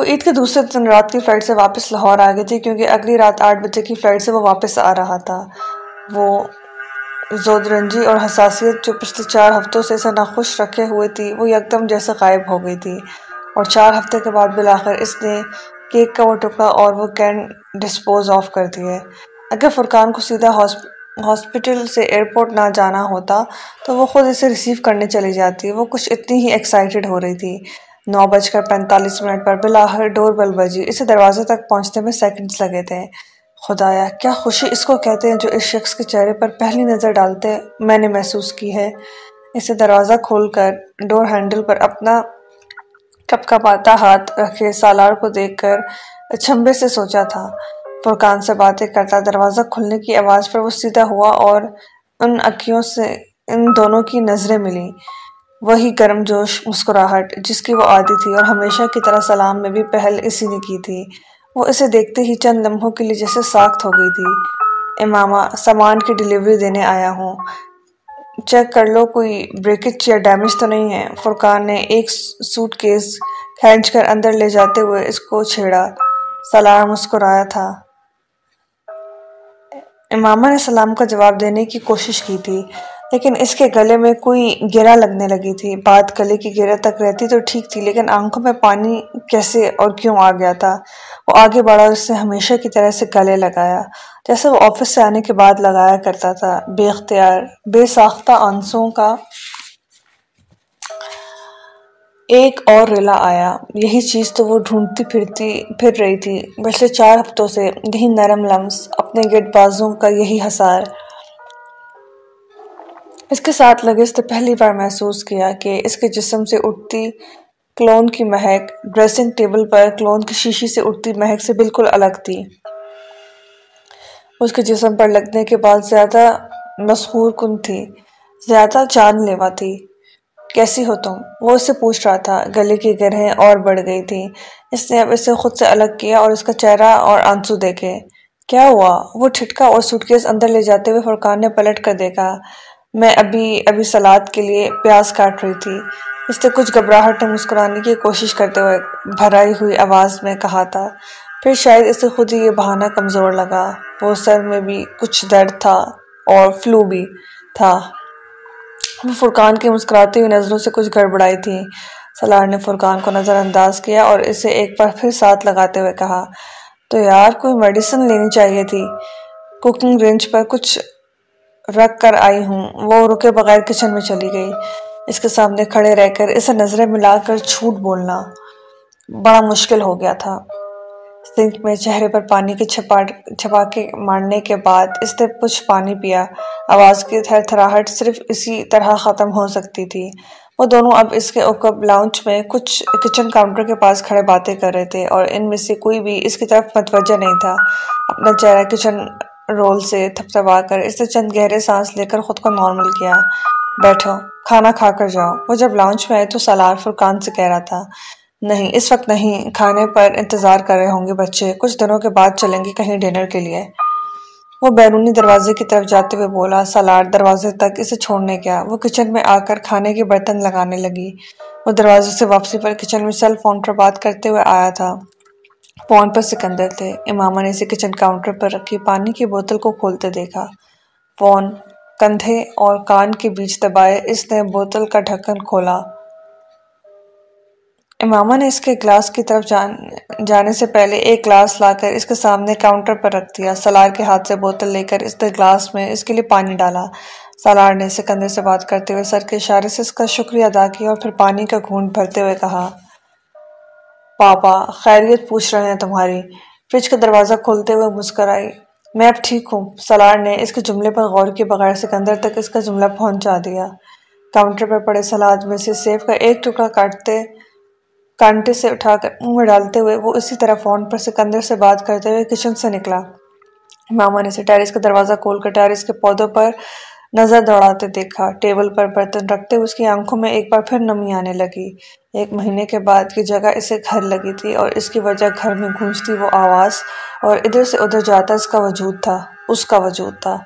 وہ عید کے دوسرے دن رات کی فلائٹ سے واپس لاہور آ گئی تھی کیونکہ اگلی رات آٹھ بجے کی فلائٹ سے وہ واپس آ رہا تھا۔ وہ زودرنجی اور حساسیت جو پچھلے چار ہفتوں سے اسے ناخوش رکھے ہوئے تھی، وہ یکدم جیسے غائب ہو گئی تھی۔ اور چار ہفتے کے بعد بلاخر اس نے کیک کا وہ ٹکڑا اور وہ کین ڈسپوز آف کر دیے۔ اگر فرقان کو سیدھا ہاسپٹل سے ایئرپورٹ نہ جانا ہوتا تو وہ خود اسے ریسیو کرنے چلی جاتی۔ وہ کچھ اتنی ہی ایکسائٹڈ ہو رہی تھی۔ نو بج کر پینتالیس منٹ پر بلاخر ڈور بل بجی اسے دروازے تک پہنچنے میں سیکنڈز لگے تھے۔ خدایا، کیا خوشی اس کو کہتے ہیں جو اس شخص کے چہرے پر پہلی نظر ڈالتے میں نے محسوس کی ہے۔ اسے دروازہ کھول کر ڈور ہینڈل پر اپنا کپ کپاتا ہاتھ رکھے سالار کو دیکھ کر چھمبے سے سوچا تھا۔ فرقان سے باتیں کرتا دروازہ کھلنے کی آواز پر وہ سیدھا ہوا اور ان اکیوں سے ان دونوں کی نظریں ملی وہی گرم جوش، مسکراہٹ، جس کی وہ عادی تھی اور ہمیشہ کی طرح سلام میں بھی پہل اسی نے کی تھی۔ وہ اسے دیکھتے ہی چند لمحوں کے لیے جیسے ساخت ہو گئی تھی۔ امامہ، سامان کی ڈیلیوری دینے آیا ہوں۔ چیک کر لو، کوئی بریکٹ یا ڈیمیج تو نہیں ہے۔ فرقان نے ایک سوٹ کیس کھینچ کر اندر لے جاتے ہوئے اس کو چھیڑا۔ سلام مسکرایا تھا۔ امامہ نے سلام کا جواب دینے کی کوشش کی تھی۔ لیکن اس کے گلے میں کوئی گرا لگنے لگی تھی۔ بات گلے کی گرہ تک رہتی تو ٹھیک تھی، لیکن آنکھوں میں پانی کیسے اور کیوں آ گیا تھا؟ وہ آگے بڑھا اور اس سے ہمیشہ کی طرح سے گلے لگایا، جیسے وہ آفس سے آنے کے بعد لگایا کرتا تھا۔ بے اختیار، بے ساختہ آنسوں کا ایک اور ریلا آیا۔ یہی چیز تو وہ ڈھونڈتی پھرتی، پھر رہی تھی۔ پچھلے چار ہفتوں سے یہی نرم لمس، اپنے گٹ بازوں کا یہی حسار اس کے ساتھ لگے اس نے پہلی بار محسوس کیا کہ اس کے جسم سے اٹھتی کلون کی مہک، ڈریسنگ ٹیبل پر کلون کی شیشی سے اٹھتی مہک سے بالکل الگ تھی۔ اس کے جسم پر لگنے کے بعد زیادہ مسحور کن تھی، زیادہ جان لیوا تھی۔ کیسی ہو تم؟ وہ اس سے پوچھ رہا تھا۔ گلے کی گرہیں اور بڑھ گئی تھی اس نے اب اسے خود سے الگ کیا اور اس کا چہرہ اور آنسو دیکھے۔ کیا ہوا؟ وہ ٹھٹکا اور سوٹکیس اندر لے جاتے ہوئے فرقان نے پلٹ کر دیکھا۔ میں ابھی ابھی سلاد کے لیے پیاز کاٹ رہی تھی۔ اس نے کچھ گھبراہٹ مسکرانے کی کوشش کرتے ہوئے بھرائی ہوئی آواز میں کہا تھا، پھر شاید اسے خود ہی یہ بہانہ کمزور لگا۔ وہ سر میں بھی کچھ درد تھا اور فلو بھی تھا۔ وہ فرقان کی مسکراتی ہوئی نظروں سے کچھ گڑبڑائی تھی۔ سلار نے فرقان کو نظر انداز کیا اور اسے ایک بار پھر ساتھ لگاتے ہوئے کہا، تو یار، کوئی میڈیسن لینی چاہیے تھی۔ کوکنگ رینج پر کچھ رکھ کر آئی ہوں۔ وہ رکے بغیر کچن میں چلی گئی۔ اس کے سامنے کھڑے رہ کر اسے نظریں ملا کر جھوٹ بولنا بڑا مشکل ہو گیا تھا۔ سنک میں چہرے پر پانی کے چھپا کے مارنے کے بعد اس نے کچھ پانی پیا۔ آواز کی تھر تھراہٹ صرف اسی طرح ختم ہو سکتی تھی۔ وہ دونوں اب اس کے اوکب لاؤنچ میں کچھ کچن کاؤنٹر کے پاس کھڑے باتیں کر رہے تھے اور ان میں سے کوئی بھی اس کی طرف متوجہ نہیں تھا۔ اپنا چہرہ کچن رول سے تھپتھپا کر اس نے چند گہرے سانس لے کر خود کو نارمل کیا۔ بیٹھو، کھانا کھا کر جاؤ۔ وہ جب لانچ میں آئے تو سالار فرقان سے کہہ رہا تھا، نہیں، اس وقت نہیں، کھانے پر انتظار کر رہے ہوں گے بچے، کچھ دنوں کے بعد چلیں گے کہیں ڈنر کے لیے۔ وہ بیرونی دروازے کی طرف جاتے ہوئے بولا، سالار، دروازے تک اسے چھوڑنے گیا وہ کچن میں آ کر کھانے کے برتن لگانے لگی۔ وہ دروازے سے واپسی پر کچن میں سیل فون پر بات کرتے ہوئے آیا تھا۔ فون پر سکندر تھے۔ امامہ نے اسے کچن کاؤنٹر پر رکھی، پانی کی بوتل کو کھولتے دیکھا۔ فون کندھے اور کان کے بیچ دبائے، اس نے بوتل کا ڈھکن کھولا۔ امامہ نے اس کے گلاس کی طرف جان، جانے سے پہلے ایک گلاس لا کر اس کے سامنے کاؤنٹر پر رکھ دیا۔ سلار کے ہاتھ سے بوتل لے کر اس نے گلاس میں اس کے لیے پانی ڈالا۔ سلار نے سکندر سے بات کرتے ہوئے سر کے اشارے سے اس کا شکریہ ادا کیا اور پھر پانی کا گھونٹ بھرتے ہوئے کہا پاپا، خیریت پوچھ رہے ہیں تمہاری۔ فریج کا دروازہ کھولتے ہوئے مسکرائی۔ میں اب ٹھیک ہوں۔ سلار نے اس کے جملے پر غور کے بغیر سکندر تک اس کا جملہ پہنچا دیا۔ کاؤنٹر پر پڑے سلاد میں سے سیف کا ایک ٹکڑا کاٹتے، کانٹے سے اٹھا کر منہ میں ڈالتے ہوئے وہ اسی طرح فون پر سکندر سے بات کرتے ہوئے کچن سے نکلا۔ ماما نے اسے ٹیرس کا دروازہ کھول کر ٹیرس کے پودوں پر نظر دوڑاتے دیکھا، ٹیبل پر برتن رکھتے اس کی آنکھوں میں ایک بار پھر نمی آنے لگی۔ ایک مہینے کے بعد کی جگہ اسے گھر لگی تھی اور اس کی وجہ گھر میں گونجتی وہ آواز اور ادھر سے ادھر جاتا اس کا وجود تھا، اس کا وجود تھا۔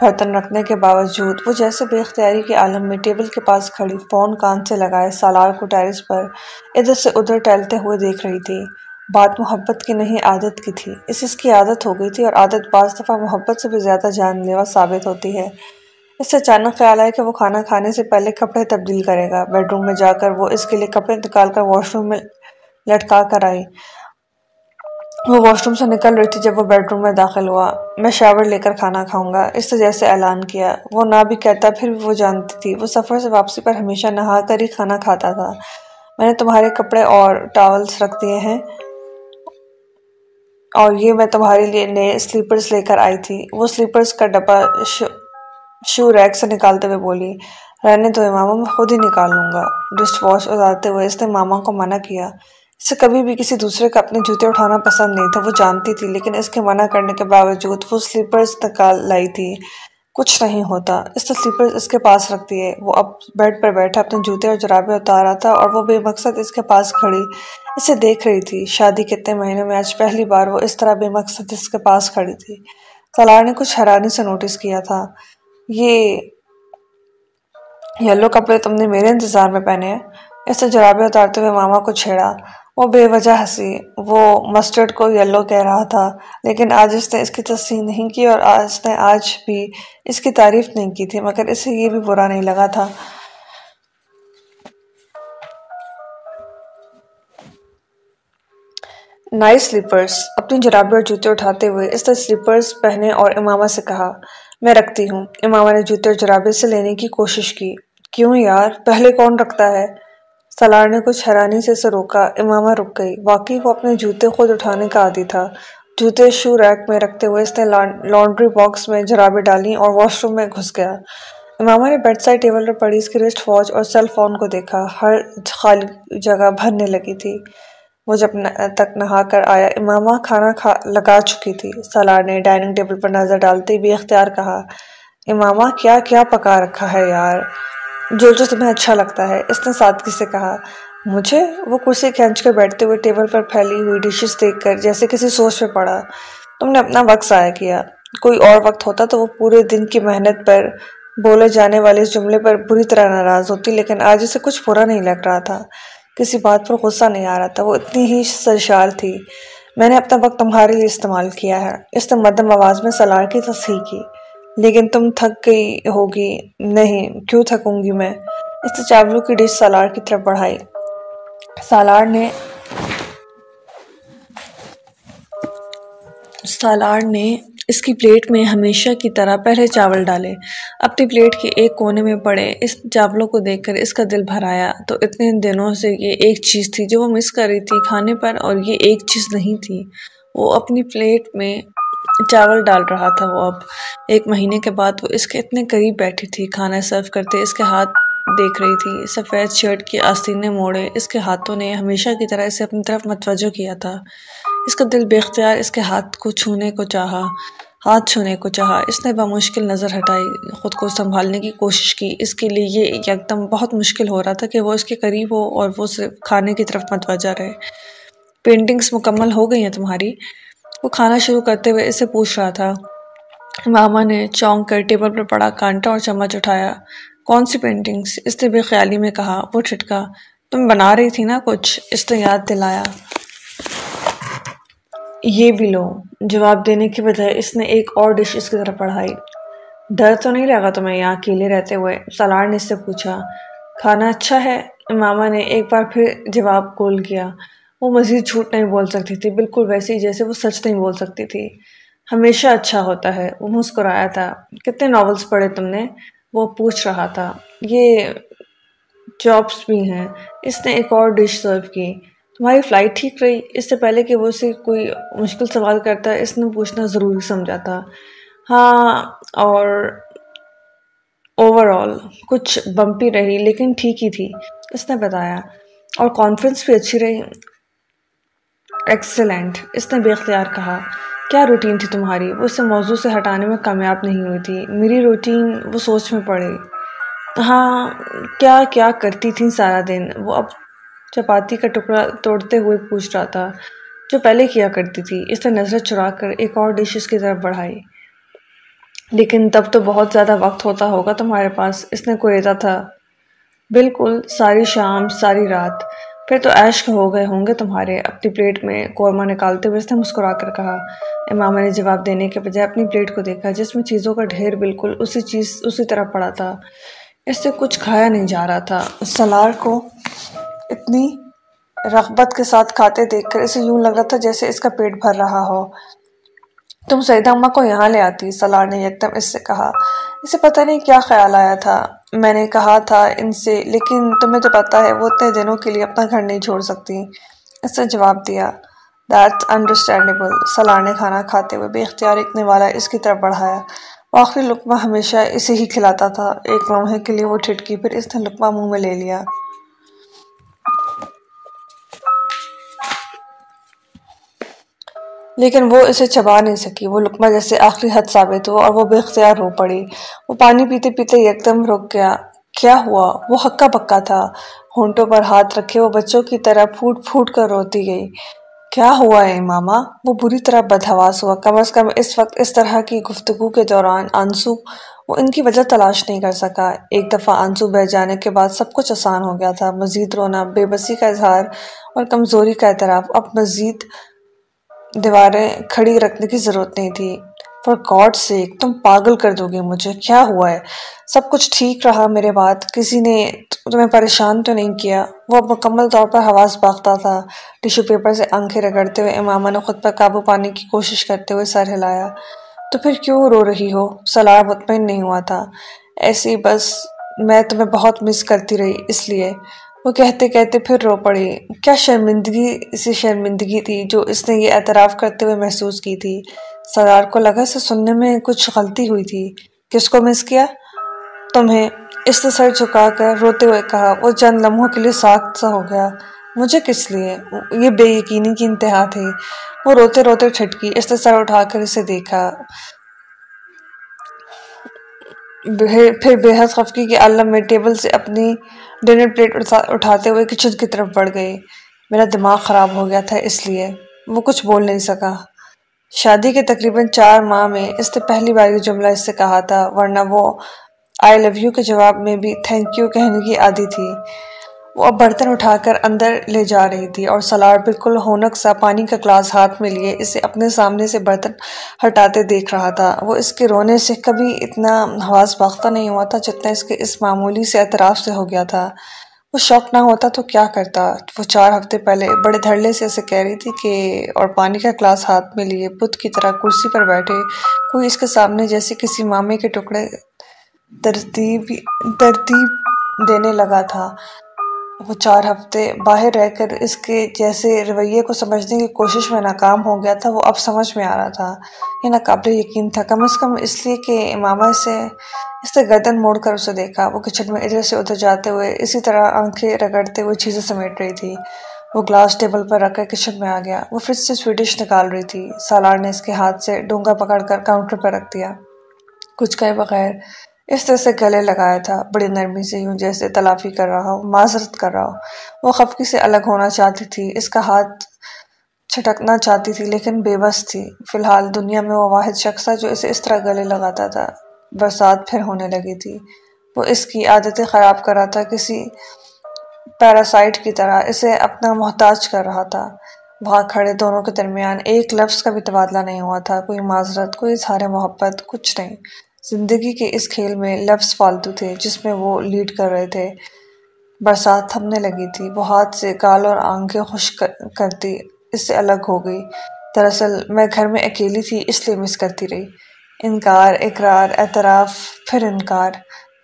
برتن رکھنے کے باوجود وہ جیسے بے اختیاری کے عالم میں ٹیبل کے پاس کھڑی، فون کان سے لگائے سالار کو ٹیرس پر ادھر سے ادھر ٹہلتے ہوئے دیکھ رہی تھی۔ بات محبت کی نہیں، عادت کی تھی۔ اس اس کی عادت ہو گئی تھی اور عادت بعض دفعہ محبت سے بھی زیادہ جان لیوا ثابت ہوتی ہے۔ اس سے اچانک خیال آیا کہ وہ کھانا کھانے سے پہلے کپڑے تبدیل کرے گا۔ بیڈ روم میں جا کر وہ اس کے لیے کپڑے نکال کر واش روم میں لٹکا کر آئی۔ وہ واش روم سے نکل رہی تھی جب وہ بیڈ روم میں داخل ہوا۔ میں شاور لے کر کھانا کھاؤں گا۔ اس سے جیسے اعلان کیا۔ وہ نہ بھی کہتا، پھر بھی وہ جانتی تھی۔ وہ سفر سے واپسی پر ہمیشہ نہا کر ہی کھانا کھاتا تھا۔ میں نے تمہارے کپڑے اور ٹاولز رکھ دیے ہیں۔ اور یہ میں تمہارے لیے نئے سلیپرز لے کر آئی تھی۔ وہ سلیپرز کا ڈبا شو ریک سے نکالتے ہوئے بولی، رہنے تو ماما میں خود ہی نکال لوں گا۔ ڈسٹ واش اتارتے ہوئے اس نے ماما کو منع کیا۔ اسے کبھی بھی کسی دوسرے کا اپنے جوتے اٹھانا پسند نہیں تھا، وہ جانتی تھی، لیکن اس کے منع کرنے کے باوجود وہ سلیپرز نکال لائی تھی۔ کچھ نہیں ہوتا۔ اس نے سلیپرز اس کے پاس رکھ دیے۔ وہ اب بیڈ پر بیٹھا، اپنے جوتے اور جرابے اتارا تھا اور وہ بے مقصد اس کے پاس کھڑی۔ اسے دیکھ رہی تھی شادی کتنے مہینے میں، آج پہلی بار وہ اس طرح بے مقصد اس کے پاس کھڑی تھی۔ سلار نے کچھ حیرانی سے نوٹس کیا تھا۔ یہ یلو کپڑے تم نے میرے انتظار میں پہنے ہیں۔ اس سے جرابے اتارتے ہوئے ماما کو چھیڑا۔ وہ بے وجہ ہنسی، وہ مسٹرڈ کو یلو کہہ رہا تھا، لیکن آج اس نے اس کی تصحیح نہیں کی اور آج نے آج بھی اس کی تعریف نہیں کی تھی، مگر اسے یہ بھی برا نہیں لگا تھا۔ نائ سلیپرز اپنی جرابے اور جوتے اٹھاتے ہوئے اس نے سلیپرز پہنے اور امامہ سے کہا میں رکھتی ہوں۔ امامہ نے جوتے اور جرابے سے لینے کی کوشش کی۔ کیوں یار؟ پہلے کون رکھتا ہے؟ سلار نے کچھ حیرانی سے اسے روکا۔ امامہ رک گئی۔ واقعی وہ اپنے جوتے خود اٹھانے کا عادی تھا۔ جوتے شو ریک میں رکھتے ہوئے اس نے لانڈری باکس میں جرابے ڈالی اور واش روم میں گھس گیا۔ امامہ نے بیڈ سائڈ ٹیبل پر پڑی اس کی رسٹ واچ اور سیل فون کو دیکھا۔ ہر خالی جگہ بھرنے لگی تھی۔ وہ جب تک نہا کر آیا، امامہ کھانا کھا، لگا چکی تھی۔ سلار نے ڈائننگ ٹیبل پر نظر ڈالتے بھی اختیار کہا، امامہ، کیا کیا پکا رکھا ہے یار؟ جو جو تمہیں اچھا لگتا ہے۔ اس نے سادگی سے کہا، مجھے وہ کرسی کھینچ کر بیٹھتے ہوئے ٹیبل پر پھیلی ہوئی ڈشز دیکھ کر جیسے کسی سوچ پہ پڑا۔ تم نے اپنا وقت ضائع کیا۔ کوئی اور وقت ہوتا تو وہ پورے دن کی محنت پر بولے جانے والے اس جملے پر بری طرح ناراض ہوتی، لیکن آج اسے کچھ برا نہیں لگ رہا تھا۔ کسی بات پر غصہ نہیں آ رہا تھا، وہ اتنی ہی سرشار تھی۔ میں نے اپنا وقت تمہارے لیے استعمال کیا ہے۔ اس نے مدم آواز میں سلار کی تصحیح کی۔ لیکن تم تھک گئی ہوگی۔ نہیں، کیوں تھکوں گی میں؟ اس نے چاولوں کی ڈش سالار کی طرف بڑھائی۔ سالار نے سالار نے اس کی پلیٹ میں ہمیشہ کی طرح پہلے چاول ڈالے، اپنی پلیٹ کے ایک کونے میں پڑے، اس چاولوں کو دیکھ کر اس کا دل بھر آیا۔ تو اتنے دنوں سے یہ ایک چیز تھی جو وہ مس کر رہی تھی کھانے پر اور یہ ایک چیز نہیں تھی۔ وہ اپنی پلیٹ میں چاول ڈال رہا تھا وہ اب۔ ایک مہینے کے بعد وہ اس کے اتنے قریب بیٹھی تھی، کھانا سرو کرتے اس کے ہاتھ دیکھ رہی تھی۔ سفید شرٹ کی آستینے موڑے، اس کے ہاتھوں نے ہمیشہ کی طرح اسے اپنی طرف متوجہ کیا تھا۔ اس کا دل بے اختیار اس کے ہاتھ کو چھونے کو چاہا، ہاتھ چھونے کو چاہا۔ اس نے بمشکل نظر ہٹائی، خود کو سنبھالنے کی کوشش کی۔ اس کے لیے یہ یکدم بہت مشکل ہو رہا تھا کہ وہ اس کے قریب ہو اور وہ صرف کھانے کی طرف متوجہ رہے۔ پینٹنگز مکمل ہو گئی ہیں تمہاری؟ وہ کھانا شروع کرتے ہوئے اسے پوچھ رہا تھا۔ ماما نے چونک کر ٹیبل پر پڑا، کانٹا اور چمچ اٹھایا۔ کون سی پینٹنگز؟ اس نے بے خیالی میں کہا، وہ چھٹکا۔ تم بنا رہی تھی نا کچھ، اس نے یاد دلایا۔ یہ بھی لو جواب دینے کی بجائے اس نے ایک اور ڈش اس کی طرف پڑھائی ڈر تو نہیں لگا تمہیں یہاں اکیلے رہتے ہوئے؟ سالار نے اس سے پوچھا۔ کھانا اچھا ہے؟ ماما نے ایک بار پھر جواب کول کیا۔ وہ مزید جھوٹ نہیں بول سکتی تھی، بالکل ویسی جیسے وہ سچ نہیں بول سکتی تھی۔ ہمیشہ اچھا ہوتا ہے۔ وہ مسکرایا تھا۔ کتنے ناولس پڑھے تم نے؟ وہ پوچھ رہا تھا۔ یہ جابس بھی ہیں۔ اس نے ایک اور ڈش سرو کی۔ تمہاری فلائٹ ٹھیک رہی؟ اس سے پہلے کہ وہ اسے کوئی مشکل سوال کرتا، اس نے پوچھنا ضروری سمجھا تھا ہاں اور اوور آل کچھ بمپی رہی، لیکن ٹھیک ہی تھی۔ اس نے بتایا، اور کانفرنس بھی اچھی رہی۔ ایکسلنٹ اس نے بے اختیار کہا۔ کیا روٹین تھی تمہاری؟ وہ اسے موضوع سے ہٹانے میں کامیاب نہیں ہوئی تھی۔ میری روٹین وہ سوچ میں پڑے۔ ہاں کیا کیا کرتی تھی سارا دن؟ وہ اب چپاتی کا ٹکڑا توڑتے ہوئے پوچھ رہا تھا، جو پہلے کیا کرتی تھی، اس نے نظر چرا کر ایک اور ڈشز کی طرف بڑھائی۔ لیکن تب تو بہت زیادہ وقت ہوتا ہوگا تمہارے پاس، اس نے کوئیتا تھا۔ بالکل، ساری شام، ساری رات۔ پھر تو عشق ہو گئے ہوں گے تمہارے۔ اپنی پلیٹ میں قورمہ نکالتے ہوئے اس نے مسکرا کر کہا، امامہ نے جواب دینے کے بجائے اپنی پلیٹ کو دیکھا، جس میں چیزوں کا ڈھیر بالکل اسی چیز، اسی طرح پڑا تھا۔ اس سے کچھ کھایا نہیں جا رہا تھا۔ سلار کو اتنی رغبت کے ساتھ کھاتے دیکھ کر اسے یوں لگ رہا تھا جیسے اس کا پیٹ بھر رہا ہو۔ تم سعیدہ امہ کو یہاں لے آتی سلار نے یکدم اس سے کہا۔ اسے پتہ نہیں کیا خیال آیا تھا۔ میں نے کہا تھا ان سے، لیکن تمہیں تو پتا ہے وہ اتنے دنوں کے لیے اپنا گھر نہیں چھوڑ سکتی۔ اس نے جواب دیا۔ دیٹ انڈرسٹینڈیبل سلار نے کھانا کھاتے ہوئے بے اختیار اکنے والا اس کی طرف بڑھایا۔ آخری لقمہ ہمیشہ اسے ہی کھلاتا تھا۔ ایک لمحے کے لیے وہ ٹھٹکی پھر اس نے لقمہ منہ میں لے لیا۔ لیکن وہ اسے چبا نہیں سکی۔ وہ لقمہ جیسے آخری حد ثابت ہوا اور وہ بے اختیار ہو پڑی۔ وہ پانی پیتے پیتے یکدم رک گیا۔ کیا ہوا؟ وہ ہکا پکا تھا۔ ہونٹوں پر ہاتھ رکھے وہ بچوں کی طرح پھوٹ پھوٹ کر روتی گئی۔ کیا ہوا ہے امامہ وہ بری طرح بدہواس ہوا۔ کم از کم اس وقت اس طرح کی گفتگو کے دوران آنسو وہ ان کی وجہ تلاش نہیں کر سکا۔ ایک دفعہ آنسو بہ جانے کے بعد سب کچھ آسان ہو گیا تھا۔ مزید رونا، بے بسی کا اظہار اور کمزوری کا اعتراف۔ اب مزید دیواریں کھڑی رکھنے کی ضرورت نہیں تھی۔ فور گاڈ سے تم پاگل کر دو گے مجھے۔ کیا ہوا ہے؟ سب کچھ ٹھیک رہا میرے بات۔ کسی نے تمہیں پریشان تو نہیں کیا؟ وہ مکمل طور پر حواس باغتا تھا۔ ٹیشو پیپر سے آنکھیں رگڑتے ہوئے امامہ نے خود پر قابو پانے کی کوشش کرتے ہوئے سر ہلایا۔ تو پھر کیوں رو رہی ہو؟ سلار مطمئن نہیں ہوا تھا۔ ایسی بس میں تمہیں بہت مس کرتی رہی، اس لیے۔ وہ کہتے کہتے پھر رو پڑی کیا شرمندگی سی شرمندگی تھی جو اس نے یہ اعتراف کرتے ہوئے محسوس کی تھی؟ سردار کو لگا سے سننے میں کچھ غلطی ہوئی تھی۔ کس کو مس کیا؟ تمہیں۔ اس نے سر جھکا کر روتے ہوئے کہا، وہ چند لمحوں کے لیے ساخت سا ہو گیا۔ مجھے کس لیے؟ یہ بے یقینی کی انتہا تھی۔ وہ روتے روتے چھٹکی، اس نے سر اٹھا کر اسے دیکھا۔ پھر بے حد خفقی کے عالم میں ٹیبل سے اپنی ڈنر پلیٹ اٹھاتے ہوئے کچن کی طرف بڑھ گئی میرا دماغ خراب ہو گیا تھا اس لیے وہ کچھ بول نہیں سکا۔ شادی کے تقریباً چار ماہ میں اس نے پہلی بار یہ جملہ اس سے کہا تھا، ورنہ وہ آئی لو یو کے جواب میں بھی تھینک یو کہنے کی عادی تھی۔ وہ اب برتن اٹھا کر اندر لے جا رہی تھی اور سلار بالکل ہونک سا پانی کا گلاس ہاتھ میں لیے اسے اپنے سامنے سے برتن ہٹاتے دیکھ رہا تھا۔ وہ اس کے رونے سے کبھی اتنا حواس باختہ نہیں ہوا تھا جتنا اس کے اس معمولی سے اعتراف سے ہو گیا تھا۔ وہ شوق نہ ہوتا تو کیا کرتا؟ وہ چار ہفتے پہلے بڑے دھڑلے سے اسے کہہ رہی تھی کہ اور پانی کا گلاس ہاتھ میں لیے بت کی طرح کرسی پر بیٹھے، کوئی اس کے سامنے جیسے کسی مامے کے ٹکڑے ترتیب ترتیب دینے لگا تھا۔ وہ چار ہفتے باہر رہ کر اس کے جیسے رویے کو سمجھنے کی کوشش میں ناکام ہو گیا تھا، وہ اب سمجھ میں آ رہا تھا۔ یہ ناقابل یقین تھا۔ کم از کم اس لیے کہ امامہ سے اس نے گردن موڑ کر اسے دیکھا۔ وہ کچن میں ادھر سے ادھر جاتے ہوئے اسی طرح آنکھیں رگڑتے ہوئے چیزیں سمیٹ رہی تھی۔ وہ گلاس ٹیبل پر رکھ کر کچن میں آ گیا۔ وہ فریج سے سویڈش نکال رہی تھی۔ سالار نے اس کے ہاتھ سے ڈونگا پکڑ کر کاؤنٹر پر رکھ دیا۔ کچھ کہے بغیر اس طرح سے گلے لگایا تھا، بڑی نرمی سے یوں جیسے تلافی کر رہا ہو، معذرت کر رہا ہو۔ وہ خفکی سے الگ ہونا چاہتی تھی، اس کا ہاتھ چھٹکنا چاہتی تھی، لیکن بے بس تھی۔ فی الحال دنیا میں وہ واحد شخص تھا جو اسے اس طرح گلے لگاتا تھا۔ برسات پھر ہونے لگی تھی۔ وہ اس کی عادتیں خراب کر رہا تھا، کسی پیراسائٹ کی طرح اسے اپنا محتاج کر رہا تھا۔ وہاں کھڑے دونوں کے درمیان ایک لفظ کا بھی تبادلہ نہیں ہوا تھا، کوئی معذرت، کوئی اظہار محبت، کچھ نہیں۔ زندگی کے اس کھیل میں لفظ فالتو تھے جس میں وہ لیڈ کر رہے تھے۔ برسات تھمنے لگی تھی، وہ ہاتھ سے کال اور آنکھیں خوش کرتی اس سے الگ ہو گئی۔ دراصل میں گھر میں اکیلی تھی، اس لیے مس کرتی رہی۔ انکار، اقرار، اعتراف، پھر انکار۔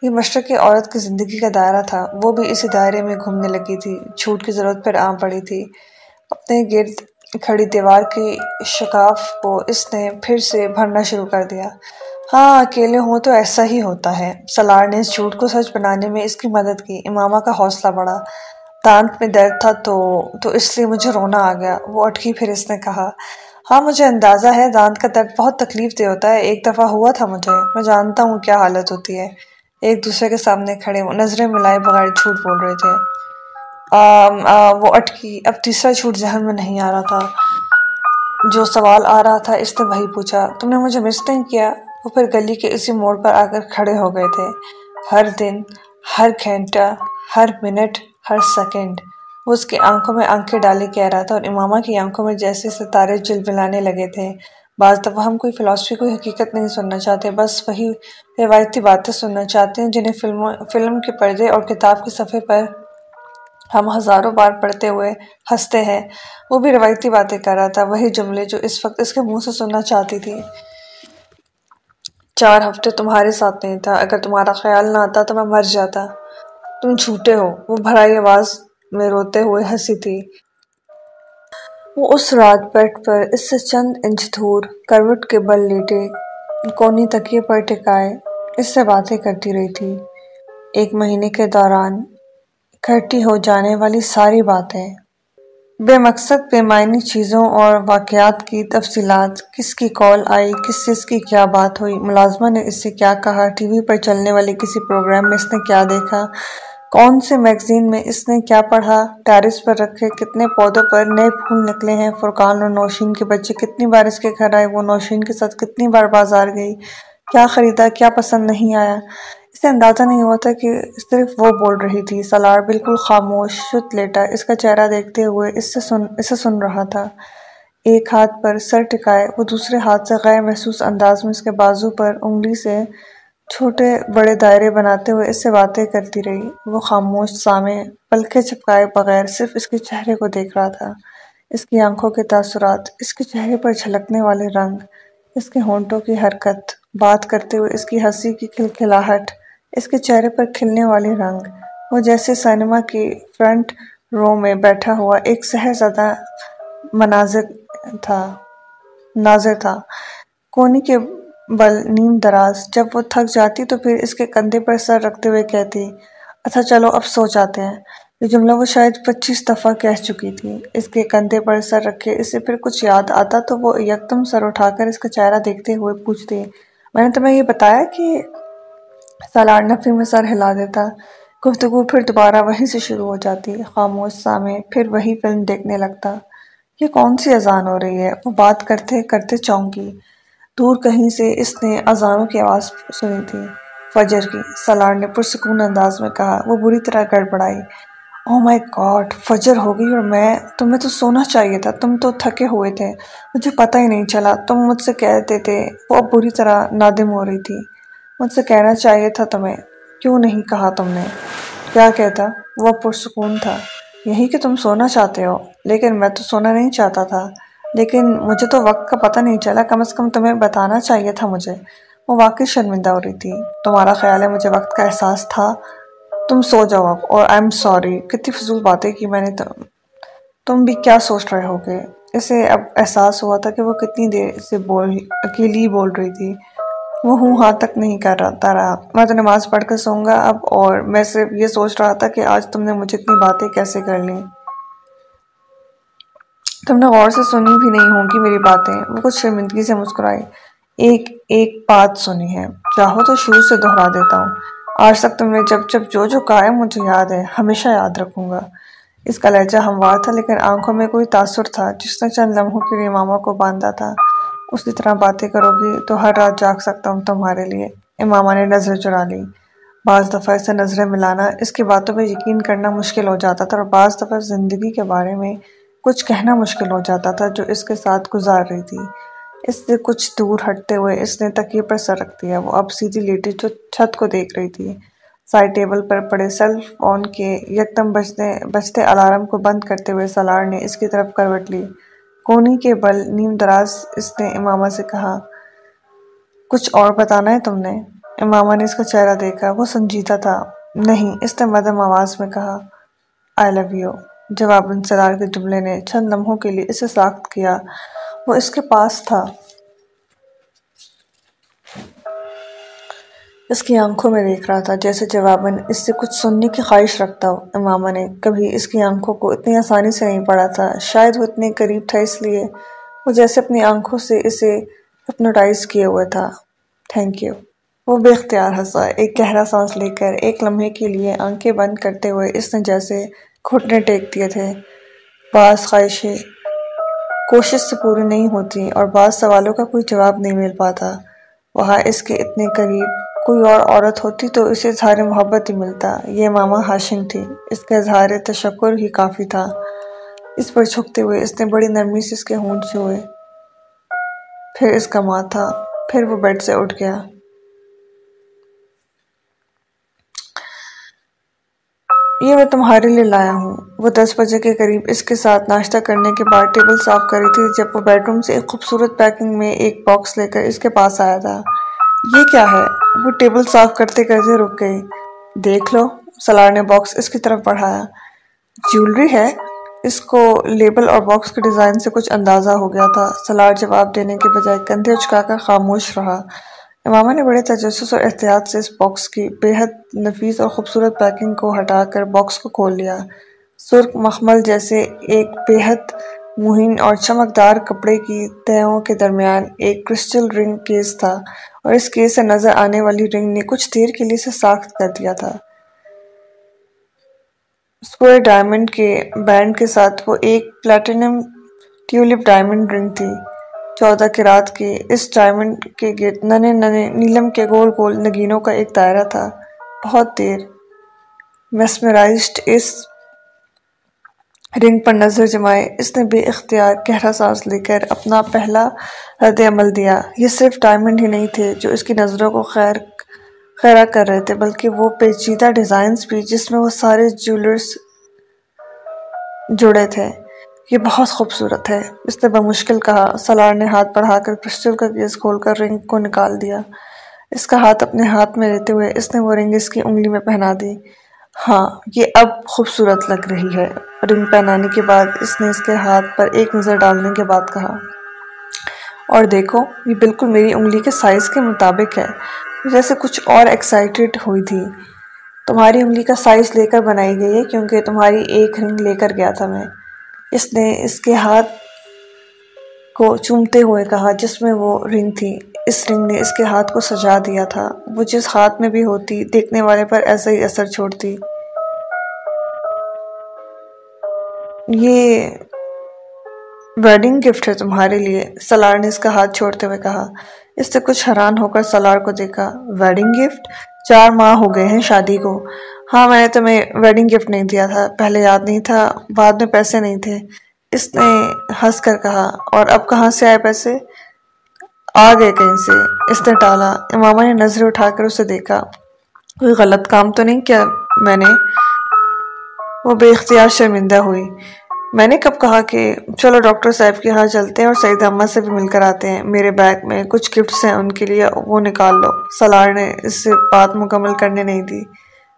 یہ مشرقی عورت کی زندگی کا دائرہ تھا۔ وہ بھی اسی دائرے میں گھومنے لگی تھی۔ چھوٹ کی ضرورت پھر عام پڑی تھی۔ اپنے گرد کھڑی دیوار کی شکاف کو اس نے پھر سے بھرنا شروع کر دیا۔ ہاں اکیلے ہوں تو ایسا ہی ہوتا ہے۔ سلار نے اس جھوٹ کو سچ بنانے میں اس کی مدد کی۔ امامہ کا حوصلہ بڑھا۔ دانت میں درد تھا تو تو اس لیے مجھے رونا آ گیا۔ وہ اٹکی پھر اس نے کہا ہاں مجھے اندازہ ہے دانت کا درد بہت تکلیف دہ ہوتا ہے۔ ایک دفعہ ہوا تھا مجھے۔ میں جانتا ہوں کیا حالت ہوتی ہے۔ ایک دوسرے کے سامنے کھڑے وہ نظریں ملائے بغیر جھوٹ بول رہے تھے۔ آ, وہ اٹکی۔ اب تیسرا جھوٹ ذہن میں نہیں آ رہا تھا۔ جو سوال آ رہا تھا اس نے وہی پوچھا تم نے مجھے مس نہیں کیا؟ وہ پھر گلی کے اسی موڑ پر آ کر کھڑے ہو گئے تھے۔ ہر دن، ہر گھنٹہ، ہر منٹ، ہر سیکنڈ۔ وہ اس کی آنکھوں میں آنکھیں ڈالے کہہ رہا تھا اور امامہ کی آنکھوں میں جیسے ستارے جلبلانے لگے تھے۔ بعض دفعہ ہم کوئی فلسفی، کوئی حقیقت نہیں سننا چاہتے، بس وہی روایتی باتیں سننا چاہتے ہیں جنہیں فلم کے پردے اور کتاب کے صفحے پر ہم ہزاروں بار پڑھتے ہوئے ہنستے ہیں۔ وہ بھی روایتی باتیں کر رہا تھا، وہی جملے جو اس وقت اس کے منہ سے سننا چاہتی تھی۔ چار ہفتے تمہارے ساتھ نہیں تھا۔ اگر تمہارا خیال نہ آتا تو میں مر جاتا۔ تم چھوٹے ہو۔ وہ بھرائی آواز میں روتے ہوئے ہنسی تھی۔ وہ اس رات بیٹ پر اس سے چند انچ دور کروٹ کے بل لیٹے کونی تکیے پر ٹکائے اس سے باتیں کرتی رہی تھی۔ ایک مہینے کے دوران اکٹھی ہو جانے والی ساری باتیں۔ بے مقصد بے معنی چیزوں اور واقعات کی تفصیلات، کس کی کال آئی، کس سے اس کی کیا بات ہوئی، ملازمہ نے اس سے کیا کہا، ٹی وی پر چلنے والے کسی پروگرام میں اس نے کیا دیکھا، کون سے میگزین میں اس نے کیا پڑھا، ٹیرس پر رکھے کتنے پودوں پر نئے پھول نکلے ہیں، فرقان اور نوشین کے بچے کتنی بار اس کے گھر آئے، وہ نوشین کے ساتھ کتنی بار بازار گئی، کیا خریدا، کیا پسند نہیں آیا۔ اسے اندازہ نہیں ہوا تھا کہ صرف وہ بول رہی تھی۔ سلار بالکل خاموش، شت لیٹا۔ اس کا چہرہ دیکھتے ہوئے اس سے سن، اسے سن رہا تھا۔ ایک ہاتھ پر سر ٹکائے، وہ دوسرے ہاتھ سے غیر محسوس انداز میں اس کے بازو پر انگلی سے چھوٹے بڑے دائرے بناتے ہوئے اس سے باتیں کرتی رہی۔ وہ خاموش سامے پلکے چپکائے بغیر صرف اس کے چہرے کو دیکھ رہا تھا۔ اس کی آنکھوں کے تاثرات، اس کے چہرے پر جھلکنے والے رنگ، اس کے ہونٹوں کی حرکت، بات کرتے ہوئے اس کی ہنسی کی کھلکھلاہٹ اس کے چہرے پر کھلنے والے رنگ، وہ جیسے سینما کی فرنٹ رو میں بیٹھا ہوا ایک سہر زدہ مناظر تھا، ناظر تھا۔ کونی کے بل نیم دراز، جب وہ تھک جاتی تو پھر اس کے کندھے پر سر رکھتے ہوئے کہتی اچھا چلو اب سو جاتے ہیں۔ یہ جملہ وہ شاید پچیس دفعہ کہہ چکی تھی۔ اس کے کندھے پر سر رکھے، اسے پھر کچھ یاد آتا تو وہ یکدم سر اٹھا کر اس کا چہرہ دیکھتے ہوئے پوچھتے میں نے تمہیں یہ بتایا کہ سالار نفی میں سر ہلا دیتا۔ گفتگو پھر دوبارہ وہیں سے شروع ہو جاتی۔ خاموش سامے پھر وہی فلم دیکھنے لگتا۔ یہ کون سی اذان ہو رہی ہے؟ وہ بات کرتے کرتے چونکی۔ دور کہیں سے اس نے اذانوں کی آواز سنی تھی۔ فجر کی۔ سالار نے پرسکون انداز میں کہا، وہ بری طرح گڑبڑائی۔ او مائی گاڈ فجر ہو گئی اور میں، تمہیں تو سونا چاہیے تھا۔ تم تو تھکے ہوئے تھے۔ مجھے پتہ ہی نہیں چلا۔ تم مجھ سے کہتے تھے وہ اب بری طرح نادم ہو رہی تھی۔ مجھ سے کہنا چاہیے تھا تمہیں، کیوں نہیں کہا تم نے؟ کیا کہتا؟ وہ پرسکون تھا۔ یہی کہ تم سونا چاہتے ہو، لیکن میں تو سونا نہیں چاہتا تھا۔ لیکن مجھے تو وقت کا پتہ نہیں چلا، کم از کم تمہیں بتانا چاہیے تھا مجھے۔ وہ واقعی شرمندہ ہو رہی تھی۔ تمہارا خیال ہے مجھے وقت کا احساس تھا؟ تم سو جاؤ اب، اور آئی ایم سوری کتنی فضول باتیں کی میں نے تم بھی کیا سوچ رہے ہوگے؟ اسے اب احساس ہوا تھا کہ وہ کتنی دیر سے بول، اکیلی بول رہی تھی۔ وہ ہوں ہاں تک نہیں کر رہا رہا۔ میں تو نماز پڑھ کر سوں گا اب اور میں صرف یہ سوچ رہا تھا کہ آج تم نے مجھے اتنی باتیں کیسے کر لیں؟ تم نے غور سے سنی بھی نہیں ہوں گی میری باتیں۔ وہ کچھ شرمندگی سے مسکرائی ایک ایک بات سنی ہے۔ چاہو تو شروع سے دہرا دیتا ہوں۔ آج تک تم نے جب جب جو جو کہا ہے مجھے یاد ہے۔ ہمیشہ یاد رکھوں گا۔ اس کا لہجہ ہموار تھا لیکن آنکھوں میں کوئی تاثر تھا، جس نے چند لمحوں کے لیے ماما کو باندھا تھا۔ اسی طرح باتیں کرو گی تو ہر رات جاگ سکتا ہوں تمہارے لیے۔ امامہ نے نظر چرا لی بعض دفعہ اسے نظریں ملانا، اس کی باتوں پہ یقین کرنا مشکل ہو جاتا تھا اور بعض دفعہ زندگی کے بارے میں کچھ کہنا مشکل ہو جاتا تھا جو اس کے ساتھ گزار رہی تھی۔ اس سے کچھ دور ہٹتے ہوئے اس نے تکیے پر سر رکھ دیا۔ وہ اب سیدھی لیٹی جو چھت کو دیکھ رہی تھی۔ سائڈ ٹیبل پر پڑے سیل فون کے یکدم بجتے بجتے الارم کو بند کرتے ہوئے سلار نے اس کی طرف کروٹ لی۔ کونی کے بل نیم دراز اس نے امامہ سے کہا، کچھ اور بتانا ہے تم نے؟ امامہ نے اس کا چہرہ دیکھا، وہ سنجیدہ تھا۔ نہیں، اس نے مدم آواز میں کہا آئی لو یو جواب انسدار کے جملے نے چند لمحوں کے لیے اسے ساخت کیا۔ وہ اس کے پاس تھا۔ اس کی آنکھوں میں دیکھ رہا تھا، جیسے جواباً اس سے کچھ سننے کی خواہش رکھتا ہو امامہ نے کبھی اس کی آنکھوں کو اتنی آسانی سے نہیں پڑا تھا۔ شاید وہ اتنے قریب تھا، اس لیے وہ جیسے اپنی آنکھوں سے اسے اپنوٹائز کیے ہوئے تھا۔ تھینک یو وہ بے اختیار ہنسا ایک گہرا سانس لے کر، ایک لمحے کے لیے آنکھیں بند کرتے ہوئے اس نے جیسے گھٹنے ٹیک دیے تھے۔ بعض خواہشیں کوشش سے پوری نہیں ہوتی اور بعض سوالوں کا کوئی جواب نہیں مل پاتا۔ وہاں اس کے اتنے قریب کوئی اور عورت ہوتی تو اسے اظہار محبت ہی ملتا۔ یہ ماما ہاشم تھی اس کا اظہار تشکر ہی کافی تھا۔ اس پر چھکتے ہوئے اس نے بڑی نرمی سے اس کے ہونٹ چھوئے۔ پھر اس کا ماتھا پھر وہ بیڈ سے اٹھ گیا۔ یہ میں تمہارے لیے لایا ہوں۔ وہ دس بجے کے قریب اس کے ساتھ ناشتہ کرنے کے بعد ٹیبل صاف کری تھی، جب وہ بیڈ روم سے ایک خوبصورت پیکنگ میں ایک باکس لے کر اس کے پاس آیا تھا۔ یہ کیا ہے؟ وہ ٹیبل صاف کرتے کرتے رک گئی۔ دیکھ لو، سلار نے باکس اس کی طرف بڑھایا۔ جیولری ہے۔ اس کو لیبل اور باکس کے ڈیزائن سے کچھ اندازہ ہو گیا تھا۔ سلار جواب دینے کے بجائے کندھے اچکا کر خاموش رہا۔ امامہ نے بڑے تجسس اور احتیاط سے اس باکس کی بے حد نفیس اور خوبصورت پیکنگ کو ہٹا کر باکس کو کھول لیا۔ سرخ مخمل جیسے ایک بے حد مہین اور چمکدار کپڑے کی تہوں کے درمیان ایک کرسٹل رنگ کیس تھا اور اس کیس سے نظر آنے والی رنگ نے کچھ دیر کے لیے سے ساخت کر دیا تھا۔ سکوئر ڈائمنڈ کے بینڈ کے ساتھ وہ ایک پلیٹینم ٹیولپ ڈائمنڈ رنگ تھی۔ چودہ کی رات کے اس ڈائمنڈ کے گرد ننے ننے نیلم کے گول گول نگینوں کا ایک دائرہ تھا۔ بہت دیر۔ میسمرائزڈ اس رنگ پر نظر جمائے۔ اس نے بے اختیار گہرا سانس لے کر اپنا پہلا رد عمل دیا۔ یہ صرف ڈائمنڈ ہی نہیں تھے جو اس کی نظروں کو خیر خیرہ کر رہے تھے، بلکہ وہ پیچیدہ ڈیزائنز بھی جس میں وہ سارے جولرز جڑے تھے۔ یہ بہت خوبصورت ہے۔ اس نے بمشکل کہا۔ سلار نے ہاتھ بڑھا کر کرسٹل کا کیس کھول کر رنگ کو نکال دیا۔ اس کا ہاتھ اپنے ہاتھ میں لیتے ہوئے اس نے وہ رنگ اس کی انگلی میں پہنا دی۔ ہاں یہ اب خوبصورت لگ رہی ہے۔ رنگ پہنانے کے بعد اس نے اس کے ہاتھ پر ایک نظر ڈالنے کے بعد کہا، اور دیکھو، یہ بالکل میری انگلی کے سائز کے مطابق ہے۔ جیسے کچھ اور ایکسائٹیڈ ہوئی تھی۔ تمہاری انگلی کا سائز لے کر بنائی گئی ہے کیونکہ تمہاری ایک رنگ لے کر گیا تھا میں۔ اس نے اس کے ہاتھ کو چومتے ہوئے کہا جس میں وہ رنگ تھی۔ اس رنگ نے اس کے ہاتھ کو سجا دیا تھا۔ وہ جس ہاتھ میں بھی ہوتی، دیکھنے والے پر ایسا ہی اثر چھوڑتی۔ یہ ویڈنگ گفٹ ہے تمہارے لیے، سلار نے اس کا ہاتھ چھوڑتے ہوئے کہا۔ اس سے کچھ حیران ہو کر سلار کو دیکھا۔ ویڈنگ گفٹ چار ماہ ہو گئے ہیں شادی کو۔ ہاں میں نے تمہیں ویڈنگ گفٹ نہیں دیا تھا۔ پہلے یاد نہیں تھا، بعد میں پیسے نہیں تھے۔ اس نے ہنس کر کہا۔ اور اب کہاں سے آئے پیسے؟ آ گئے کہیں سے۔ اس نے ٹالا۔ امامہ نے نظر اٹھا کر اسے دیکھا۔ کوئی غلط کام تو نہیں کیا میں نے؟ وہ بے اختیار شرمندہ ہوئی۔ میں نے کب کہا کہ چلو ڈاکٹر صاحب کے ہاں چلتے ہیں اور سعید امہ سے بھی مل کر آتے ہیں۔ میرے بیگ میں کچھ گفٹس ہیں، ان کے لیے وہ نکال لو۔ سالار نے اس سے بات مکمل کرنے نہیں دی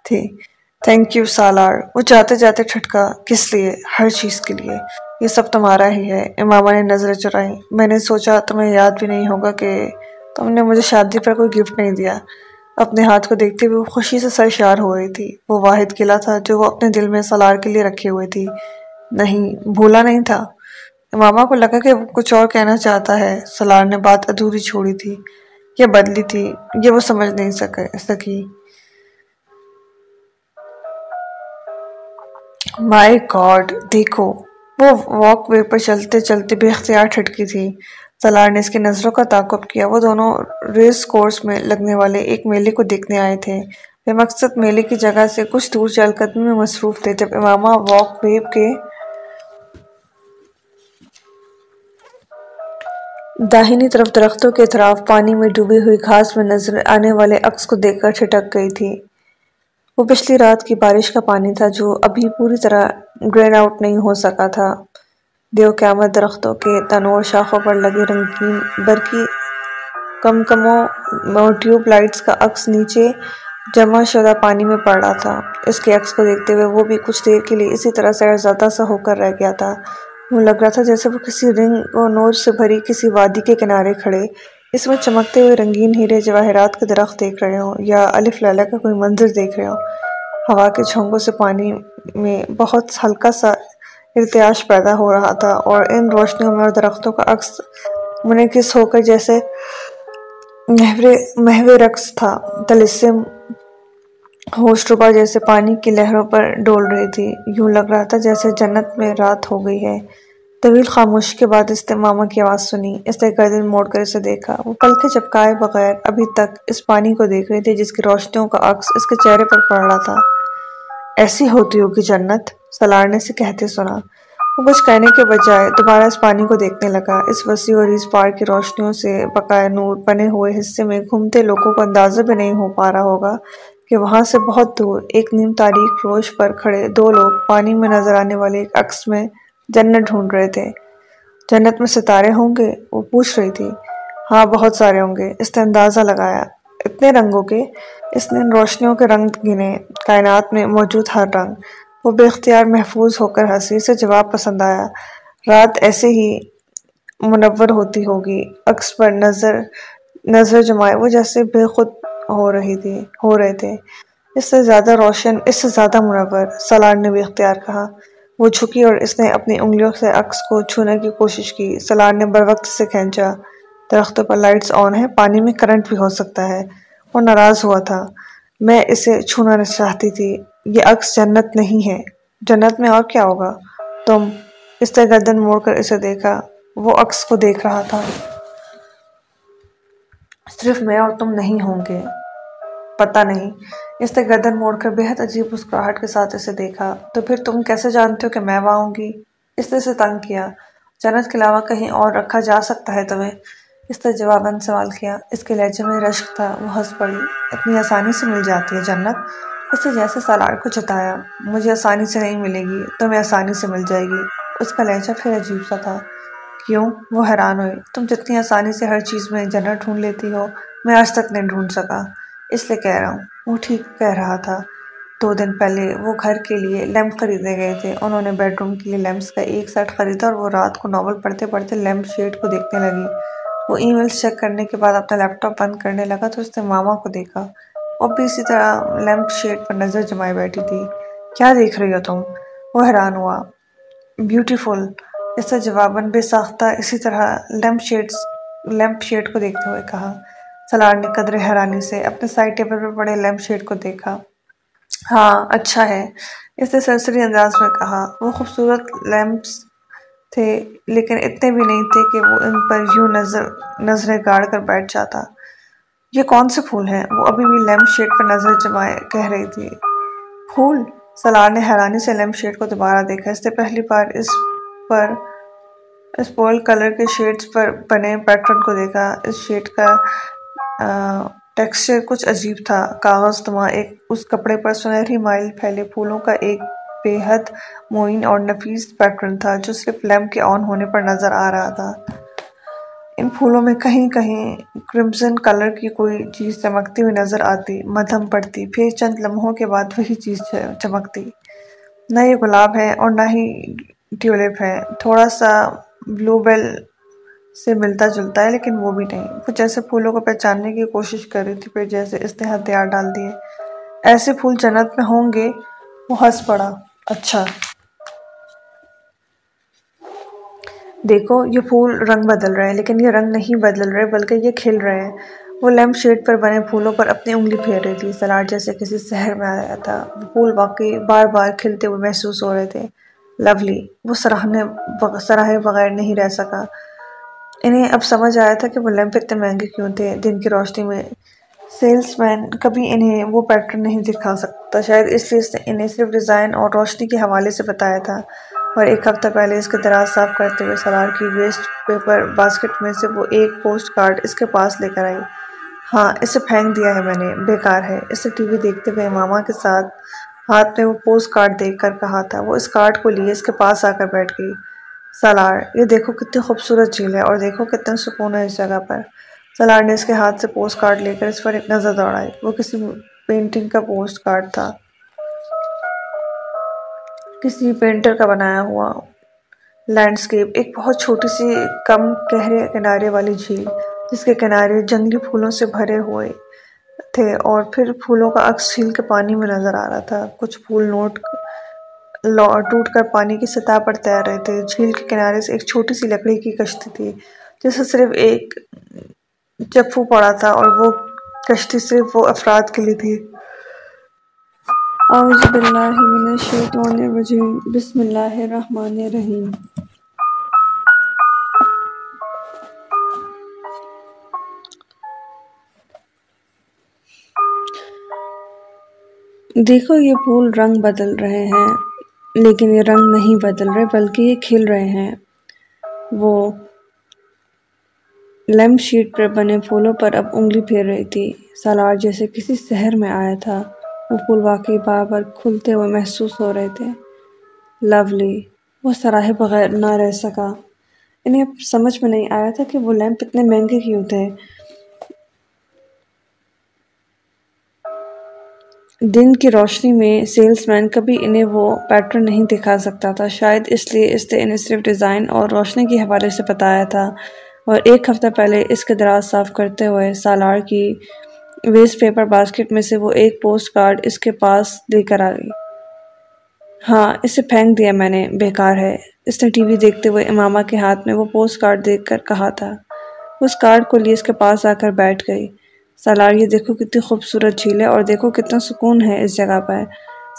تھی۔ Thank you Salar. وہ جاتے جاتے ٹھٹکا۔ کس لیے؟ ہر چیز کے لیے۔ یہ سب تمہارا ہی ہے۔ امامہ نے نظریں چرائی۔ میں نے سوچا، تمہیں یاد بھی نہیں ہوگا کہ تم نے مجھے شادی پر کوئی گفٹ نہیں دیا۔ اپنے ہاتھ کو دیکھتے ہوئے وہ خوشی سے سرشار ہو رہی تھی۔ وہ واحد قلعہ تھا جو وہ اپنے دل میں سالار کے لیے رکھے ہوئے تھی۔ نہیں، بھولا نہیں تھا۔ امامہ کو لگا کہ وہ کچھ اور کہنا چاہتا ہے۔ سالار نے بات ادھوری چھوڑی تھی۔ یہ بدلی تھی۔ یہ وہ سمجھ نہیں سکے، سکی۔ مائی گاڈ دیکھو۔ وہ واک وے پر چلتے چلتے بے اختیار ٹھٹکی تھی۔ سلار نے اس کی نظروں کا تعقب کیا۔ وہ دونوں ریس کورس میں لگنے والے ایک میلے کو دیکھنے آئے تھے۔ بے مقصد میلے کی جگہ سے کچھ دور چل قدمی میں مصروف تھے۔ جب امامہ واک وے کے داہنی طرف درختوں کے اطراف پانی میں ڈوبی ہوئی گھاس میں نظر آنے والے عکس کو دیکھ کر چھٹک گئی تھی۔ وہ پچھلی رات کی بارش کا پانی تھا جو ابھی پوری طرح ڈرین آؤٹ نہیں ہو سکا تھا۔ دیو قیامت درختوں کے تنور شاخوں پر لگے رنگین برقی کم کموں ٹیوب لائٹس کا عکس نیچے جمع شدہ پانی میں پڑ رہا تھا۔ اس کے عکس کو دیکھتے ہوئے وہ بھی کچھ دیر کے لیے اسی طرح سے زیادہ سا ہو کر رہ گیا تھا۔ وہ لگ رہا تھا جیسے وہ کسی رنگ و نور سے بھری کسی وادی کے کنارے کھڑے۔ اس میں چمکتے ہوئے رنگین ہیرے جواہرات کے درخت دیکھ رہے ہوں یا الف لیلہ کا کوئی منظر دیکھ رہے ہوں۔ ہوا کے جھونکوں سے پانی میں بہت ہلکا سا ارتیاش پیدا ہو رہا تھا اور ان روشنیوں میں اور درختوں کا عکس منعقص ہو کر جیسے محو رقص تھا۔ تلسم ہوش ربا جیسے پانی کی لہروں پر ڈول رہی تھی۔ یوں لگ رہا تھا جیسے جنت میں رات ہو گئی ہے۔ طویل خاموشی کے بعد اس نے ماما کی آواز سنی، اس نے گردن موڑ کر اسے دیکھا۔ وہ پلکیں چپکائے بغیر ابھی تک اس پانی کو دیکھ رہی تھی جس کی روشنیوں کا عکس اس کے چہرے پر پڑ رہا تھا۔ ایسی ہوتی ہوگی جنت؟ سلار نے اسے کہتے سنا۔ وہ کچھ کہنے کے بجائے دوبارہ اس پانی کو دیکھنے لگا۔ اس وسیع اور اس پار کی روشنیوں سے بقائے نور بنے ہوئے حصے میں گھومتے لوگوں کو اندازہ بھی نہیں ہو پا رہا ہوگا کہ وہاں سے بہت دور ایک نیم تاریخ روش پر کھڑے دو لوگ پانی میں نظر آنے والے ایک عکس میں جنت ڈھونڈ رہے تھے۔ جنت میں ستارے ہوں گے، وہ پوچھ رہی تھی۔ ہاں بہت سارے ہوں گے۔ اس نے اندازہ لگایا۔ اتنے رنگوں کے، اس نے روشنیوں کے رنگ گنے۔ کائنات میں موجود ہر رنگ۔ وہ بے اختیار محفوظ ہو کر ہنسی سے جواب پسند آیا۔ رات ایسے ہی منور ہوتی ہوگی۔ عکس پر نظر نظر جمائے، وہ جیسے بے خود ہو رہی تھی، ہو رہے تھے۔ اس سے زیادہ روشن، اس سے زیادہ منور۔ سلار نے بھی اختیار کہا۔ وہ جھکی اور اس نے اپنی انگلیوں سے عکس کو چھونے کی کوشش کی۔ سلار نے بر وقت سے کھینچا۔ درختوں پر لائٹس آن ہے پانی میں کرنٹ بھی ہو سکتا ہے۔ وہ ناراض ہوا تھا۔ میں اسے چھونا نہ چاہتی تھی۔ یہ عکس جنت نہیں ہے۔ جنت میں اور کیا ہوگا؟ تم اس طرح گردن موڑ کر اسے دیکھا۔ وہ عکس کو دیکھ رہا تھا۔ صرف میں اور تم نہیں ہوں گے۔ پتہ نہیں۔ اس نے گردن موڑ کر بہت عجیب مسکراہٹ کے ساتھ اسے دیکھا۔ تو پھر تم کیسے جانتے ہو کہ میں وہاں ہوں گی؟ اس نے اسے تنگ کیا۔ جنت کے علاوہ کہیں اور رکھا جا سکتا ہے تمہیں؟ اس نے جواباً سوال کیا۔ اس کے لہجے میں رشک تھا۔ وہ ہنس پڑی۔ اتنی آسانی سے مل جاتی ہے جنت۔ اس نے جیسے سالار کو جتایا۔ مجھے آسانی سے نہیں ملے گی۔ تمہیں آسانی سے مل جائے گی۔ اس کا لہجہ پھر عجیب سا تھا۔ کیوں؟ وہ حیران ہوئی تم جتنی آسانی سے ہر چیز میں جنت ڈھونڈ لیتی ہو، میں آج تک نہیں ڈھونڈ سکا۔ اس لیے کہہ رہا ہوں۔ وہ ٹھیک کہہ رہا تھا۔ دو دن پہلے وہ گھر کے لیے لیمپ خریدے گئے تھے۔ انہوں نے بیڈ روم کے لیے لیمپس کا ایک سیٹ خریدا اور وہ رات کو ناول پڑھتے پڑھتے لیمپ شیڈ کو دیکھنے لگی۔ وہ ای میلز چیک کرنے کے بعد اپنا لیپ ٹاپ بند کرنے لگا تو اس نے ماما کو دیکھا۔ وہ بھی اسی طرح لیمپ شیڈ پر نظر جمائے بیٹھی تھی۔ کیا دیکھ رہی ہو تم؟ وہ حیران ہوا۔ بیوٹیفل۔ اس سے جواباً بے ساختہ اسی طرح لیمپ شیڈ لیمپ شیڈ کو دیکھتے ہوئے کہا۔ سلار نے قدر حیرانی سے اپنے سائڈ ٹیبل پر پڑے لیمپ شیڈ کو دیکھا۔ ہاں اچھا ہے۔ اس نے سرسری انداز میں کہا، وہ خوبصورت لیمپس تھے، لیکن اتنے بھی نہیں تھے کہ وہ ان پر یوں نظر نظریں گاڑ کر بیٹھ جاتا۔ یہ کون سے پھول ہیں؟ وہ ابھی بھی لیمپ شیڈ پر نظر جمائے کہہ رہی تھی پھول؟ سلار نے حیرانی سے لیمپ شیڈ کو دوبارہ دیکھا۔ اس نے پہلی بار اس پر اس پول کلر کے شیڈز پر بنے پیٹرن کو دیکھا۔ اس شیڈ کا ٹیکسچر کچھ عجیب تھا۔ کاغذ تما ایک اس کپڑے پر سنہری مائل پھیلے پھولوں کا ایک بے حد معین اور نفیس پیٹرن تھا جو صرف لیمپ کے آن ہونے پر نظر آ رہا تھا۔ ان پھولوں میں کہیں کہیں کرمزن کلر کی کوئی چیز چمکتی ہوئی نظر آتی، مدھم پڑتی، پھر چند لمحوں کے بعد وہی چیز چمکتی۔ نہ یہ گلاب ہے اور نہ ہی ٹیولپ ہے۔ تھوڑا سا بلو بیل سے ملتا جلتا ہے، لیکن وہ بھی نہیں۔ وہ جیسے پھولوں کو پہچاننے کی کوشش کر رہی تھی، پھر جیسے اس نے ہتھیار ڈال دیے۔ ایسے پھول جنت میں ہوں گے۔ وہ ہنس پڑا۔ اچھا۔ دیکھو، یہ پھول رنگ بدل رہے ہیں، لیکن یہ رنگ نہیں بدل رہے، بلکہ یہ کھل رہے ہیں۔ وہ لیمپ شیڈ پر بنے پھولوں پر اپنی انگلی پھیر رہی تھی۔ سلار جیسے کسی سحر میں آیا تھا۔ وہ پھول واقعی بار بار کھلتے ہوئے محسوس ہو رہے تھے۔ لولی وہ سراہنے سراہے بغیر نہیں رہ سکا۔ انہیں اب سمجھ آیا تھا کہ وہ لیمپ اتنے مہنگے کیوں تھے، دن کی روشنی میں۔ سیلز مین کبھی انہیں وہ پیٹرن نہیں دکھا سکتا۔ شاید اس لیے اس نے انہیں صرف ڈیزائن اور روشنی کے حوالے سے بتایا تھا۔ اور ایک ہفتہ پہلے اس کے دراز صاف کرتے ہوئے سلار کی ویسٹ پیپر باسکٹ میں سے وہ ایک پوسٹ کارڈ اس کے پاس لے کر آئی۔ ہاں اسے پھینک دیا ہے میں نے، بیکار ہے۔ اسے ٹی وی دیکھتے ہوئے ماما کے ساتھ ہاتھ میں وہ پوسٹ کارڈ دیکھ کر کہا تھا۔ وہ اس کارڈ کو لیے اس کے پاس آ کر بیٹھ گئی۔ سلار یہ دیکھو کتنی خوبصورت جھیل ہے اور دیکھو کتنا سکون ہے اس جگہ پر۔ سلار نے اس کے ہاتھ سے پوسٹ کارڈ لے کر اس پر ایک نظر دوڑائی وہ کسی پینٹنگ کا پوسٹ کارڈ تھا۔ کسی پینٹر کا بنایا ہوا۔ لینڈسکیپ، ایک بہت چھوٹی سی، کم گہرے کنارے والی جھیل، جس کے کنارے جنگلی پھولوں سے بھرے ہوئے تھے اور پھر پھولوں کا عکس جھیل کے پانی میں نظر آ رہا تھا۔ کچھ پھول نوٹ ٹوٹ کر پانی کی سطح پر تیر رہے تھے۔ جھیل کے کنارے سے ایک چھوٹی سی لکڑی کی کشتی تھی، جسے صرف ایک چپو پڑا تھا اور وہ کشتی صرف وہ افراد کے لیے تھی۔ اعوذ باللہ من الشیطان الرجیم۔ بسم اللہ الرحمن الرحیم۔ دیکھو یہ پھول رنگ بدل رہے ہیں۔ لیکن یہ رنگ نہیں بدل رہے، بلکہ یہ کھل رہے ہیں۔ وہ لیمپ شیٹ پر بنے پھولوں پر اب انگلی پھیر رہی تھی۔ سالار جیسے کسی سحر میں آیا تھا، وہ پھول واقعی بار بار کھلتے ہوئے محسوس ہو رہے تھے۔ لولی، وہ سراہے بغیر نہ رہ سکا۔ انہیں اب سمجھ میں نہیں آیا تھا کہ وہ لیمپ اتنے مہنگے کیوں تھے۔ دن کی روشنی میں سیلز مین کبھی انہیں وہ پیٹرن نہیں دکھا سکتا تھا۔ شاید اس لیے اس نے انہیں صرف ڈیزائن اور روشنی کے حوالے سے بتایا تھا۔ اور ایک ہفتہ پہلے اس کے دراز صاف کرتے ہوئے سالار کی ویسٹ پیپر باسکٹ میں سے وہ ایک پوسٹ کارڈ اس کے پاس لے کر آ گئی۔ ہاں اسے پھینک دیا میں نے، بیکار ہے۔ اس نے ٹی وی دیکھتے ہوئے امامہ کے ہاتھ میں وہ پوسٹ کارڈ دیکھ کر کہا تھا۔ اس کارڈ کو لیے اس کے پاس آ کر بیٹھ گئی۔ سالار، یہ دیکھو کتنی خوبصورت جھیل ہے اور دیکھو کتنا سکون ہے اس جگہ پر۔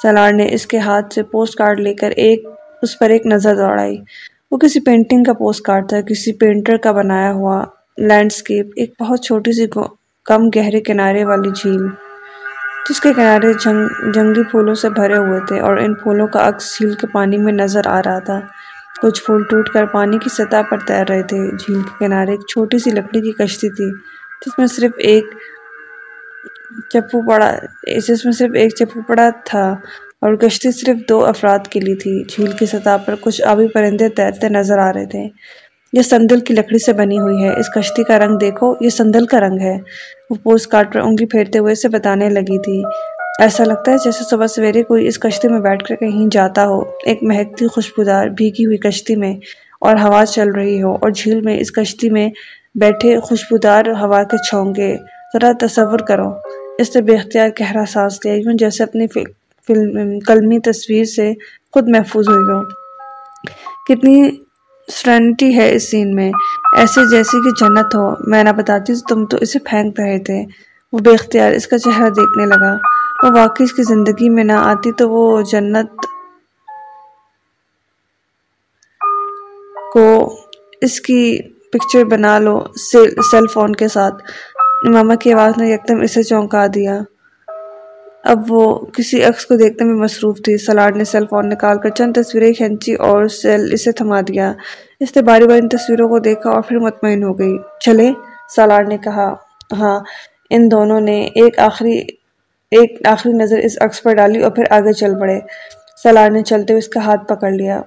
سالار نے اس کے ہاتھ سے پوسٹ کارڈ لے کر ایک، اس پر ایک نظر دوڑائی۔ وہ کسی پینٹنگ کا پوسٹ کارڈ تھا، کسی پینٹر کا بنایا ہوا لینڈسکیپ، ایک بہت چھوٹی سی کم گہرے کنارے والی جھیل۔ جس کے کنارے جنگ جنگلی پھولوں سے بھرے ہوئے تھے اور ان پھولوں کا عکس جھیل کے پانی میں نظر آ رہا تھا۔ کچھ پھول ٹوٹ کر پانی کی سطح پر تیر رہے تھے۔ جھیل کے کنارے ایک چھوٹی سی لکڑی کی کشتی تھی۔ جس میں صرف ایک چپو پڑا جس میں صرف ایک چپو پڑا تھا اور کشتی صرف دو افراد کے لیے تھی۔ جھیل کی سطح پر کچھ آبی پرندے تیرتے نظر آ رہے تھے۔ یہ سندل کی لکڑی سے بنی ہوئی ہے۔ اس کشتی کا رنگ دیکھو، یہ سندل کا رنگ ہے۔ وہ پوسٹ کارڈ پر انگلی پھیرتے ہوئے اسے بتانے لگی تھی۔ ایسا لگتا ہے جیسے صبح سویرے کوئی اس کشتی میں بیٹھ کر کہیں جاتا ہو۔ ایک مہکتی خوشبودار بھیگی ہوئی کشتی میں اور ہوا چل رہی ہو اور جھیل میں اس کشتی میں بیٹھے خوشبودار ہوا کے چھونگے ذرا تصور کرو، اس نے بے اختیار گہرا سانس لیا یوں جیسے اپنی قلمی تصویر سے خود محفوظ ہوئی ہو۔ کتنی سرنٹی ہے اس سین میں۔ ایسے جیسے کہ جنت ہو۔ میں نہ بتاتی تم تو اسے پھینک رہے تھے۔ وہ بے اختیار اس کا چہرہ دیکھنے لگا۔ وہ واقعی اس کی زندگی میں نہ آتی تو وہ جنت کو اس کی پکچر بنا لو سیل فون کے ساتھ۔ ماما کی آواز نے یکدم اسے چونکا دیا۔ اب وہ کسی عکس کو دیکھنے میں مصروف تھی۔ سلاڈ نے سیل فون نکال کر چند تصویریں کھینچی اور سیل اسے تھما دیا۔ اس نے باری باری ان تصویروں کو دیکھا اور پھر مطمئن ہو گئی۔ چلے سلاڈ نے کہا ہاں ان دونوں نے ایک آخری ایک آخری نظر اس عکس پر ڈالی اور پھر آگے چل پڑے۔ سلاڈ نے چلتے ہوئے اس کا ہاتھ پکڑ لیا۔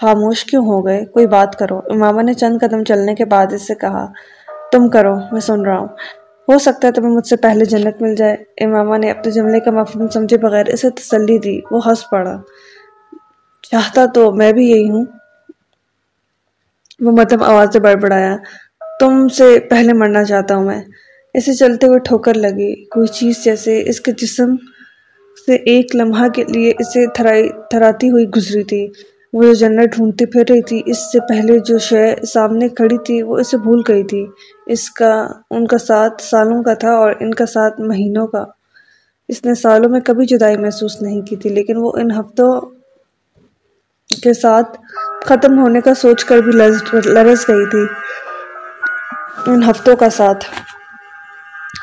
خاموش کیوں ہو گئے؟ کوئی بات کرو۔ امامہ نے چند قدم چلنے کے بعد اس سے کہا، تم کرو، میں سن رہا ہوں۔ ہو سکتا ہے تمہیں مجھ سے پہلے جنت مل جائے۔ امامہ نے اپنے جملے کا مفہوم سمجھے بغیر اسے تسلی دی۔ وہ ہنس پڑا۔ چاہتا تو میں بھی یہی ہوں۔ وہ مدم آواز سے بڑبڑایا، تم سے پہلے مرنا چاہتا ہوں میں۔ اسے چلتے ہوئے ٹھوکر لگی۔ کوئی چیز جیسے اس کے جسم سے ایک لمحہ کے لیے اسے تھراتی ہوئی گزری تھی۔ وہ جو جنت ڈھونڈتی پھر رہی تھی۔ اس سے پہلے جو شے سامنے کھڑی تھی، وہ اسے بھول گئی تھی۔ اس کا، ان کا ساتھ سالوں کا تھا اور ان کا ساتھ مہینوں کا۔ اس نے سالوں میں کبھی جدائی محسوس نہیں کی تھی، لیکن وہ ان ہفتوں کے ساتھ ختم ہونے کا سوچ کر بھی لرز گئی تھی۔ ان ہفتوں کا ساتھ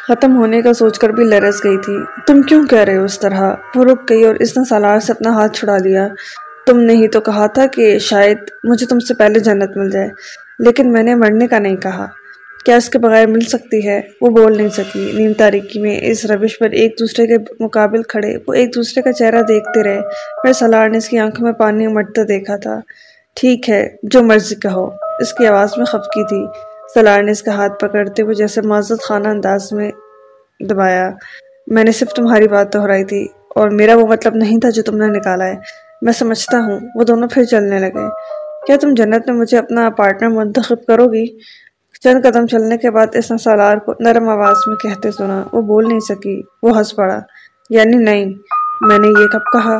ختم ہونے کا سوچ کر بھی لرز گئی تھی۔ تم کیوں کہہ رہے ہو اس طرح؟ وہ رک گئی اور اس نے سالار سے اپنا ہاتھ چھڑا لیا۔ تم نے ہی تو کہا تھا کہ شاید مجھے تم سے پہلے جنت مل جائے، لیکن میں نے مرنے کا نہیں کہا۔ کیا اس کے بغیر مل سکتی ہے؟ وہ بول نہیں سکی۔ نیم تاریکی میں اس روش پر ایک دوسرے کے مقابل کھڑے، وہ ایک دوسرے کا چہرہ دیکھتے رہے۔ پھر سلار نے اس کی آنکھوں میں پانی امٹتا دیکھا تھا۔ ٹھیک ہے، جو مرضی کہو۔ اس کی آواز میں خفکی تھی۔ سلار نے اس کا ہاتھ پکڑتے ہوئے جیسے معذت خانہ انداز میں دبایا۔ میں نے صرف تمہاری بات دہرائی تھی اور میرا وہ مطلب نہیں تھا جو تم نے نکالا ہے۔ میں سمجھتا ہوں، وہ دونوں پھر چلنے لگے۔ کیا تم جنت میں مجھے اپنا پارٹنر منتخب کرو گی؟ چند قدم چلنے کے بعد اس نے سالار کو نرم آواز میں کہتے سنا، وہ بول نہیں سکی، وہ ہنس پڑا۔ یعنی نہیں، میں نے یہ کب کہا؟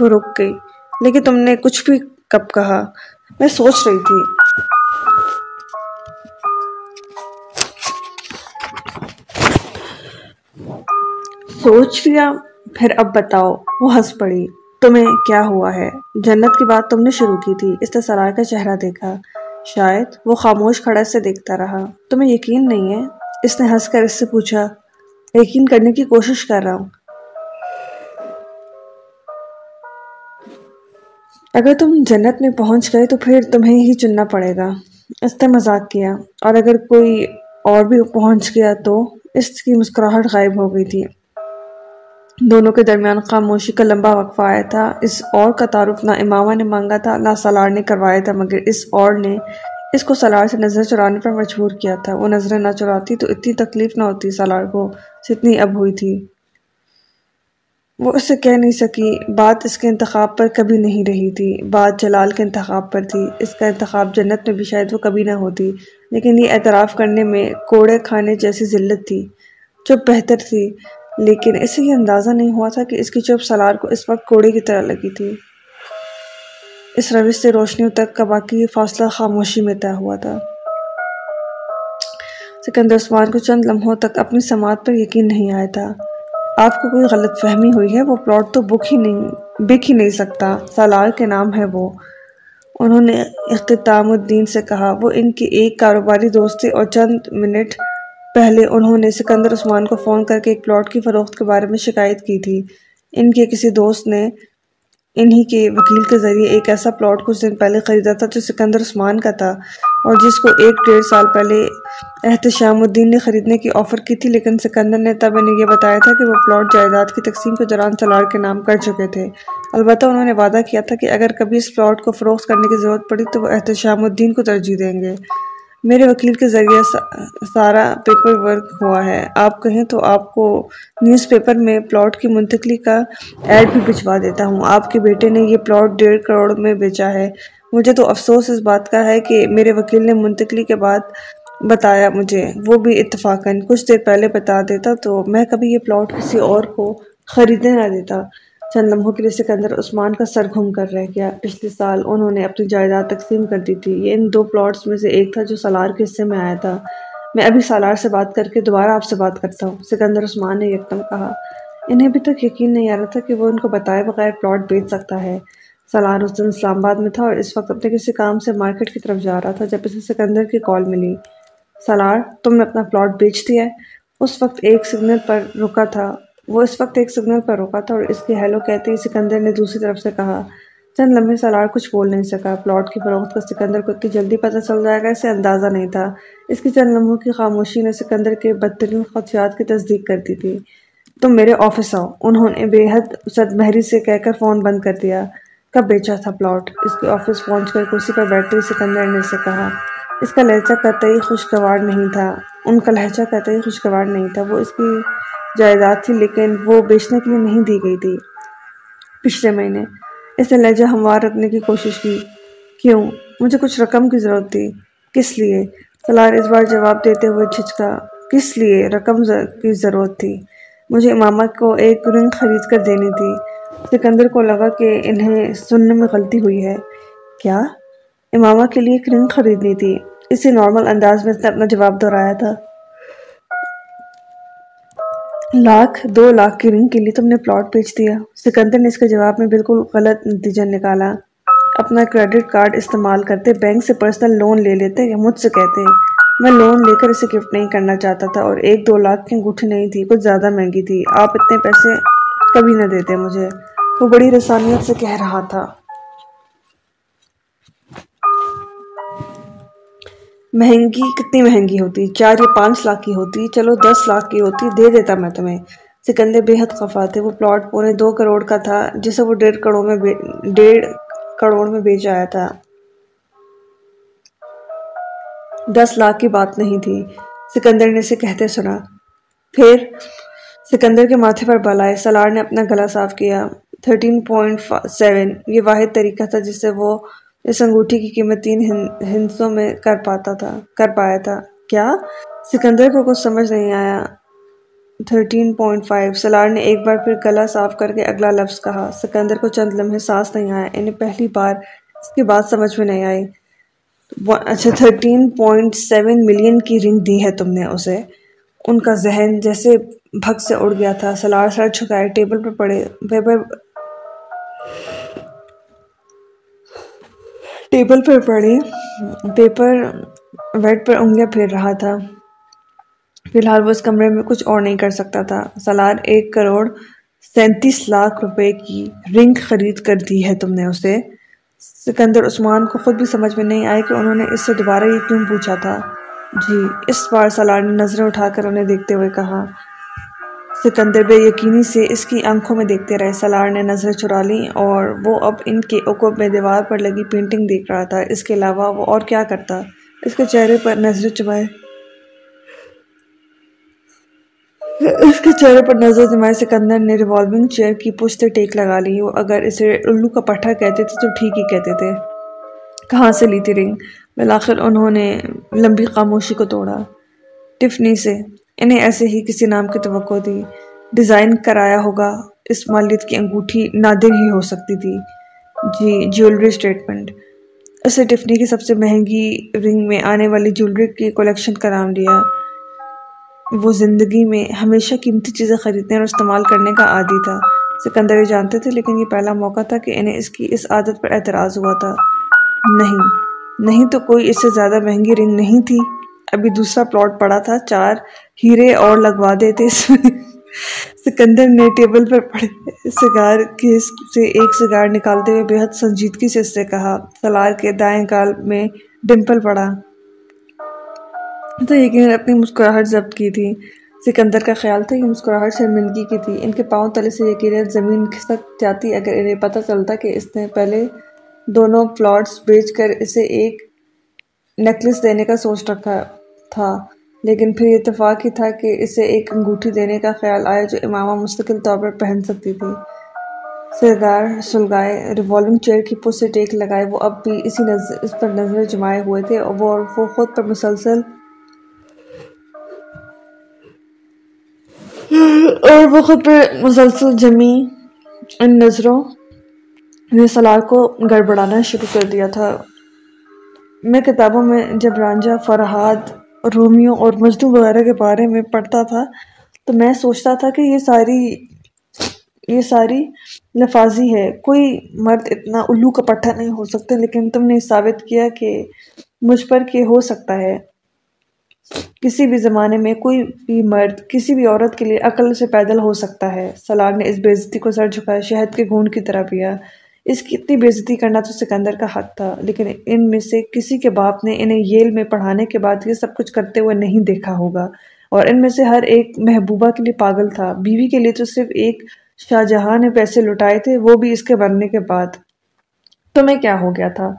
وہ رک گئی۔ لیکن تم نے کچھ بھی کب کہا؟ میں سوچ رہی تھی۔ سوچ لیا، پھر اب بتاؤ، وہ ہنس پڑی۔ تمہیں کیا ہوا ہے؟ جنت کی بات تم نے شروع کی تھی، اس نے سرار کا چہرہ دیکھا۔ شاید وہ خاموش کھڑا سے دیکھتا رہا۔ تمہیں یقین نہیں ہے؟ اس نے ہنس کر اس سے پوچھا، یقین کرنے کی کوشش کر رہا ہوں۔ اگر تم جنت میں پہنچ گئے تو پھر تمہیں ہی چننا پڑے گا۔ اس نے مذاق کیا۔ اور اگر کوئی اور بھی پہنچ گیا تو اس کی مسکراہٹ غائب ہو گئی تھی۔ دونوں کے درمیان خاموشی کا لمبا وقفہ آیا تھا۔ اس اور کا تعارف نہ امامہ نے مانگا تھا، نہ سالار نے کروایا تھا، مگر اس اور نے اس کو سالار سے نظر چرانے پر مجبور کیا تھا۔ وہ نظریں نہ چراتی تو اتنی تکلیف نہ ہوتی سالار کو جتنی اب ہوئی تھی۔ وہ اس سے کہہ نہیں سکی، بات اس کے انتخاب پر کبھی نہیں رہی تھی، بات جلال کے انتخاب پر تھی۔ اس کا انتخاب جنت میں بھی شاید وہ کبھی نہ ہوتی، لیکن یہ اعتراف کرنے میں کوڑے کھانے جیسی ذلت تھی جو بہتر تھی۔ لیکن اسے یہ اندازہ نہیں ہوا تھا کہ اس کی چپ سالار کو اس وقت کوڑے کی طرح لگی تھی۔ اس روش سے روشنیوں تک کا باقی فاصلہ خاموشی میں طے ہوا تھا۔ سکندر عثمان کو چند لمحوں تک اپنی سماعت پر یقین نہیں آیا تھا۔ آپ کو کوئی غلط فہمی ہوئی ہے؟ وہ پلاٹ تو بک ہی نہیں، بک ہی نہیں سکتا۔ سالار کے نام ہے وہ۔ انہوں نے اختتام الدین سے کہا، وہ ان کی ایک کاروباری دوست تھے اور چند منٹ پہلے انہوں نے سکندر عثمان کو فون کر کے ایک پلاٹ کی فروخت کے بارے میں شکایت کی تھی۔ ان کے کسی دوست نے انہی کے وکیل کے ذریعے ایک ایسا پلاٹ کچھ دن پہلے خریدا تھا جو سکندر عثمان کا تھا اور جس کو ایک ڈیڑھ سال پہلے احتشام الدین نے خریدنے کی آفر کی تھی، لیکن سکندر نے تب انہیں یہ بتایا تھا کہ وہ پلاٹ جائیداد کی تقسیم کے دوران سلار کے نام کر چکے تھے۔ البتہ انہوں نے وعدہ کیا تھا کہ اگر کبھی اس پلاٹ کو فروخت کرنے کی ضرورت پڑی تو وہ احتشام الدین کو ترجیح دیں گے۔ میرے وکیل کے ذریعے سارا پیپر ورک ہوا ہے۔ آپ کہیں تو آپ کو نیوز پیپر میں پلاٹ کی منتقلی کا ایڈ بھی بھجوا دیتا ہوں۔ آپ کے بیٹے نے یہ پلاٹ ڈیڑھ کروڑ میں بیچا ہے۔ مجھے تو افسوس اس بات کا ہے کہ میرے وکیل نے منتقلی کے بعد بتایا مجھے۔ وہ بھی اتفاقاً کچھ دیر پہلے بتا دیتا تو میں کبھی یہ پلاٹ کسی اور کو خریدنے نہ دیتا۔ چند لمحوں کے لیے سکندر عثمان کا سر گھوم کر رہ گیا۔ پچھلے سال انہوں نے اپنی جائیداد تقسیم کر دی تھی۔ یہ ان دو پلاٹس میں سے ایک تھا جو سالار کے حصے میں آیا تھا۔ میں ابھی سالار سے بات کر کے دوبارہ آپ سے بات کرتا ہوں۔ سکندر عثمان نے یکدم کہا۔ انہیں ابھی تک یقین نہیں آ رہا تھا کہ وہ ان کو بتائے بغیر پلاٹ بیچ سکتا ہے۔ سالار اس دن اسلام آباد میں تھا اور اس وقت اپنے کسی کام سے مارکیٹ کی طرف جا رہا تھا جب اسے سکندر کی کال ملی۔ سالار، تم نے اپنا پلاٹ بیچ دیا ہے۔ اس وقت ایک سگنل پر رکا تھا۔ وہ اس وقت ایک سگنل پر روکا تھا اور اس کے ہیلو کہتے ہی سکندر نے دوسری طرف سے کہا، چند لمحے سالار کچھ بول نہیں سکا۔ پلاٹ کی فروخت کا سکندر کو اتنی جلدی پتہ چل جائے گا، اسے اندازہ نہیں تھا۔ اس کی چند لمحوں کی خاموشی نے سکندر کے بدترین خدشات کی تصدیق کر دی تھی۔ تم میرے آفس آؤ۔ انہوں نے بے حد صد مہری سے کہہ کر فون بند کر دیا۔ کب بیچا تھا پلاٹ؟ اس کے آفس پہنچ کر کرسی پر بیٹھتے سکندر نے اسے کہا، اس کا لہجہ قطعی خوشگوار نہیں تھا۔ ان کا لہجہ قطعی خوشگوار نہیں تھا۔ وہ اس کی جائیداد تھی، لیکن وہ بیچنے کے لیے نہیں دی گئی تھی۔ پچھلے مہینے، اس نے لہجہ ہموار رکھنے کی کوشش کی۔ کیوں؟ مجھے کچھ رقم کی ضرورت تھی۔ کس لیے؟ سلار اس بار جواب دیتے ہوئے جھجکا۔ کس لیے؟ رقم کی ضرورت تھی۔ مجھے امامہ کو ایک رنگ خرید کر دینی تھی۔ سکندر کو لگا کہ انہیں سننے میں غلطی ہوئی ہے۔ کیا؟ امامہ کے لیے ایک رنگ خریدنی تھی۔ اسی نارمل انداز میں اس نے اپنا جواب دہرایا تھا۔ لاکھ، دو لاکھ کی رنگ کے لیے تم نے پلاٹ بیچ دیا۔ سکندر نے اس کے جواب میں بالکل غلط نتیجہ نکالا۔ اپنا کریڈٹ کارڈ استعمال کرتے بینک سے پرسنل لون لے لیتے یا مجھ سے کہتے۔ میں لون لے کر اسے گفٹ نہیں کرنا چاہتا تھا اور ایک، دو لاکھ کی انگوٹھی نہیں تھی، کچھ زیادہ مہنگی تھی۔ آپ اتنے پیسے کبھی نہ دیتے مجھے۔ وہ بڑی رسانیت سے کہہ رہا تھا۔ مہنگی کتنی مہنگی ہوتی، چار یا پانچ لاکھ کی ہوتی، چلو دس لاکھ کی ہوتی، دے دیتا میں تمہیں۔ سکندر بے حد خفا تھے، وہ پلاٹ پونے دو کروڑ کا تھا، جسے وہ ڈیڑھ کروڑ میں ڈیڑھ کروڑ میں بیچ آیا تھا۔ دس لاکھ کی بات نہیں تھی، سکندر نے اسے کہتے سنا۔ پھر سکندر کے ماتھے پر بلائے سلار نے اپنا گلا صاف کیا۔ تھرٹین پوائنٹ سیون، یہ واحد طریقہ تھا جس سے وہ اس انگوٹھی کی قیمت تین ہندسوں میں کر پاتا تھا، کر پایا تھا۔ کیا؟ سکندر کو کچھ سمجھ نہیں آیا۔ Thirteen point five. سلار نے ایک بار پھر گلا صاف کر کے اگلا لفظ کہا۔ سکندر کو چند لمحے سانس نہیں آیا انہیں پہلی بار اس کی بات سمجھ میں نہیں آئی۔ اچھا تھرٹین پوائنٹ سیون ملین کی رنگ دی ہے تم نے اسے۔ ان کا ذہن جیسے بھگ سے اڑ گیا تھا۔ سلار سر چھکائے ٹیبل پر پڑے۔ پیپر ٹیبل پر پڑی، پیپر ویٹ پر انگلیاں پھیر رہا تھا۔ فی الحال وہ اس کمرے میں کچھ اور نہیں کر سکتا تھا۔ سلار ایک کروڑ سینتیس لاکھ روپے کی رنگ خرید کر دی ہے تم نے اسے۔ سکندر عثمان کو خود بھی سمجھ میں نہیں آئے کہ انہوں نے اس سے دوبارہ یہ کیوں پوچھا تھا۔ جی اس بار سالار نے نظریں اٹھا کر انہیں دیکھتے ہوئے کہا سکندر بے یقینی سے اس کی آنکھوں میں دیکھتے رہے۔ سالار نے نظریں چرا لیں اور وہ اب ان کے عقب میں دیوار پر لگی پینٹنگ دیکھ رہا تھا۔ اس کے علاوہ وہ اور کیا کرتا۔ اس کے چہرے پر نظریں چبائے اس کے چہرے پر نظر جمائے سکندر نے ریوالونگ چیئر کی پشت ٹیک لگا لی۔ وہ اگر اسے الو کا پٹھا کہتے تھے تو ٹھیک ہی کہتے تھے۔ کہاں سے لی تھی رنگ؟ بلاخر انہوں نے لمبی خاموشی کو توڑا۔ ٹفنی سے۔ انہیں ایسے ہی کسی نام کی توقع تھی ڈیزائن کرایا ہوگا، اس مالیت کی انگوٹھی نادر ہی ہو سکتی تھی۔ جی جیولری اسٹیٹمنٹ اسے ٹفنی کی سب سے مہنگی رنگ میں آنے والی جیولری کی کولیکشن کا نام دیا وہ زندگی میں ہمیشہ قیمتی چیزیں خریدنے اور استعمال کرنے کا عادی تھا۔ سکندر یہ جانتے تھے، لیکن یہ پہلا موقع تھا کہ انہیں اس کی اس عادت پر اعتراض ہوا تھا۔ نہیں نہیں تو کوئی اس سے زیادہ مہنگی رنگ نہیں تھی۔ ابھی دوسرا پلاٹ پڑا تھا چار ہیرے اور لگوا دیتے اس میں۔ سکندر نے ٹیبل پر پڑے سگار کیس سے ایک سگار نکالتے ہوئے بے حد سنجیدگی سے اس سے کہا، سلار کے دائیں گال میں ڈمپل پڑا۔ تو یقین اپنی مسکراہٹ ضبط کی تھی۔ سکندر کا خیال تھا کہ مسکراہٹ شرمندگی کی تھی۔ ان کے پاؤں تلے سے یقیناً زمین کھسک جاتی اگر انہیں پتہ چلتا کہ اس نے پہلے دونوں پلاٹس بیچ کر اسے ایک نیکلس دینے کا سوچ رکھا تھا۔ لیکن پھر یہ اتفاق ہی تھا کہ اسے ایک انگوٹھی دینے کا خیال آیا جو امامہ مستقل طور پر پہن سکتی تھی۔ سرگار سلگائے ریوالونگ چیئر کی پس سے ٹیک لگائے، وہ اب بھی اسی نظر اس پر نظر جمائے ہوئے تھے اور وہ خود پر مسلسل اور وہ خود پر مسلسل جمی ان نظروں نے سلار کو گڑبڑانا شروع کر دیا تھا۔ میں کتابوں میں جب رانجھا فرحاد رومیو اور مجدو وغیرہ کے بارے میں پڑھتا تھا، تو میں سوچتا تھا کہ یہ ساری یہ ساری لفاظی ہے۔ کوئی مرد اتنا الو کا پٹھا نہیں ہو سکتا، لیکن تم نے ثابت کیا کہ مجھ پر کہ ہو سکتا ہے۔ کسی بھی زمانے میں کوئی بھی مرد، کسی بھی عورت کے لیے عقل سے پیدل ہو سکتا ہے۔ سلار نے اس بےزتی کو سر جھکایا، شہد کے گھونڈ کی طرح پیا۔ اس کی اتنی بےزتی کرنا تو سکندر کا حق تھا، لیکن ان میں سے کسی کے باپ نے انہیں ییل میں پڑھانے کے بعد یہ سب کچھ کرتے ہوئے نہیں دیکھا ہوگا۔ اور ان میں سے ہر ایک محبوبہ کے لیے پاگل تھا۔ بیوی کے لیے تو صرف ایک شاہ جہاں نے پیسے لٹائے تھے، وہ بھی اس کے بننے کے بعد۔ تمہیں کیا ہو گیا تھا؟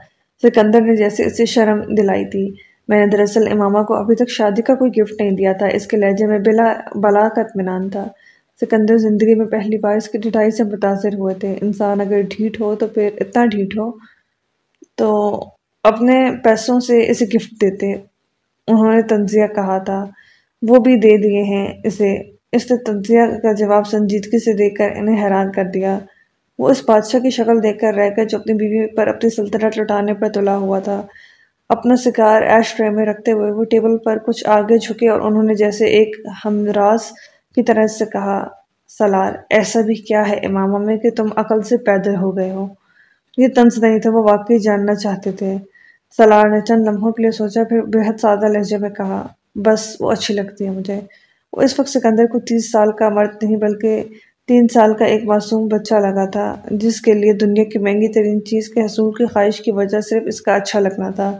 سکندر نے جیسے اسے شرم دلائی تھی۔ میں نے دراصل امامہ کو ابھی تک شادی کا کوئی گفٹ نہیں دیا تھا۔ اس کے لہجے میں بلا بلا کا اطمینان تھا۔ سکندر زندگی میں پہلی بار اس کی ڈھٹائی سے متاثر ہوئے تھے۔ انسان اگر ڈھیٹ ہو تو پھر اتنا ڈھیٹ ہو۔ تو اپنے پیسوں سے اسے گفٹ دیتے۔ انہوں نے تنزیہ کہا تھا۔ وہ بھی دے دیے ہیں اسے۔ اس نے تنزیہ کا جواب سنجیدگی سے دے کر انہیں حیران کر دیا۔ وہ اس بادشاہ کی شکل دیکھ کر رہ کر جو اپنی بیوی پر اپنی سلطنت لٹانے پر تلا ہوا تھا۔ اپنا سکار ایش ٹرے میں رکھتے ہوئے وہ ٹیبل پر کچھ آگے جھکے اور انہوں نے جیسے ایک ہمراز کی طرح سے کہا سلار ایسا بھی کیا ہے امامہ میں کہ تم عقل سے پیدل ہو گئے ہو؟ یہ تنس نہیں تھا، وہ واقعی جاننا چاہتے تھے۔ سلار نے چند لمحوں کے لیے سوچا، پھر بہت سادہ لہجے میں کہا، بس وہ اچھی لگتی ہے مجھے۔ وہ اس وقت سکندر کو تیس سال کا مرد نہیں، بلکہ تین سال کا ایک معصوم بچہ لگا تھا، جس کے لیے دنیا کی مہنگی ترین چیز کے حصول کی خواہش کی وجہ صرف اس کا اچھا لگنا تھا۔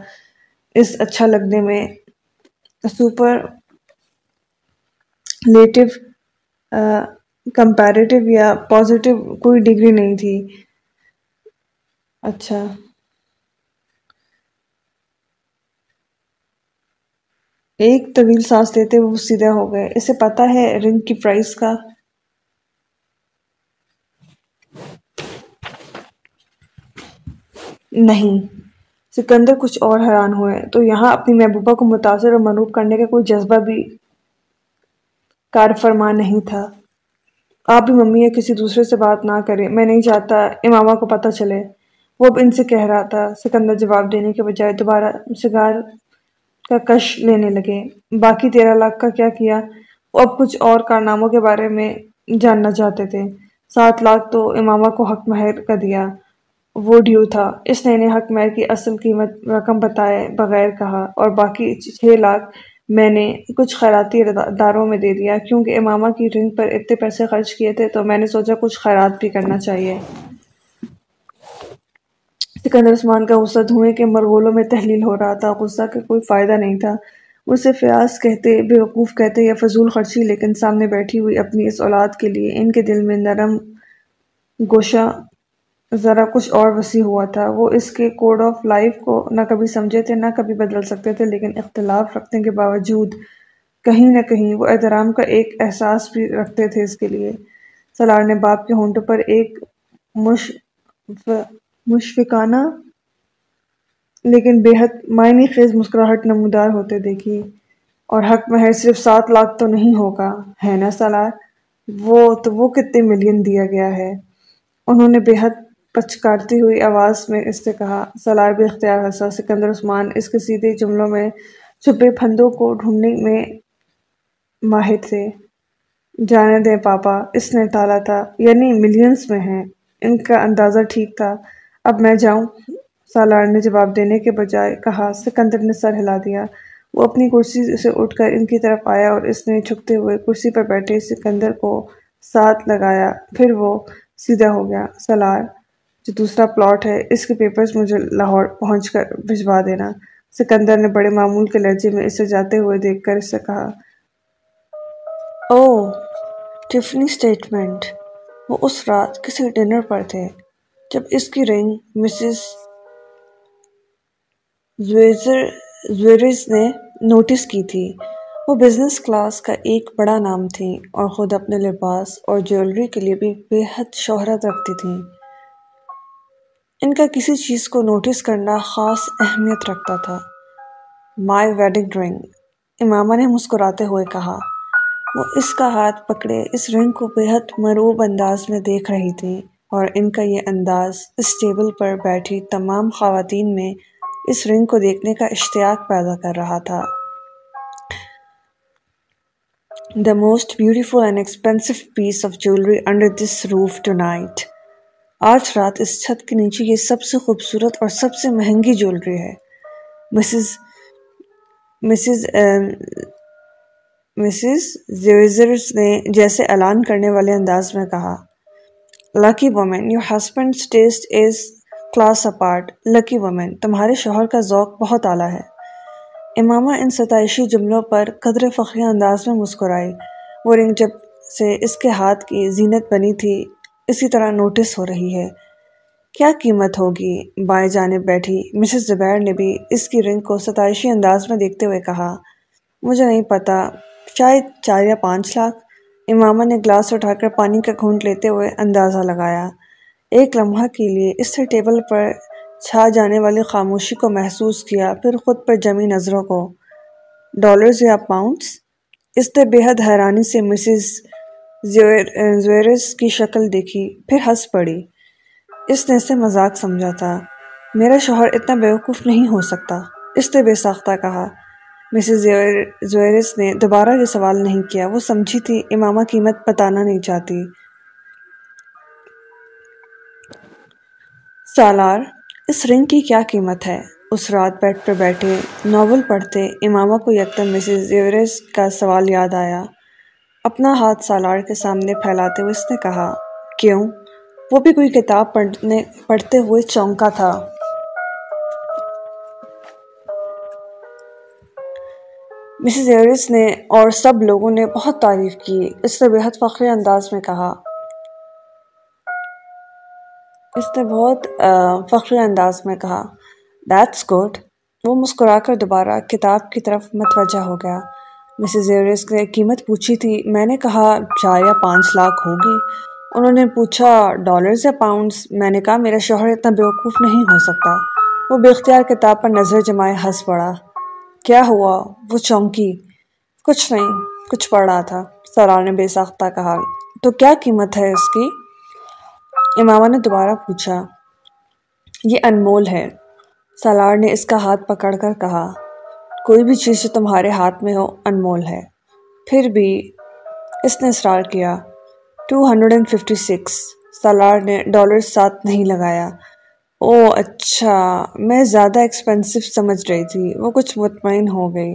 اس اچھا لگنے میں سپر لیٹو کمپیریٹیو یا پازیٹیو کوئی ڈگری نہیں تھی۔ اچھا۔ ایک طویل سانس لیتے وہ سیدھا ہو گئے۔ اسے پتا ہے رنگ کی پرائس کا۔ نہیں۔ سکندر کچھ اور حیران ہوئے۔ تو یہاں اپنی محبوبہ کو متاثر اور منوب کرنے کا کوئی جذبہ بھی کار فرما نہیں تھا۔ آپ بھی ممی یا کسی دوسرے سے بات نہ کریں، میں نہیں چاہتا امامہ کو پتہ چلے۔ وہ اب ان سے کہہ رہا تھا۔ سکندر جواب دینے کے بجائے دوبارہ سگار کا کش لینے لگے۔ باقی تیرہ لاکھ کا کیا کیا؟ وہ اب کچھ اور کارناموں کے بارے میں جاننا چاہتے تھے۔ سات لاکھ تو امامہ کو حق مہر کا دیا۔ وہ ڈیو تھا۔ اس نے انہیں حق مہر کی اصل قیمت رقم بتائے بغیر کہا اور باقی چھ لاکھ میں نے کچھ خیراتی اداروں میں دے دیا، کیونکہ امامہ کی رنگ پر اتنے پیسے خرچ کیے تھے تو میں نے سوچا کچھ خیرات بھی کرنا چاہیے۔ سکندر عثمان کا غصہ دھوئے کے مرغولوں میں تحلیل ہو رہا تھا، غصہ کا کوئی فائدہ نہیں تھا۔ اسے فیاض کہتے بے وقوف کہتے یا فضول خرچی، لیکن سامنے بیٹھی ہوئی اپنی اس اولاد کے لیے ان کے دل میں نرم گوشہ ذرا کچھ اور وسیع ہوا تھا۔ وہ اس کے کوڈ آف لائف کو نہ کبھی سمجھے تھے، نہ کبھی بدل سکتے تھے، لیکن اختلاف رکھنے کے باوجود کہیں نہ کہیں وہ احترام کا ایک احساس بھی رکھتے تھے اس کے لیے۔ سلار نے باپ کے ہونٹوں پر ایک مشفقانہ، لیکن بے حد معنی خیز مسکراہٹ نمودار ہوتے دیکھی۔ اور حق میں ہے صرف سات لاکھ تو نہیں ہوگا، ہے نا سالار وہ تو وہ کتنے ملین دیا گیا ہے۔ انہوں نے بے حد پچکارتی ہوئی آواز میں اس سے کہا سلار بھی اختیار ہنسا سکندر عثمان اس کے سیدھے جملوں میں چھپے پھندوں کو ڈھونڈنے میں ماہر تھے۔ جانے دیں پاپا، اس نے ٹالا تھا۔ یعنی ملینز میں ہیں۔ ان کا اندازہ ٹھیک تھا۔ اب میں جاؤں۔ سالار نے جواب دینے کے بجائے کہا، سکندر نے سر ہلا دیا۔ وہ اپنی کرسی سے اٹھ کر ان کی طرف آیا اور اس نے چھکتے ہوئے کرسی پر بیٹھے سکندر کو ساتھ لگایا۔ پھر وہ سیدھا ہو گیا۔ سالار جو دوسرا پلاٹ ہے، اس کے پیپرز مجھے لاہور پہنچ کر بھجوا دینا۔ سکندر نے بڑے معمول کے لہجے میں اسے جاتے ہوئے دیکھ کر اس سے کہا او ٹفنی اسٹیٹمنٹ وہ اس رات کسی ڈنر پر تھے، جب اس کی رنگ مسز زویرز نے نوٹس کی تھی۔ وہ بزنس کلاس کا ایک بڑا نام تھی اور خود اپنے لباس اور جیولری کے لیے بھی بے حد شہرت رکھتی تھیں۔ ان کا کسی چیز کو نوٹس کرنا خاص اہمیت رکھتا تھا۔ مائی ویڈنگ رنگ امامہ نے مسکراتے ہوئے کہا۔ وہ اس کا ہاتھ پکڑے اس رنگ کو بہت مروب انداز میں دیکھ رہی تھی اور ان کا یہ انداز اس ٹیبل پر بیٹھی تمام خواتین میں اس رنگ کو دیکھنے کا اشتیاق پیدا کر رہا تھا۔ The most beautiful and expensive piece of jewellery under this roof tonight آج رات اس چھت کے نیچے یہ سب سے خوبصورت اور سب سے مہنگی جیولری ہے۔ مسز مسز مسز زیوزرز نے جیسے اعلان کرنے والے انداز میں کہا lucky woman your husband taste is class apart lucky woman تمہارے شوہر کا ذوق بہت اعلیٰ ہے۔ امامہ ان ستائشی جملوں پر قدر فخری انداز میں مسکرائی وہ رنگ جب سے اس کے ہاتھ کی زینت بنی تھی اسی طرح نوٹس ہو رہی ہے۔ کیا قیمت ہوگی؟ بائیں جانب بیٹھی مسز زبیر نے بھی اس کی رنگ کو ستائشی انداز میں دیکھتے ہوئے کہا، مجھے نہیں پتا شاید چار یا پانچ لاکھ۔ امامہ نے گلاس اٹھا کر پانی کا گھونٹ لیتے ہوئے اندازہ لگایا۔ ایک لمحہ کے لیے اس سے ٹیبل پر چھا جانے والی خاموشی کو محسوس کیا، پھر خود پر جمی نظروں کو۔ ڈالرز یا پاؤنڈز اس نے بے حد حیرانی سے مسز زویرس کی شکل دیکھی، پھر ہنس پڑی۔ اس نے اسے مذاق سمجھا تھا۔ میرا شوہر اتنا بیوقوف نہیں ہو سکتا، اس نے بے ساختہ کہا۔ مسز زویرس نے دوبارہ یہ سوال نہیں کیا۔ وہ سمجھی تھی، امامہ قیمت بتانا نہیں چاہتی۔ سالار، اس رنگ کی کیا قیمت ہے؟ اس رات بیٹھ پر بیٹھے، ناول پڑھتے، امامہ کو یکدم مسز زیورس کا سوال یاد آیا۔ اپنا ہاتھ سالار کے سامنے پھیلاتے ہوئے اس نے کہا، کیوں؟ وہ بھی کوئی کتاب پڑھنے پڑھتے ہوئے چونکا تھا۔ مسز ایرس نے اور سب لوگوں نے بہت تعریف کی۔ اس نے بہت فخری انداز میں کہا۔ اس نے بہت فخری انداز میں کہا دیٹس گڈ وہ مسکرا کر دوبارہ کتاب کی طرف متوجہ ہو گیا۔ مسز ایرس نے قیمت پوچھی تھی۔ میں نے کہا، چار یا پانچ لاکھ ہوگی۔ انہوں نے پوچھا ڈالرز یا پاؤنڈز میں نے کہا، میرا شوہر اتنا بیوقوف نہیں ہو سکتا۔ وہ بے اختیار کتاب پر نظر جمائے ہنس پڑا۔ کیا ہوا؟ وہ چونکی۔ کچھ نہیں، کچھ پڑھ رہا تھا۔ سرار نے بے ساختہ کہا، تو کیا قیمت ہے اس کی؟ امامہ نے دوبارہ پوچھا، یہ انمول ہے۔ سالار نے اس کا ہاتھ پکڑ کر کہا کوئی بھی چیز جو تمہارے ہاتھ میں ہو، انمول ہے۔ پھر بھی اس نے اصرار کیا۔ Two hundred and fifty six Salar نے ڈالر ساتھ نہیں لگایا۔ او اچھا میں زیادہ ایکسپینسو سمجھ رہی تھی۔ وہ کچھ مطمئن ہو گئی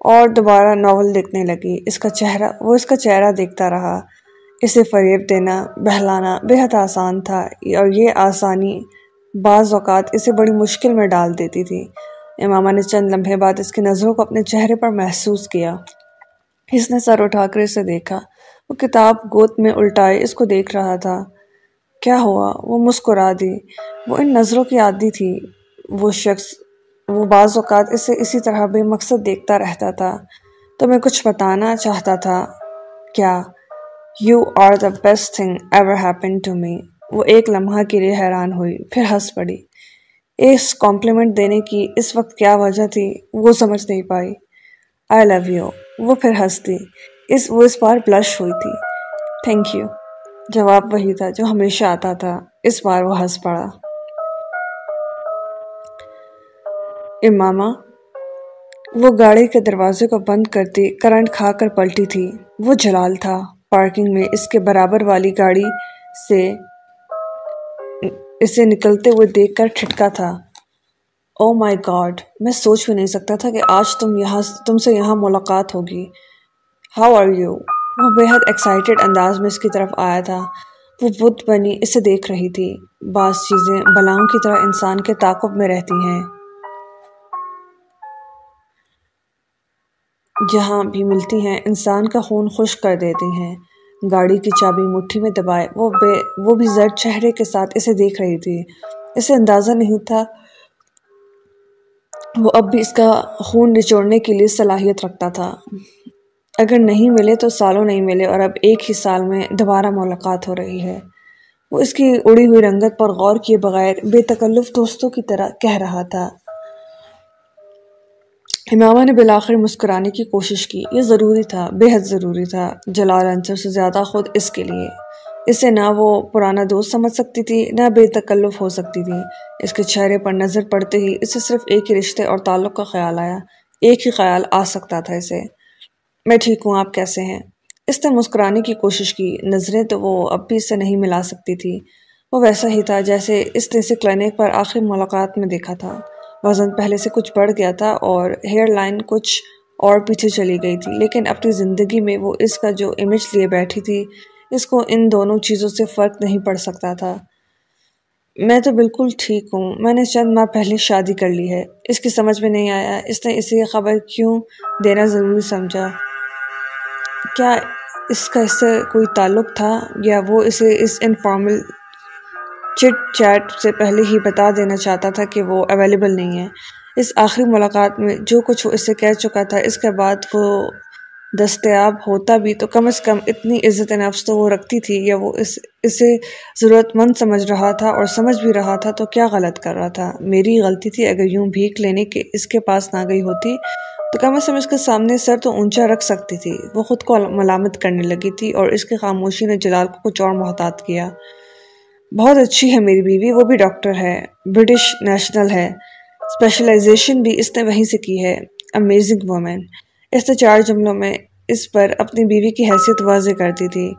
اور دوبارہ ناول دیکھنے لگی۔ اس کا چہرہ، وہ اس کا چہرہ دیکھتا رہا۔ اسے فریب دینا، بہلانا بہت آسان تھا اور یہ آسانی بعض اوقات اسے بڑی مشکل میں ڈال دیتی تھی۔ امامہ نے چند لمحے بعد اس کی نظروں کو اپنے چہرے پر محسوس کیا۔ اس نے سر اٹھا کر اسے دیکھا۔ وہ کتاب گوت میں الٹائے اس کو دیکھ رہا تھا۔ کیا ہوا؟ وہ مسکرا دی۔ وہ ان نظروں کی عادی تھی۔ وہ شخص، وہ بعض اوقات اسے اسی طرح بے مقصد دیکھتا رہتا تھا۔ تو میں کچھ بتانا چاہتا تھا؟ کیا؟ You are the best thing ever happen to me وہ ایک لمحہ کے لیے حیران ہوئی، پھر ہنس پڑی۔ اس کمپلیمنٹ دینے کی اس وقت کیا وجہ تھی وہ سمجھ نہیں پائی۔ آئی لو یو وہ پھر ہنس دی اس وہ اس بار بلش ہوئی تھی۔ تھینک یو جواب وہی تھا جو ہمیشہ آتا تھا۔ اس بار وہ ہنس پڑا۔ امامہ، وہ گاڑی کے دروازے کو بند کرتی کرنٹ کھا کر پلٹی تھی۔ وہ جلال تھا۔ پارکنگ میں اس کے برابر والی گاڑی سے اسے نکلتے ہوئے دیکھ کر ٹھٹکا تھا۔ او مائی گاڈ میں سوچ بھی نہیں سکتا تھا کہ آج تم یہاں تم سے یہاں ملاقات ہوگی۔ ہاؤ آر یو وہ بے حد ایکسائٹیڈ انداز میں اس کی طرف آیا تھا۔ وہ بدھ بنی اسے دیکھ رہی تھی۔ بعض چیزیں بلاؤں کی طرح انسان کے تعقب میں رہتی ہیں۔ جہاں بھی ملتی ہیں، انسان کا خون خشک کر دیتی ہیں۔ گاڑی کی چابی مٹھی میں دبائے، وہ بے، وہ بھی زرد چہرے کے ساتھ اسے دیکھ رہی تھی۔ اسے اندازہ نہیں تھا۔ وہ اب بھی اس کا خون نچوڑنے کے لیے صلاحیت رکھتا تھا۔ اگر نہیں ملے تو سالوں نہیں ملے اور اب ایک ہی سال میں دوبارہ ملاقات ہو رہی ہے۔ وہ اس کی اڑی ہوئی رنگت پر غور کیے بغیر بے تکلف دوستوں کی طرح کہہ رہا تھا۔ امامہ نے بلاخر مسکرانے کی کوشش کی۔ یہ ضروری تھا، بے حد ضروری تھا۔ جلال انصر سے زیادہ خود اس کے لیے۔ اسے نہ وہ پرانا دوست سمجھ سکتی تھی، نہ بے تکلف ہو سکتی تھی۔ اس کے چہرے پر نظر پڑتے ہی اسے صرف ایک ہی رشتے اور تعلق کا خیال آیا۔ ایک ہی خیال آ سکتا تھا اسے۔ میں ٹھیک ہوں، آپ کیسے ہیں؟ اس نے مسکرانے کی کوشش کی۔ نظریں تو وہ اب بھی اسے نہیں ملا سکتی تھی۔ وہ ویسا ہی تھا جیسے اس نے اسے کلینک پر آخری ملاقات میں دیکھا تھا۔ وزن پہلے سے کچھ بڑھ گیا تھا اور ہیئر لائن کچھ اور پیچھے چلی گئی تھی، لیکن اپنی زندگی میں وہ اس کا جو امیج لیے بیٹھی تھی، اس کو ان دونوں چیزوں سے فرق نہیں پڑ سکتا تھا۔ میں تو بالکل ٹھیک ہوں۔ میں نے چند ماہ پہلے شادی کر لی ہے۔ اس کی سمجھ میں نہیں آیا۔ اس نے اسے خبر کیوں دینا ضروری سمجھا؟ کیا اس کا اس سے کوئی تعلق تھا یا وہ اسے اس انفارمل چٹ چیٹ سے پہلے ہی بتا دینا چاہتا تھا کہ وہ اویلیبل نہیں ہے۔ اس آخری ملاقات میں جو کچھ وہ اس سے کہہ چکا تھا، اس کے بعد وہ دستیاب ہوتا بھی تو کم از کم اتنی عزت نفس تو وہ رکھتی تھی یا وہ اس، اسے ضرورت مند سمجھ رہا تھا اور سمجھ بھی رہا تھا تو کیا غلط کر رہا تھا۔ میری غلطی تھی اگر یوں بھیک لینے کے اس کے پاس نہ گئی ہوتی تو کم از کم اس کے سامنے سر تو اونچا رکھ سکتی تھی۔ وہ خود کو ملامت کرنے لگی تھی اور اس کی خاموشی نے جلال کو کچھ اور محتاط کیا۔ بہت اچھی ہے میری بیوی، وہ بھی ڈاکٹر ہے، برٹش نیشنل ہے اسپیشلائزیشن بھی اس نے وہیں سے کی ہے امیزنگ وومن اس نے چار جملوں میں اس پر اپنی بیوی کی حیثیت واضح کر دی تھی۔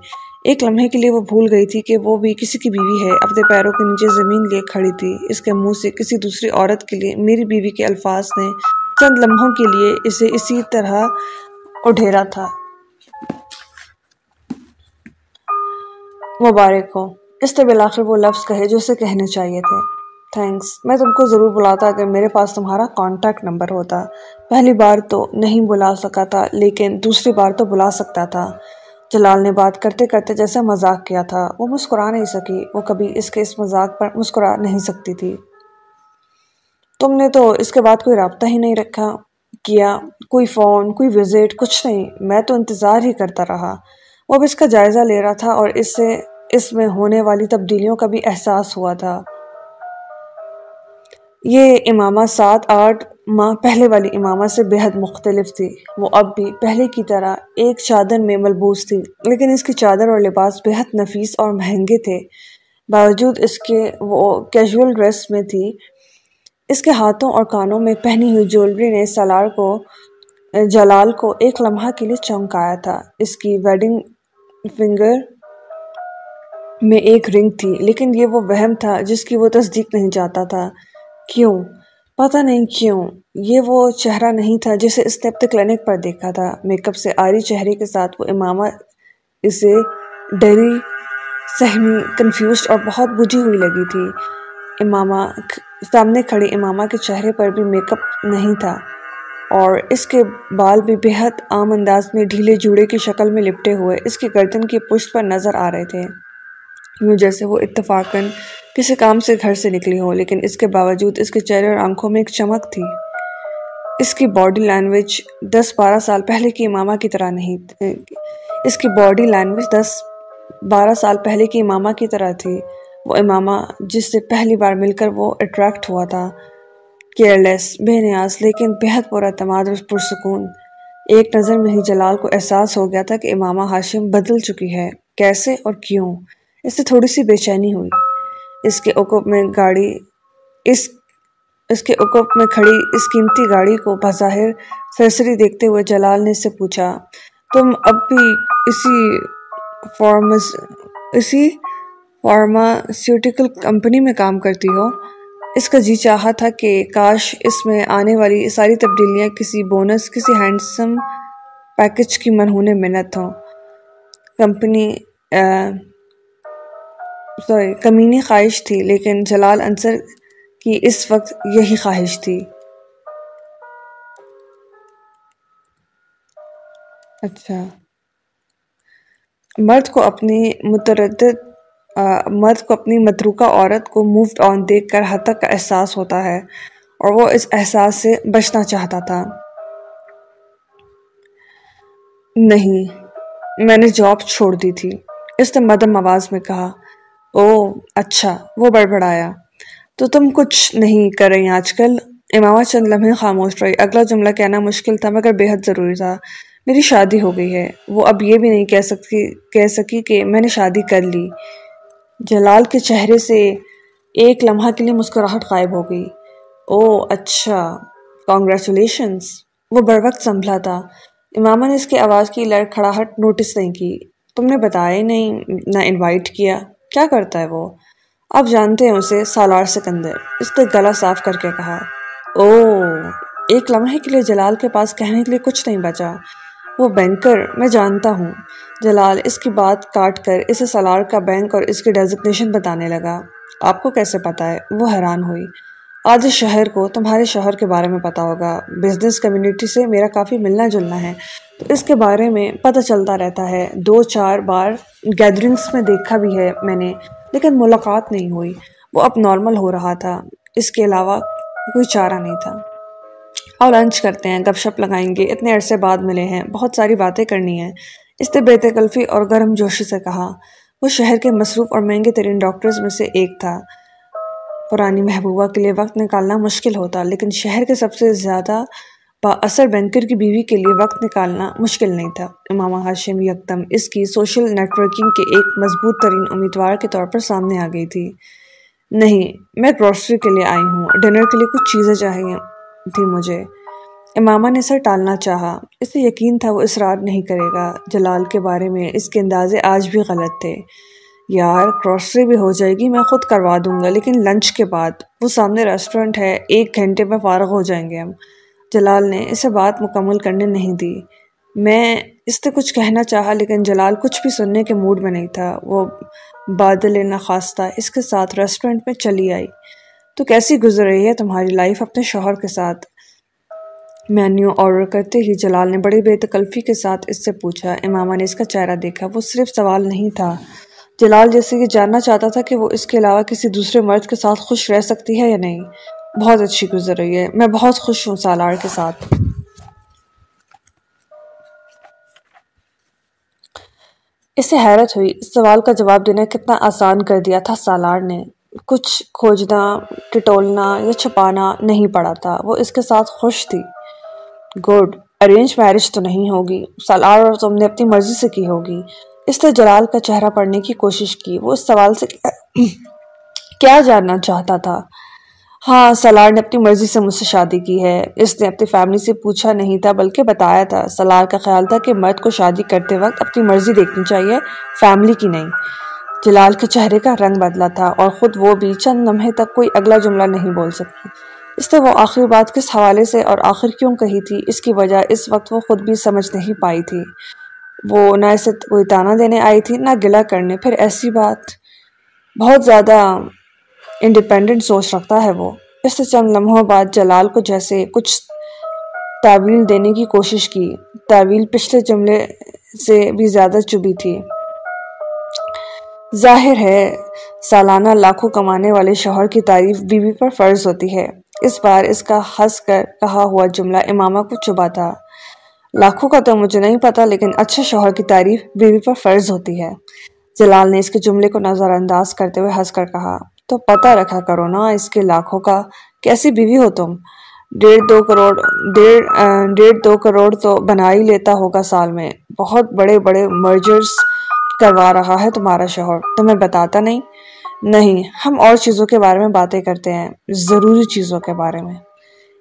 ایک لمحے کے لیے وہ بھول گئی تھی کہ وہ بھی کسی کی بیوی ہے، اپنے پیروں کے نیچے زمین لے کھڑی تھی۔ اس کے منہ سے کسی دوسری عورت کے لیے میری بیوی کے الفاظ نے چند لمحوں کے لیے اسے اسی طرح اڈھیرا تھا۔ مبارک ہو اس نے بلاخر وہ لفظ کہے جو اسے کہنے چاہیے تھے۔ تھینکس میں تم کو ضرور بلاتا اگر میرے پاس تمہارا کانٹیکٹ نمبر ہوتا۔ پہلی بار تو نہیں بلا سکا تھا، لیکن دوسری بار تو بلا سکتا تھا۔ جلال نے بات کرتے کرتے جیسے مذاق کیا تھا، وہ مسکرا نہیں سکی۔ وہ کبھی اس کے اس مذاق پر مسکرا نہیں سکتی تھی۔ تم نے تو اس کے بعد کوئی رابطہ ہی نہیں رکھا، کیا، کوئی فون کوئی وزٹ کچھ نہیں۔ میں تو انتظار ہی کرتا رہا۔ وہ اب اس کا جائزہ لے رہا تھا اور اس سے اس میں ہونے والی تبدیلیوں کا بھی احساس ہوا تھا۔ یہ امامہ سات آٹھ ماہ پہلے والی امامہ سے بے حد مختلف تھی۔ وہ اب بھی پہلے کی طرح ایک چادر میں ملبوس تھی، لیکن اس کی چادر اور لباس بے حد نفیس اور مہنگے تھے۔ باوجود اس کے وہ کیجول ڈریس میں تھی۔ اس کے ہاتھوں اور کانوں میں پہنی ہوئی جولری نے سالار کو، جلال کو ایک لمحہ کے لیے چونکایا تھا۔ اس کی ویڈنگ فنگر میں ایک رنگ تھی، لیکن یہ وہ وہم تھا جس کی وہ تصدیق نہیں چاہتا تھا۔ کیوں؟ پتہ نہیں کیوں۔ یہ وہ چہرہ نہیں تھا جسے اس نے اپنے کلینک پر دیکھا تھا۔ میک اپ سے آری چہرے کے ساتھ وہ امامہ اسے ڈری، سہمی، کنفیوزڈ اور بہت بجھی ہوئی لگی تھی۔ امامہ سامنے کھڑی امامہ کے چہرے پر بھی میک اپ نہیں تھا۔ اور اس کے بال بھی بہت عام انداز میں ڈھیلے جوڑے کی شکل میں لپٹے ہوئے۔ اس کی گردن کی پشت پر نظر آ رہے تھے۔ یوں جیسے وہ اتفاقاً کسی کام سے گھر سے نکلی ہو لیکن اس کے باوجود اس کے چہرے اور آنکھوں میں ایک چمک تھی۔ اس کی باڈی لینگویج دس بارہ سال پہلے کی امامہ کی طرح نہیں اس کی باڈی لینگویج دس بارہ سال پہلے کی امامہ کی طرح تھی۔ وہ امامہ جس سے پہلی بار مل کر وہ اٹریکٹ ہوا تھا۔ کیئرلیس بے نیاز، لیکن بہت پورا اعتماد اور پرسکون۔ ایک نظر میں ہی جلال کو احساس ہو گیا تھا کہ امامہ ہاشم بدل چکی ہے۔ کیسے اور کیوں؟ اس سے تھوڑی سی بے چینی ہوئی۔ اس کے اوکوپ میں گاڑی، اس اس کے اوکوپ میں کھڑی اس قیمتی گاڑی کو بظاہر سرسری دیکھتے ہوئے جلال نے اس سے پوچھا، تم اب بھی اسی فارمز، اسی فارماسیوٹیکل کمپنی میں کام کرتی ہو؟ اس کا جی چاہا تھا کہ کاش اس میں آنے والی ساری تبدیلیاں کسی بونس، کسی ہینڈسم پیکج کی منہونے منت ہوں۔ کمپنی سوری، کمینی خواہش تھی، لیکن جلال انصر کی اس وقت یہی خواہش تھی۔ اچھا۔ مرد کو اپنی متردد مرد کو اپنی متروکہ عورت کو مووڈ آن دیکھ کر حتک کا احساس ہوتا ہے، اور وہ اس احساس سے بچنا چاہتا تھا۔ نہیں، میں نے جاب چھوڑ دی تھی، اس نے مدم آواز میں کہا۔ او اچھا وہ بڑبڑایا۔ تو تم کچھ نہیں کر رہی آج کل؟ امامہ چند لمحے خاموش رہی۔ اگلا جملہ کہنا مشکل تھا مگر بہت ضروری تھا۔ میری شادی ہو گئی ہے۔ وہ اب یہ بھی نہیں کہہ سکتی، کہہ سکی کہ میں نے شادی کر لی۔ جلال کے چہرے سے ایک لمحہ کے لیے مسکراہٹ غائب ہو گئی۔ او اچھا۔ کانگریچولیشنز وہ بر وقت سنبھلا تھا۔ امامہ نے اس کی آواز کی لڑکھڑاہٹ نوٹس نہیں کی۔ تم نے بتایا نہیں، نہ انوائٹ کیا۔ کیا کرتا ہے وہ؟ آپ جانتے ہیں اسے سالار سکندر۔ اس نے گلا صاف کر کے کہا او ایک لمحے کے لیے جلال کے پاس کہنے کے لیے کچھ نہیں بچا۔ وہ بینکر، میں جانتا ہوں۔ جلال اس کی بات کاٹ کر اسے سالار کا بینک اور اس کی ڈیزگنیشن بتانے لگا۔ آپ کو کیسے پتا ہے؟ وہ حیران ہوئی۔ آج اس شہر کو تمہارے شہر کے بارے میں پتا ہوگا۔ بزنس کمیونٹی سے میرا کافی ملنا جلنا ہے۔ تو اس کے بارے میں پتہ چلتا رہتا ہے۔ دو چار بار گیدرنگس میں دیکھا بھی ہے میں نے، لیکن ملاقات نہیں ہوئی۔ وہ اب نارمل ہو رہا تھا۔ اس کے علاوہ کوئی چارہ نہیں تھا۔ اور لنچ کرتے ہیں، گپ شپ لگائیں گے۔ اتنے عرصے بعد ملے ہیں۔ بہت ساری باتیں کرنی ہیں۔ اس نے بے تکلفی اور گرم جوشی سے کہا، وہ شہر کے مصروف اور مہنگے ترین ڈاکٹرز میں سے ایک تھا۔ پرانی محبوبہ کے لیے وقت نکالنا مشکل ہوتا، لیکن شہر کے سب سے زیادہ با اثر بینکر کی بیوی کے لیے وقت نکالنا مشکل نہیں تھا۔ امامہ ہاشم یکدم اس کی سوشل نیٹ ورکنگ کے ایک مضبوط ترین امیدوار کے طور پر سامنے آ گئی تھی۔ نہیں، میں گروسری کے لیے آئی ہوں، ڈنر کے لیے کچھ چیزیں چاہیے تھی مجھے۔ امامہ نے سر ٹالنا چاہا، اسے یقین تھا وہ اصرار نہیں کرے گا۔ جلال کے بارے میں اس کے اندازے آج بھی غلط تھے۔ یار کروسری بھی ہو جائے گی، میں خود کروا دوں گا، لیکن لنچ کے بعد۔ وہ سامنے ریسٹورنٹ ہے، ایک گھنٹے میں فارغ ہو جائیں گے ہم۔ جلال نے اسے بات مکمل کرنے نہیں دی۔ میں اس سے کچھ کہنا چاہا، لیکن جلال کچھ بھی سننے کے موڈ میں نہیں تھا۔ وہ بادل نخواستہ اس کے ساتھ ریسٹورنٹ میں چلی آئی۔ تو کیسی گزر رہی ہے تمہاری لائف اپنے شوہر کے ساتھ؟ مینیو آرڈر کرتے ہی جلال نے بڑی بے تکلفی کے ساتھ اس سے پوچھا۔ امامہ نے اس کا چہرہ دیکھا۔ وہ صرف سوال نہیں تھا۔ جلال جیسے یہ جاننا چاہتا تھا کہ وہ اس کے علاوہ کسی دوسرے مرد کے ساتھ خوش رہ سکتی ہے یا نہیں۔ بہت اچھی گزر رہی ہے۔ میں بہت خوش ہوں سالار کے ساتھ۔ اسے حیرت ہوئی۔ اس سوال کا جواب دینا کتنا آسان کر دیا تھا سالار نے۔ کچھ کھوجنا، ٹٹولنا یا چھپانا نہیں پڑا تھا۔ وہ اس کے ساتھ خوش تھی۔ گڈ، ارینج میرج تو نہیں ہوگی۔ سالار اور تم نے اپنی مرضی سے کی ہوگی۔ اس نے جلال کا چہرہ پڑھنے کی کوشش کی۔ وہ اس سوال سے کیا جاننا چاہتا تھا؟ ہاں سالار نے اپنی مرضی سے مجھ سے شادی کی ہے۔ اس نے اپنی فیملی سے پوچھا نہیں تھا، بلکہ بتایا تھا۔ سالار کا خیال تھا کہ مرد کو شادی کرتے وقت اپنی مرضی دیکھنی چاہیے، فیملی کی نہیں۔ جلال کے چہرے کا رنگ بدلا تھا اور خود وہ بھی چند لمحے تک کوئی اگلا جملہ نہیں بول سکتی اس نے وہ آخری بات کس حوالے سے اور آخر کیوں کہی تھی؟ اس کی وجہ اس وقت وہ خود بھی سمجھ نہیں پائی تھی۔ وہ نہ اسے کوئی تانا دینے آئی تھی نہ گلا کرنے۔ پھر ایسی بات، بہت زیادہ انڈیپینڈنٹ سوچ رکھتا ہے وہ۔ اس سے چند لمحوں بعد جلال کو جیسے کچھ تعویل دینے کی کوشش کی۔ تعویل پچھلے جملے سے بھی زیادہ چبی تھی۔ ظاہر ہے، سالانہ لاکھوں کمانے والے شوہر کی تعریف بیوی پر فرض ہوتی ہے۔ اس بار اس کا ہنس کر کہا ہوا جملہ امامہ کو چبا تھا۔ لاکھوں کا تو مجھے نہیں پتا، لیکن اچھے شوہر کی تعریف بیوی پر فرض ہوتی ہے۔ جلال نے اس کے جملے کو نظر انداز کرتے ہوئے ہنس کر کہا، تو پتہ رکھا کرو نا اس کے لاکھوں کا، کیسی بیوی ہو تم؟ ڈیڑھ دو کروڑ، ڈیڑھ دو کروڑ تو بنا ہی لیتا ہوگا سال میں۔ بہت بڑے بڑے مرجرز کروا رہا ہے تمہارا شوہر۔ تمہیں بتاتا نہیں؟ نہیں، ہم اور چیزوں کے بارے میں باتیں کرتے ہیں، ضروری چیزوں کے بارے میں۔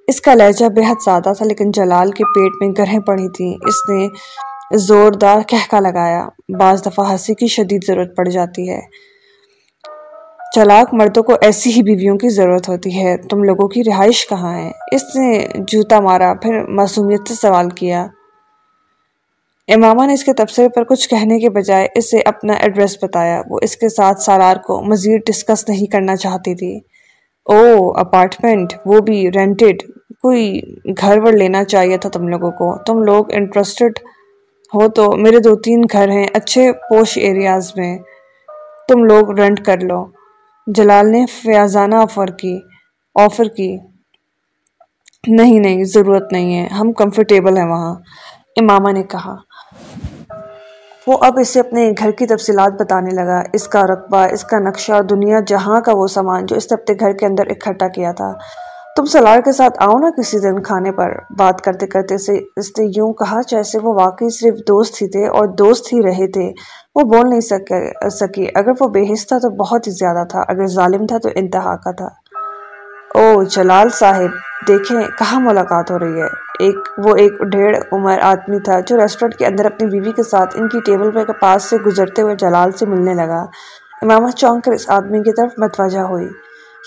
اس کا لہجہ بے حد سادہ تھا لیکن جلال کے پیٹ میں گرہیں پڑی تھیں۔ اس نے زوردار کہکا لگایا، بعض دفعہ ہنسی کی شدید ضرورت پڑ جاتی ہے۔ چلاک مردوں کو ایسی ہی بیویوں کی ضرورت ہوتی ہے۔ تم لوگوں کی رہائش کہاں ہے؟ اس نے جوتا مارا، پھر معصومیت سے سوال کیا۔ امامہ نے اس کے تبصرے پر کچھ کہنے کے بجائے اسے اپنا ایڈریس بتایا۔ وہ اس کے ساتھ سالار کو مزید ڈسکس نہیں کرنا چاہتی تھی۔ او اپارٹمنٹ، وہ بھی رینٹڈ، کوئی گھر ور لینا چاہیے تھا تم لوگوں کو۔ تم لوگ انٹرسٹڈ ہو تو میرے دو تین گھر ہیں اچھے پوش ایریاز میں۔ تم لوگ رینٹ کر لو۔ جلال نے فیاضانہ آفر کی آفر کی۔ نہیں نہیں، ضرورت نہیں ہے۔ ہم کمفرٹیبل ہیں وہاں۔ امامہ نے کہا۔ وہ اب اسے اپنے گھر کی تفصیلات بتانے لگا۔ اس کا رقبہ، اس کا نقشہ، دنیا جہاں کا وہ سامان جو اس نے اپنے گھر کے اندر اکٹھا کیا تھا۔ تم سلار کے ساتھ آؤ نا کسی دن کھانے پر۔ بات کرتے کرتے سے اس نے یوں کہا جیسے وہ واقعی صرف دوست ہی تھے اور دوست ہی رہے تھے۔ وہ بول نہیں سکے، سکی۔ اگر وہ بے حص تھا تو بہت ہی زیادہ تھا۔ اگر ظالم تھا تو انتہا کا تھا۔ او جلال صاحب، دیکھیں کہاں ملاقات ہو رہی ہے؟ ایک، وہ ایک ڈھیڑ عمر آدمی تھا جو ریسٹورنٹ کے اندر اپنی بیوی کے ساتھ ان کی ٹیبل پہ پاس سے گزرتے ہوئے جلال سے ملنے لگا۔ امامہ چونک کر اس آدمی کی طرف متوجہ ہوئی۔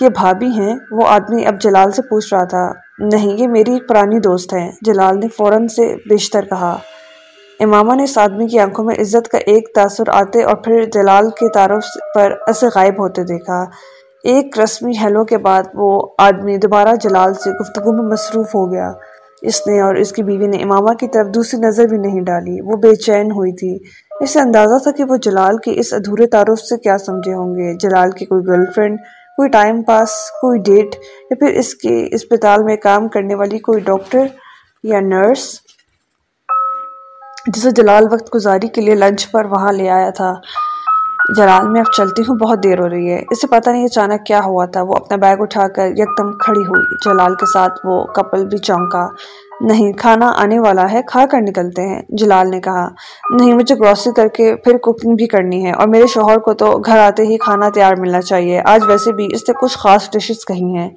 یہ بھابی ہیں؟ وہ آدمی اب جلال سے پوچھ رہا تھا۔ نہیں، یہ میری ایک پرانی دوست ہے جلال نے فوراً سے بیشتر کہا۔ امامہ نے اس آدمی کی آنکھوں میں عزت کا ایک تاثر آتے اور پھر جلال کے تعارف پر اسے غائب ہوتے دیکھا۔ ایک رسمی ہیلو کے بعد وہ آدمی دوبارہ جلال سے گفتگو میں مصروف ہو گیا۔ اس نے اور اس کی بیوی نے امامہ کی طرف دوسری نظر بھی نہیں ڈالی۔ وہ بے چین ہوئی تھی۔ اسے اندازہ تھا کہ وہ جلال کے اس ادھورے تعارف سے کیا سمجھے ہوں گے۔ جلال کی کوئی گرل فرینڈ، کوئی ٹائم پاس، کوئی ڈیٹ یا پھر اس کے اسپتال میں کام کرنے والی کوئی ڈاکٹر یا نرس جسے جلال وقت گزاری کے لیے لنچ پر وہاں لے آیا تھا۔ جلال، میں اب چلتی ہوں، بہت دیر ہو رہی ہے۔ اسے پتہ نہیں اچانک کیا ہوا تھا۔ وہ اپنا بیگ اٹھا کر یکدم کھڑی ہوئی۔ جلال کے ساتھ وہ کپل بھی چونکا۔ نہیں، کھانا آنے والا ہے، کھا کر نکلتے ہیں، جلال نے کہا۔ نہیں، مجھے گروسری کر کے پھر کوکنگ بھی کرنی ہے۔ اور میرے شوہر کو تو گھر آتے ہی کھانا تیار ملنا چاہیے۔ آج ویسے بھی اس نے کچھ خاص ڈشز کہی ہیں۔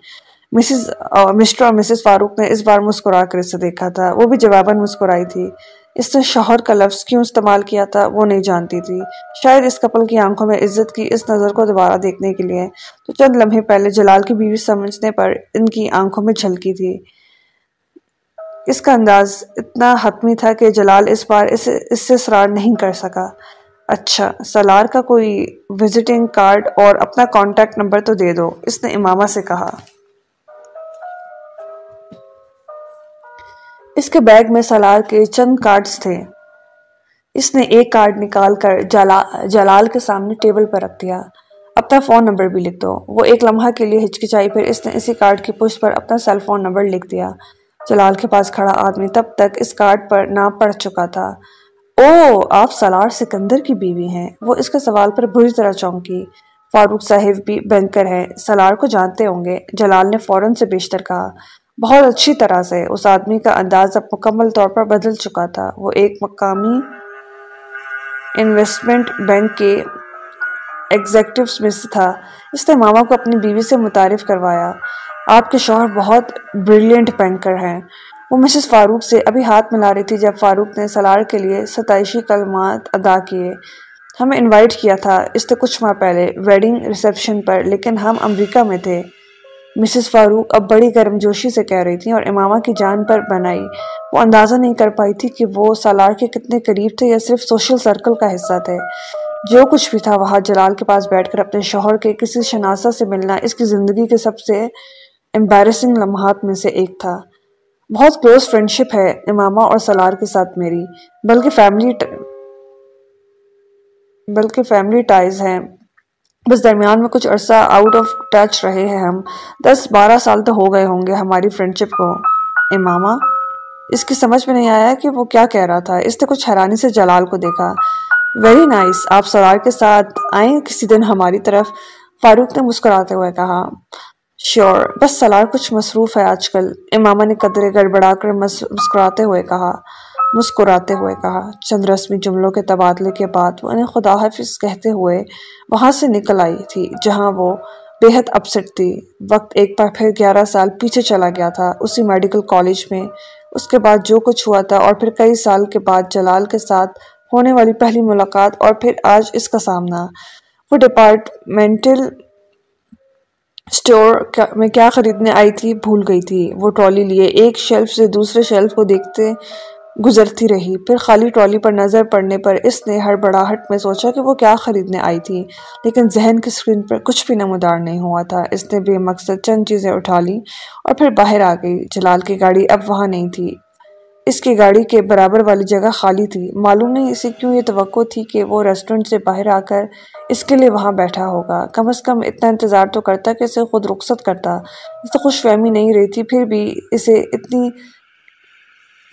مسز مسٹر اور مسز فاروق نے اس بار مسکرا کر اسے دیکھا تھا۔ وہ بھی جواباً مسکرائی تھی۔ اس نے شوہر کا لفظ کیوں استعمال کیا تھا وہ نہیں جانتی تھی۔ شاید اس کپل کی آنکھوں میں عزت کی اس نظر کو دوبارہ دیکھنے کے لیے۔ تو چند لمحے پہلے جلال کی بیوی سمجھنے پر ان کی آنکھوں میں جھلکی تھی۔ اس کا انداز اتنا حتمی تھا کہ جلال اس بار اس سے سرار نہیں کر سکا۔ اچھا سلار کا کوئی وزٹنگ کارڈ اور اپنا کانٹیکٹ نمبر تو دے دو، اس نے امامہ سے کہا۔ اس کے بیگ میں سلار کے چند کارڈز تھے۔ اس نے ایک کارڈ نکال کر جلال کے سامنے ٹیبل پر رکھ دیا۔ اپنا فون نمبر بھی لکھ دو۔ وہ ایک لمحہ کے لیے ہچکچائی پھر اس نے اسی کارڈ کی پشت پر اپنا سیل فون نمبر لکھ دیا۔ جلال کے پاس کھڑا آدمی تب تک اس کارڈ پر نام پڑھ چکا تھا۔ او آپ سلار سکندر کی بیوی ہیں۔ وہ اس کے سوال پر بری طرح چونکی۔ فاروق صاحب بھی بینکر ہیں۔ سلار کو جانتے ہوں گے۔ جلال نے فوراً سے بیشتر کہا۔ بہت اچھی طرح سے اس آدمی کا انداز اب مکمل طور پر بدل چکا تھا۔ وہ ایک مقامی انویسٹمنٹ بینک کے ایگزیکٹوز میں سے تھا۔ اس نے ماما کو اپنی بیوی سے متعارف کروایا۔ آپ کے شوہر بہت بریلینٹ بینکر ہیں۔ وہ مسز فاروق سے ابھی ہاتھ ملا رہی تھی جب فاروق نے سلار کے لیے ستائشی کلمات ادا کیے۔ ہمیں انوائٹ کیا تھا۔ اس سے کچھ ماہ پہلے ویڈنگ ریسپشن پر، لیکن ہم امریکہ میں تھے۔ مسز فاروق اب بڑی گرم جوشی سے کہہ رہی تھی اور امامہ کی جان پر بنائی۔ وہ اندازہ نہیں کر پائی تھی کہ وہ سالار کے کتنے قریب تھے یا صرف سوشل سرکل کا حصہ تھے۔ جو کچھ بھی تھا، وہاں جلال کے پاس بیٹھ کر اپنے شوہر کے کسی شناسہ سے ملنا، اس کی زندگی کے سب سے امبیرسنگ لمحات میں سے ایک تھا۔ بہت کلوز فرینڈشپ ہے امامہ اور سلار کے ساتھ میری، بلکہ فیملی بلکہ فیملی ٹائز ہیں۔ بس درمیان میں کچھ عرصہ آؤٹ آف ٹچ رہے ہیں ہم۔ دس بارہ سال تو ہو گئے ہوں گے ہماری فرینڈشپ کو۔ امامہ اس کی سمجھ میں نہیں آیا کہ وہ کیا کہہ رہا تھا۔ اس نے کچھ حیرانی سے جلال کو دیکھا۔ ویری نائس آپ سرار کے ساتھ آئیں کسی دن ہماری طرف۔ فاروق نے مسکراتے ہوئے کہا شیور بس سلار کچھ مصروف ہے آج کل۔ امامہ نے قدرے گڑبڑا کر مسکراتے ہوئے کہا مسکراتے ہوئے کہا چند رسمی جملوں کے تبادلے کے بعد وہ انہیں خدا حافظ کہتے ہوئے وہاں سے نکل آئی تھی، جہاں وہ بے حد اپسٹ تھی۔ وقت ایک بار پھر گیارہ سال پیچھے چلا گیا تھا۔ اسی میڈیکل کالج میں اس کے بعد جو کچھ ہوا تھا اور پھر کئی سال کے بعد جلال کے ساتھ ہونے والی پہلی ملاقات اور پھر آج اس کا سامنا۔ وہ ڈپارٹمنٹل سٹور میں کیا خریدنے آئی تھی، بھول گئی تھی۔ وہ ٹرالی لیے ایک شیلف سے دوسرے شیلف کو دیکھتے گزرتی رہی۔ پھر خالی ٹرالی پر نظر پڑنے پر اس نے ہر بڑاہٹ میں سوچا کہ وہ کیا خریدنے آئی تھی، لیکن ذہن کی سکرین پر کچھ بھی نمودار نہیں ہوا تھا۔ اس نے بے مقصد چند چیزیں اٹھا لی اور پھر باہر آ گئی۔ جلال کی گاڑی اب وہاں نہیں تھی۔ اس کی گاڑی کے برابر والی جگہ خالی تھی۔ معلوم نہیں اسے کیوں یہ توقع تھی کہ وہ ریسٹورنٹ سے باہر آ کر اس کے لیے وہاں بیٹھا ہوگا۔ کم از کم اتنا انتظار تو کرتا کہ اسے خود رخصت کرتا۔ اسے خوش فہمی نہیں رہی تھی، پھر بھی اسے اتنی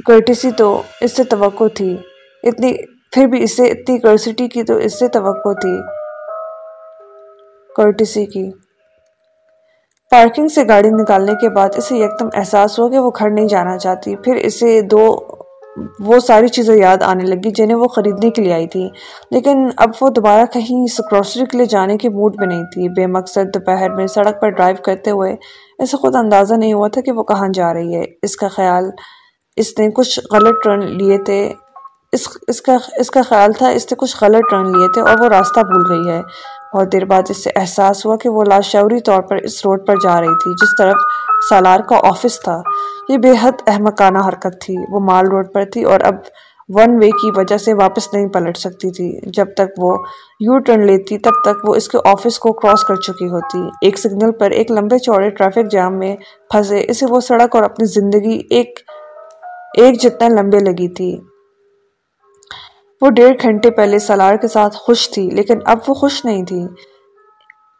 کرٹیسی تو اس سے توقع تھی۔ اتنی پھر بھی اسے اتنی کرسٹی کی تو اس سے توقع تھی۔ کرٹیسی کی۔ پارکنگ سے گاڑی نکالنے کے بعد اسے یکدم احساس ہوا کہ وہ گھر نہیں جانا چاہتی۔ پھر اسے دو وہ ساری چیزیں یاد آنے لگی جنہیں وہ خریدنے کے لیے آئی تھی۔ لیکن اب وہ دوبارہ کہیں اس گروسری کے لیے جانے کے موڈ میں نہیں تھی۔ بے مقصد دوپہر میں سڑک پر ڈرائیو کرتے ہوئے اسے خود اندازہ نہیں ہوا تھا کہ وہ کہاں جا رہی ہے۔ اس کا خیال اس نے کچھ غلط ٹرن لیے تھے۔ اس اس کا اس کا خیال تھا، اس نے کچھ غلط ٹرن لیے تھے اور وہ راستہ بھول گئی ہے۔ بہت دیر بعد اس سے احساس ہوا کہ وہ لاشعوری طور پر اس روڈ پر جا رہی تھی، جس طرف سالار کا آفس تھا۔ یہ بے حد احمقانہ حرکت تھی۔ وہ مال روڈ پر تھی اور اب ون وے کی وجہ سے واپس نہیں پلٹ سکتی تھی۔ جب تک وہ یو ٹرن لیتی، تب تک وہ اس کے آفس کو کراس کر چکی ہوتی۔ ایک سگنل پر ایک لمبے چوڑے ٹریفک جام میں پھنسے، اسے وہ سڑک اور اپنی زندگی ایک ایک جتنا لمبے لگی تھی۔ وہ ڈیڑھ گھنٹے پہلے سلار کے ساتھ خوش تھی، لیکن اب وہ خوش نہیں تھی۔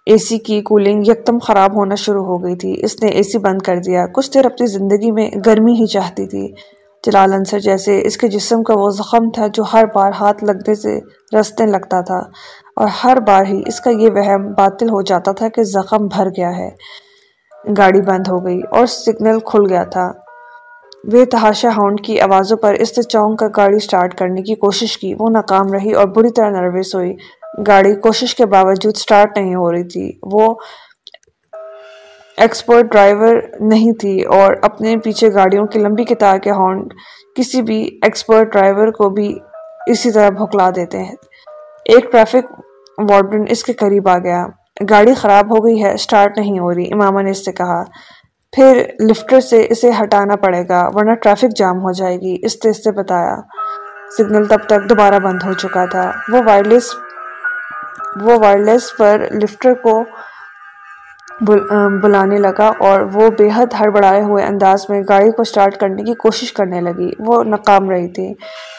اے سی کی کولنگ یکدم خراب ہونا شروع ہو گئی تھی۔ اس نے اے سی بند کر دیا۔ کچھ دیر اپنی زندگی میں گرمی ہی چاہتی تھی۔ جلال انصر جیسے اس کے جسم کا وہ زخم تھا جو ہر بار ہاتھ لگنے سے رستے لگتا تھا۔ اور ہر بار ہی اس کا یہ وہم باطل ہو جاتا تھا کہ زخم بھر گیا ہے۔ گاڑی بند ہو گئی اور سگنل کھل گیا تھا۔ بے تحاشا ہاؤنڈ کی آوازوں پر اس نے چونک کا گاڑی سٹارٹ کرنے کی کوشش کی۔ وہ ناکام رہی اور بری طرح نروس ہوئی۔ گاڑی کوشش کے باوجود سٹارٹ نہیں ہو رہی تھی۔ وہ ایکسپرٹ ڈرائیور نہیں تھی اور اپنے پیچھے گاڑیوں کی لمبی کتار کے ہارن کسی بھی ایکسپرٹ ڈرائیور کو بھی اسی طرح بھکلا دیتے ہیں۔ ایک ٹریفک وارڈن اس کے قریب آ گیا۔ گاڑی خراب ہو گئی ہے، سٹارٹ نہیں ہو رہی، امامہ نے اس سے کہا۔ پھر لفٹر سے اسے ہٹانا پڑے گا، ورنہ ٹریفک جام ہو جائے گی اس نے اس سے بتایا۔ سگنل تب تک دوبارہ بند ہو چکا تھا۔ وہ وائرلیس وہ وائرلیس پر لفٹر کو بلانے لگا اور وہ بے حد ہڑبڑائے ہوئے انداز میں گاڑی کو سٹارٹ کرنے کی کوشش کرنے لگی۔ وہ ناکام رہی تھی۔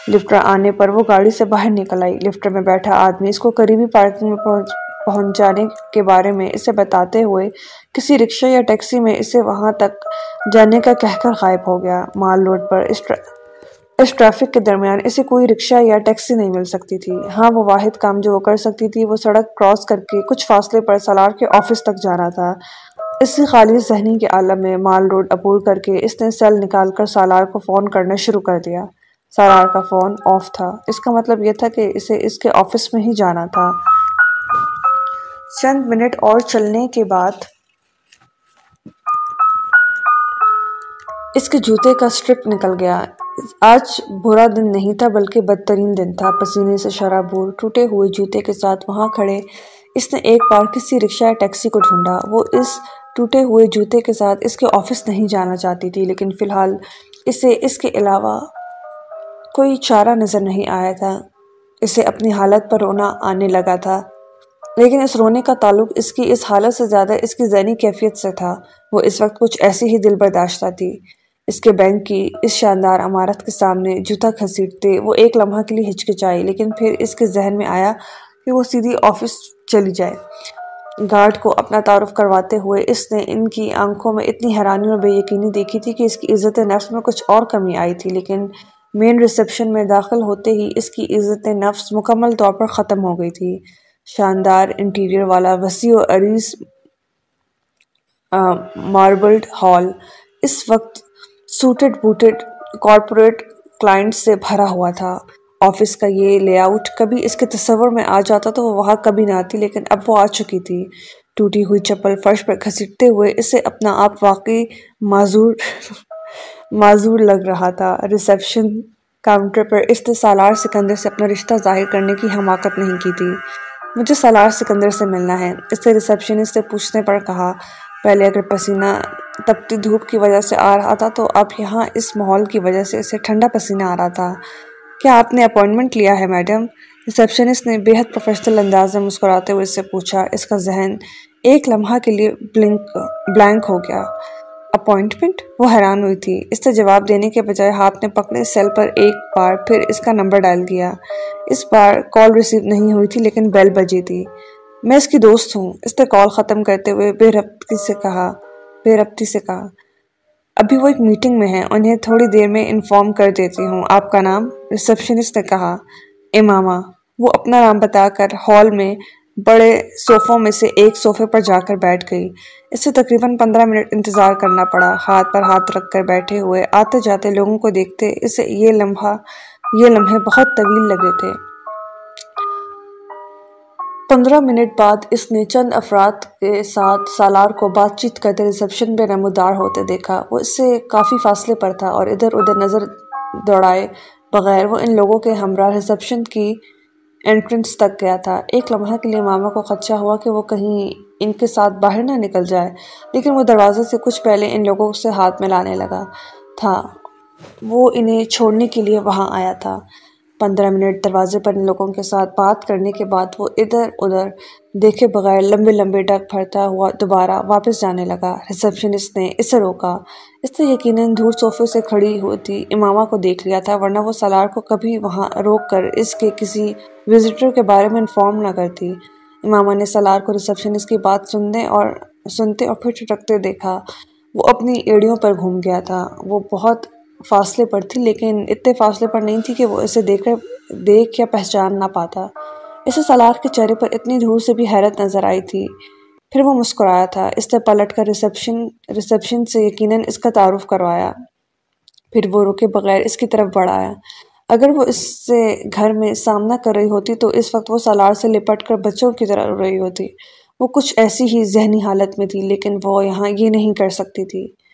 لفٹر آنے پر وہ گاڑی سے باہر نکل آئی۔ لفٹر میں بیٹھا آدمی اس کو قریبی پارکنگ میں پہنچ پہنچ جانے کے بارے میں اسے بتاتے ہوئے کسی رکشہ یا ٹیکسی میں اسے وہاں تک جانے کا کہہ کر غائب ہو گیا۔ مال روڈ پر اس ٹریفک کے درمیان اسے کوئی رکشہ یا ٹیکسی نہیں مل سکتی تھی۔ ہاں وہ واحد کام جو وہ کر سکتی تھی، وہ سڑک کراس کر کے کچھ فاصلے پر سالار کے آفس تک جانا تھا۔ اسی خالی ذہنی کے عالم میں مال روڈ عبور کر کے اس نے سیل نکال کر سالار کو فون کرنا شروع کر دیا۔ سالار کا فون آف تھا۔ اس کا مطلب یہ تھا کہ اسے اس کے آفس میں ہی جانا تھا۔ چند منٹ اور چلنے کے بعد اس کے جوتے کا سٹرپ نکل گیا۔ آج برا دن نہیں تھا بلکہ بدترین دن تھا۔ پسینے سے شرابور ٹوٹے ہوئے جوتے کے ساتھ وہاں کھڑے، اس نے ایک بار کسی رکشہ یا ٹیکسی کو ڈھونڈا۔ وہ اس ٹوٹے ہوئے جوتے کے ساتھ اس کے آفس نہیں جانا چاہتی تھی، لیکن فی الحال اسے اس کے علاوہ کوئی چارہ نظر نہیں آیا تھا۔ اسے اپنی حالت پر رونا آنے لگا تھا۔ لیکن اس رونے کا تعلق اس کی اس حالت سے زیادہ اس کی ذہنی کیفیت سے تھا۔ وہ اس وقت کچھ ایسی ہی دل برداشتہ تھی۔ اس کے بینک کی اس شاندار عمارت کے سامنے جوتا کھسیٹتے وہ ایک لمحہ کے لیے ہچکچائی، لیکن پھر اس کے ذہن میں آیا کہ وہ سیدھی آفس چلی جائے۔ گارڈ کو اپنا تعارف کرواتے ہوئے اس نے ان کی آنکھوں میں اتنی حیرانی اور بے یقینی دیکھی تھی کہ اس کی عزت نفس میں کچھ اور کمی آئی تھی، لیکن مین ریسپشن میں داخل ہوتے ہی اس کی عزت نفس مکمل طور پر ختم ہو گئی تھی۔ شاندار انٹیریئر والا وسیع و عریض ماربلڈ ہال اس وقت سوٹڈ بوٹڈ کارپوریٹ کلائنٹ سے بھرا ہوا تھا۔ آفس کا یہ لے آؤٹ کبھی اس کے تصور میں آ جاتا تو وہ وہاں کبھی نہ آتی، لیکن اب وہ آ چکی تھی۔ ٹوٹی ہوئی چپل فرش پر گھسیٹتے ہوئے اسے اپنا آپ واقعی معذور معذور لگ رہا تھا۔ ریسیپشن کاؤنٹر پر اس نے سالار سکندر سے اپنا رشتہ ظاہر کرنے کی حماقت نہیں کی تھی۔ مجھے سالار سکندر سے ملنا ہے۔ اس نے ریسیپشنسٹ سے پوچھنے پر کہا، پہلے اگر پسینہ تپتی دھوپ کی وجہ سے آ رہا تھا تو اب یہاں اس ماحول کی وجہ سے اسے ٹھنڈا پسینہ آ رہا تھا۔ کیا آپ نے اپوائنٹمنٹ لیا ہے، میڈم؟ ریسیپشنسٹ نے بے حد پروفیشنل انداز میں مسکراتے ہوئے اس سے پوچھا۔ اس کا ذہن ایک لمحہ کے لیے بلنک بلینک ہو گیا۔ اپوائنٹمنٹ؟ وہ حیران ہوئی تھی۔ اس سے جواب دینے کے بجائے ہاتھ نے پکڑے سیل پر ایک بار پھر اس کا نمبر ڈائل کیا۔ اس بار کال ریسیو نہیں ہوئی تھی، لیکن بیل بجی تھی۔ میں اس کی دوست ہوں۔ اس نے کال ختم کرتے ہوئے بے ربطی سے کہا، بے ربطی سے کہا، ابھی وہ ایک میٹنگ میں ہیں، انہیں تھوڑی دیر میں انفارم کر دیتی ہوں۔ آپ کا نام؟ ریسپشنسٹ نے کہا، امامہ۔ وہ اپنا نام بتا کر ہال میں بڑے صوفوں میں سے ایک صوفے پر جا کر بیٹھ گئی۔ اس سے تقریباً پندرہ منٹ انتظار کرنا پڑا، ہاتھ پر ہاتھ رکھ کر بیٹھے ہوئے۔ آتے جاتے لوگوں کو دیکھتے اسے یہ لمحہ، یہ لمحے بہت طویل لگے تھے۔ پندرہ منٹ بعد اس نے چند افراد کے ساتھ سالار کو بات چیت کرتے ریسپشن میں نمودار ہوتے دیکھا۔ وہ اس سے کافی فاصلے پر تھا اور ادھر ادھر نظر دوڑائے بغیر وہ ان لوگوں کے ہمراہ ریسپشن کی انٹرنس تک گیا تھا۔ ایک لمحہ کے لیے ماما کو خدشہ ہوا کہ وہ کہیں ان کے ساتھ باہر نہ نکل جائے، لیکن وہ دروازے سے کچھ پہلے ان لوگوں سے ہاتھ میں لانے لگا تھا۔ وہ انہیں چھوڑنے کے لیے وہاں آیا تھا۔ پندرہ منٹ دروازے پر ان لوگوں کے ساتھ بات کرنے کے بعد وہ ادھر ادھر دیکھے بغیر لمبے لمبے ڈگ بھرتا ہوا دوبارہ واپس جانے لگا۔ ریسپشنسٹ نے اسے روکا۔ اس نے یقیناً دھور صوفے سے کھڑی ہوتی امامہ کو دیکھ لیا تھا، ورنہ وہ سالار کو کبھی وہاں روک کر اس کے کسی وزٹر کے بارے میں انفارم نہ کرتی۔ امامہ نے سالار کو ریسپشنسٹ کی بات سننے اور سنتے اور پھر چھٹکتے دیکھا۔ وہ اپنی ایڑیوں پر گھوم گیا تھا۔ وہ بہت فاصلے پر تھی، لیکن اتنے فاصلے پر نہیں تھی کہ وہ اسے دیکھ کر دیکھ یا پہچان نہ پاتا۔ اسے سالار کے چہرے پر اتنی دھور سے بھی حیرت نظر آئی تھی۔ پھر وہ مسکرایا تھا، اس نے پلٹ کر ریسپشن ریسپشن سے یقیناً اس کا تعارف کروایا۔ پھر وہ رکے بغیر اس کی طرف بڑھایا اگر وہ اس سے گھر میں سامنا کر رہی ہوتی تو اس وقت وہ سالار سے لپٹ کر بچوں کی طرح رو رہی ہوتی۔ وہ کچھ ایسی ہی ذہنی حالت میں تھی، لیکن وہ یہاں یہ نہیں کر سکتی تھی۔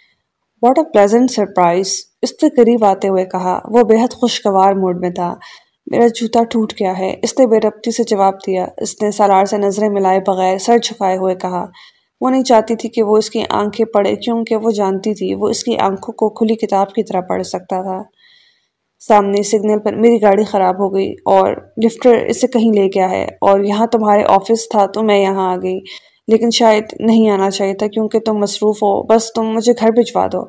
واٹ اے پلیزنٹ سرپرائز اس نے قریب آتے ہوئے کہا، وہ بے حد خوشگوار موڈ میں تھا۔ میرا جوتا ٹوٹ گیا ہے۔ اس نے بے ربطی سے جواب دیا۔ اس نے سالار سے نظریں ملائے بغیر سر جھکائے ہوئے کہا، وہ نہیں چاہتی تھی کہ وہ اس کی آنکھیں پڑھے کیونکہ وہ جانتی تھی وہ اس کی آنکھوں کو کھلی کتاب کی طرح پڑھ سکتا تھا۔ سامنے سگنل پر میری گاڑی خراب ہو گئی اور لفٹر اسے کہیں لے گیا ہے اور یہاں تمہارے آفس تھا تو میں یہاں آ گئی۔ لیکن شاید نہیں آنا چاہیے تھا کیونکہ تم مصروف ہو۔ بس تم مجھے گھر بھجوا دو۔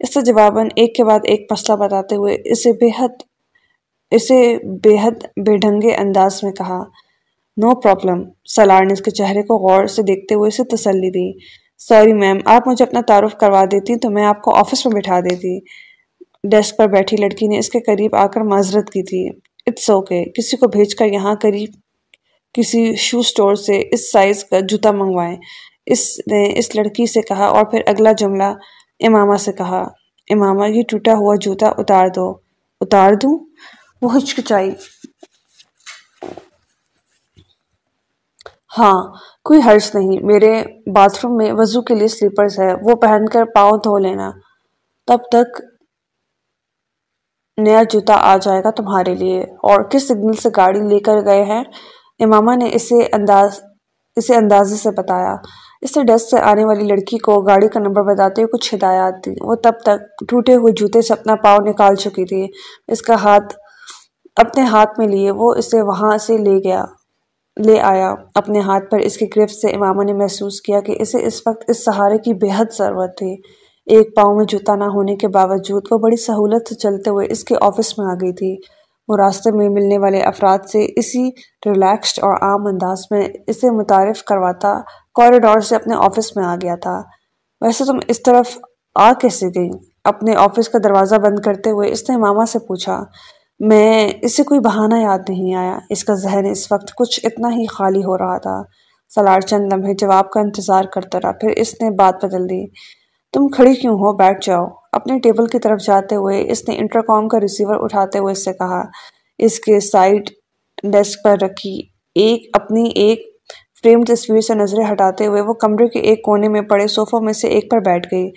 اس سے جواباً ایک کے بعد ایک مسئلہ بتاتے ہوئے اسے بے حد اسے بے حد بے ڈھنگے انداز میں کہا نو پرابلم سالار نے اس کے چہرے کو غور سے دیکھتے ہوئے اسے تسلی دی۔ سوری میم آپ مجھے اپنا تعارف کروا دیتی تو میں آپ کو آفس میں بٹھا دیتی۔ ڈیسک پر بیٹھی لڑکی نے اس کے قریب آ کر معذرت کی تھی۔ اٹس اوکے کسی کو بھیج کر یہاں قریب کسی شو سٹور سے اس سائز کا جوتا منگوائیں۔ اس نے اس لڑکی سے کہا اور پھر اگلا جملہ امامہ سے کہا، امامہ، یہ ٹوٹا ہوا جوتا اتار دو۔ اتار دوں؟ وہ ہچکچائی۔ ہاں کوئی حرض نہیں۔ میرے باتھ روم میں وضو کے لیے سلیپرز ہے وہ پہن کر پاؤں دھو لینا۔ تب تک نیا جوتا آ جائے گا تمہارے لیے۔ اور کس سگنل سے گاڑی لے کر گئے ہیں؟ امامہ نے اسے انداز اسے اندازے سے بتایا۔ اس سے ڈیسک سے آنے والی لڑکی کو گاڑی کا نمبر بتاتے ہوئے کچھ ہدایات دی۔ وہ تب تک ٹوٹے ہوئے جوتے سے اپنا پاؤں نکال چکی تھی۔ اس کا ہاتھ اپنے ہاتھ میں لیے وہ اسے وہاں سے لے گیا لے آیا۔ اپنے ہاتھ پر اس کی گرفت سے امامہ نے محسوس کیا کہ اسے اس وقت اس سہارے کی بے حد ضرورت تھی۔ ایک پاؤں میں جوتا نہ ہونے کے باوجود وہ بڑی سہولت سے چلتے ہوئے اس کے آفس میں آ گئی تھی۔ وہ راستے میں ملنے والے افراد سے اسی ریلیکسڈ اور عام انداز میں اسے متعارف کرواتا کوریڈور سے اپنے آفس میں آ گیا تھا۔ ویسے تم اس طرف آ کیسے گئی؟ اپنے آفس کا دروازہ بند کرتے ہوئے اس نے ماما سے پوچھا، میں، اسے کوئی بہانہ یاد نہیں آیا۔ اس کا ذہن اس وقت کچھ اتنا ہی خالی ہو رہا تھا۔ سلار چند لمحے جواب کا انتظار کرتا رہا، پھر اس نے بات بدل دی۔ تم کھڑی کیوں ہو؟ بیٹھ جاؤ۔ اپنے ٹیبل کی طرف جاتے ہوئے اس نے انٹر کام کا ریسیور اٹھاتے ہوئے اس سے کہا، اس کے سائڈ ڈیسک پر رکھی۔ ایک، اپنی ایک فریم تصویر سے نظریں ہٹاتے ہوئے وہ کمرے کے ایک کونے میں پڑے صوفوں میں سے ایک پر بیٹھ گئی۔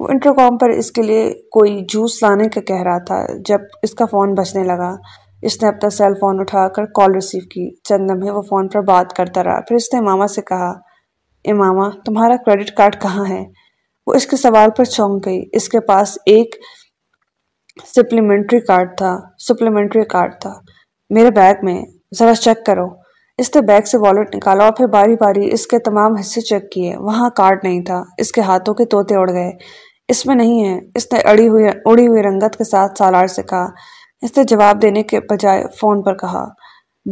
وہ انٹر کام پر اس کے لیے کوئی جوس لانے کا کہہ رہا تھا، جب اس کا فون بچنے لگا۔ اس نے اپنا سیل فون اٹھا کر کال ریسیو کی۔ چند لمحے وہ فون پر بات کرتا رہا۔ پھر اس نے ماما سے کہا اے ماما تمہارا کریڈٹ کارڈ کہاں ہے؟ وہ اس کے سوال پر چونک گئی۔ اس کے پاس ایک سپلیمنٹری کارڈ تھا سپلیمنٹری کارڈ تھا۔ میرے بیگ میں ذرا چیک کرو۔ اس نے بیگ سے والٹ نکالا اور پھر باری باری اس کے تمام حصے چیک کیے۔ وہاں کارڈ نہیں تھا۔ اس کے ہاتھوں کے طوطے اڑ گئے۔ اس میں نہیں ہے۔ اس نے اڑی ہوئی اڑی ہوئی رنگت کے ساتھ سالار سے کہا۔ اس نے جواب دینے کے بجائے فون پر کہا۔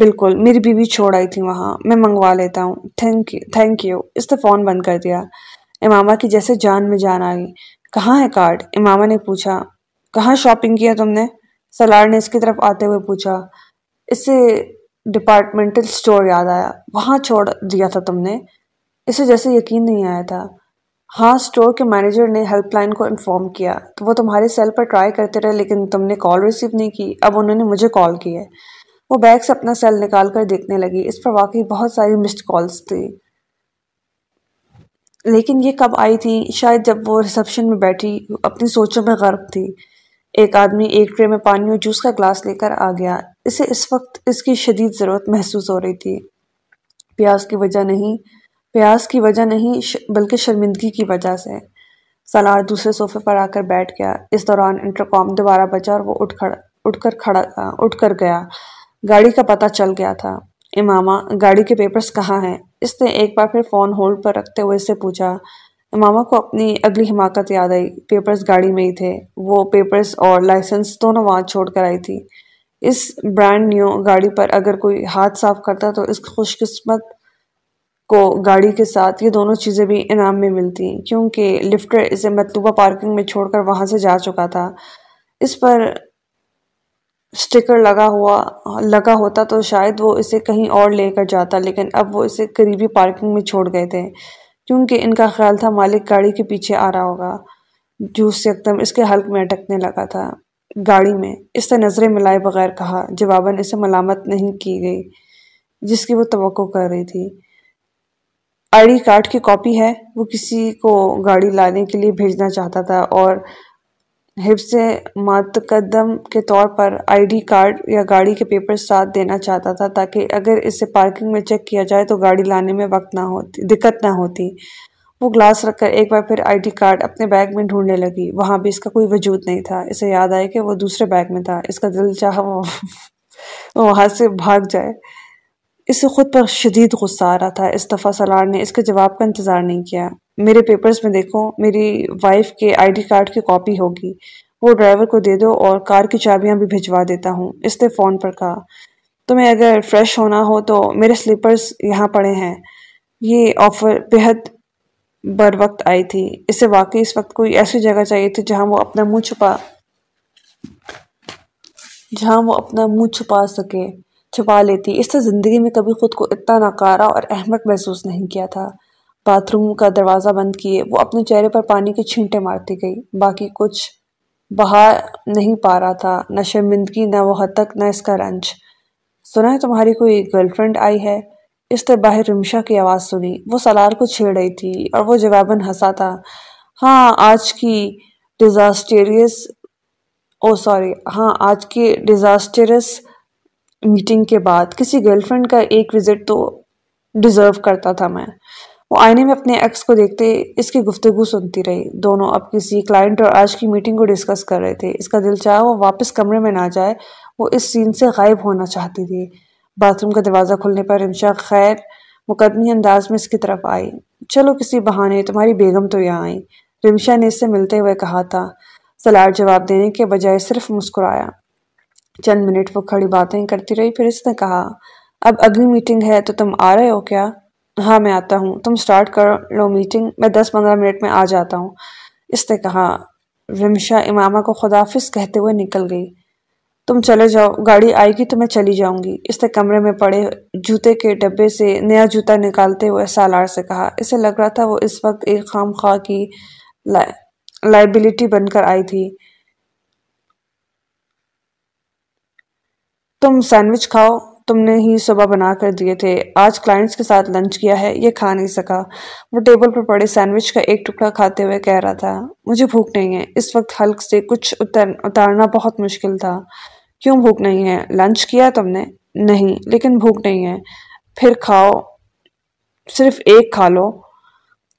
بالکل، میری بیوی چھوڑ آئی تھی وہاں۔ میں منگوا لیتا ہوں۔ تھینک یو تھینک یو اس نے فون بند کر دیا۔ امامہ کی جیسے جان میں جان آئی کہاں ہے کارڈ؟ امامہ نے پوچھا۔ کہاں شاپنگ کیا تم نے؟ سلار نے اس کی طرف آتے ہوئے پوچھا۔ اسے ڈپارٹمنٹل سٹور یاد آیا۔ وہاں چھوڑ دیا تھا تم نے؟ اسے جیسے یقین نہیں آیا تھا۔ ہاں سٹور کے مینیجر نے ہیلپ لائن کو انفارم کیا۔ تو وہ تمہارے سیل پر ٹرائی کرتے رہے، لیکن تم نے کال ریسیو نہیں کی۔ اب انہوں نے مجھے کال کی ہے۔ وہ بیگ سے اپنا سیل نکال کر دیکھنے لگی۔ اس پر واقعی بہت ساری مسڈ کالز تھی۔ لیکن یہ کب آئی تھی؟ شاید جب وہ ریسپشن میں بیٹھی، اپنی سوچوں میں غرق تھی۔ ایک آدمی ایک ٹرے میں پانی اور جوس کا گلاس لے کر آ گیا۔ اسے اس وقت اس کی شدید ضرورت محسوس ہو رہی تھی۔ پیاس کی وجہ نہیں، پیاس کی وجہ نہیں بلکہ شرمندگی کی وجہ سے۔ سلار دوسرے صوفے پر آ کر بیٹھ گیا۔ اس دوران انٹرکام دوبارہ بچا اور وہ اٹھ کھڑ، اٹھ کر کھڑا، اٹھ کر گیا۔ گاڑی کا پتہ چل گیا تھا۔ امامہ، گاڑی کے پیپرز کہاں ہیں؟ اس نے ایک بار پھر فون ہولڈ پر رکھتے ہوئے اس سے پوچھا امامہ کو اپنی اگلی حماقت یاد آئی پیپرز گاڑی میں ہی تھے، وہ پیپرز اور لائسنس دونوں وہاں چھوڑ کر آئی تھی. اس برانڈ نیو گاڑی پر اگر کوئی ہاتھ صاف کرتا تو اس خوش قسمت کو گاڑی کے ساتھ یہ دونوں چیزیں بھی انعام میں ملتی، کیونکہ لفٹر اسے مطلوبہ پارکنگ میں چھوڑ کر وہاں سے جا چکا تھا. اس پر سٹیکر لگا ہوا، لگا ہوتا تو شاید وہ اسے کہیں اور لے کر جاتا، لیکن اب وہ اسے قریبی پارکنگ میں چھوڑ گئے تھے۔ کیونکہ ان کا خیال تھا مالک گاڑی کے پیچھے آ رہا ہوگا۔ جوس سے ایک دم اس کے حلق میں اٹکنے لگا تھا۔ گاڑی میں۔ اس سے نظریں ملائے بغیر کہا، جواباً اسے ملامت نہیں کی گئی، جس کی وہ توقع کر رہی تھی۔ آئی ڈی کارڈ کی کاپی ہے، وہ کسی کو گاڑی لانے کے لیے بھیجنا چاہتا تھا اور حفظ متقدم کے طور پر آئی ڈی کارڈ یا گاڑی کے پیپر ساتھ دینا چاہتا تھا تاکہ اگر اسے پارکنگ میں چیک کیا جائے تو گاڑی لانے میں وقت نہ ہوتی، دقت نہ ہوتی۔ وہ گلاس رکھ کر ایک بار پھر آئی ڈی کارڈ اپنے بیگ میں ڈھونڈنے لگی۔ وہاں بھی اس کا کوئی وجود نہیں تھا۔ اسے یاد آئے کہ وہ دوسرے بیگ میں تھا۔ اس کا دل چاہا وہ وہاں سے بھاگ جائے۔ اسے خود پر شدید غصہ آ رہا تھا۔ اس دفعہ سلار نے اس کے جواب کا انتظار نہیں کیا۔ میرے پیپرز میں دیکھو، میری وائف کے آئی ڈی کارڈ کی کاپی ہوگی۔ وہ ڈرائیور کو دے دو اور کار کی چابیاں بھی بھجوا دیتا ہوں۔ اس نے فون پر کہا۔ تمہیں اگر فریش ہونا ہو تو میرے سلیپرز یہاں پڑے ہیں۔ یہ آفر بہت بر وقت آئی تھی۔ اسے واقعی اس وقت کوئی ایسی جگہ چاہیے تھی جہاں وہ اپنا منہ چھپا، جہاں وہ اپنا منہ چھپا سکے، چھپا لیتی۔ اس سے زندگی میں کبھی خود کو اتنا ناکارہ اور احمق محسوس نہیں کیا تھا۔ باتھ روم کا دروازہ بند کیے، وہ اپنے چہرے پر پانی کے چھینٹے مارتی گئی۔ باقی کچھ بہا نہیں پا رہا تھا، نہ شرمندگی، نہ وہ حد تک، نہ اس کا رنج۔ سنا ہے تمہاری کوئی گرل فرینڈ آئی ہے؟ اس نے باہر رمشا کی آواز سنی۔ وہ سلار کو چھیڑ رہی تھی اور وہ جواباً ہنسا تھا۔ ہاں آج کی ڈیزاسٹیریس او سوری۔ ہاں آج کی ڈیزاسٹرس میٹنگ کے بعد کسی گرل فرینڈ کا ایک وزٹ تو ڈیزرو کرتا تھا میں۔ وہ آئینے میں اپنے ایکس کو دیکھتے اس کی گفتگو سنتی رہی۔ دونوں اب کسی کلائنٹ اور آج کی میٹنگ کو ڈسکس کر رہے تھے۔ اس کا دل چاہا وہ واپس کمرے میں نہ جائے۔ وہ اس سین سے غائب ہونا چاہتی تھی۔ باتھ روم کا دروازہ کھلنے پر رمشا خیر مقدمی انداز میں اس کی طرف آئی۔ چلو کسی بہانے، تمہاری بیگم تو یہاں آئی رمشا نے اس سے ملتے ہوئے کہا تھا۔ سلار جواب دینے کے بجائے صرف مسکرایا۔ چند منٹ وہ کھڑی باتیں کرتی رہی، پھر اس نے کہا، اب اگلی میٹنگ ہے تو تم آ رہے ہو کیا؟ ہاں میں آتا ہوں۔ تم سٹارٹ کر لو میٹنگ میں دس پندرہ منٹ میں آ جاتا ہوں۔ اس نے کہا رمشا امامہ کو خدافظ کہتے ہوئے نکل گئی۔ تم چلے جاؤ، گاڑی آئے گی تو میں چلی جاؤں گی۔ اس نے کمرے میں پڑے جوتے کے ڈبے سے نیا جوتا نکالتے ہوئے سالار سے کہا، اسے لگ رہا تھا وہ اس وقت ایک خام خواہ کی لائبلٹی بن کر آئی تھی۔ تم سینڈوچ کھاؤ۔ تم نے ہی صبح بنا کر دیے تھے۔ آج کلائنٹس کے ساتھ لنچ کیا ہے، یہ کھا نہیں سکا۔ وہ ٹیبل پر پڑے سینڈوچ کا ایک ٹکڑا کھاتے ہوئے کہہ رہا تھا، مجھے بھوک نہیں ہے۔ اس وقت حلق سے کچھ اتارنا بہت مشکل تھا۔ کیوں بھوک نہیں ہے؟ لنچ کیا تم نے؟ نہیں، لیکن بھوک نہیں ہے۔ پھر کھاؤ، صرف ایک کھا لو۔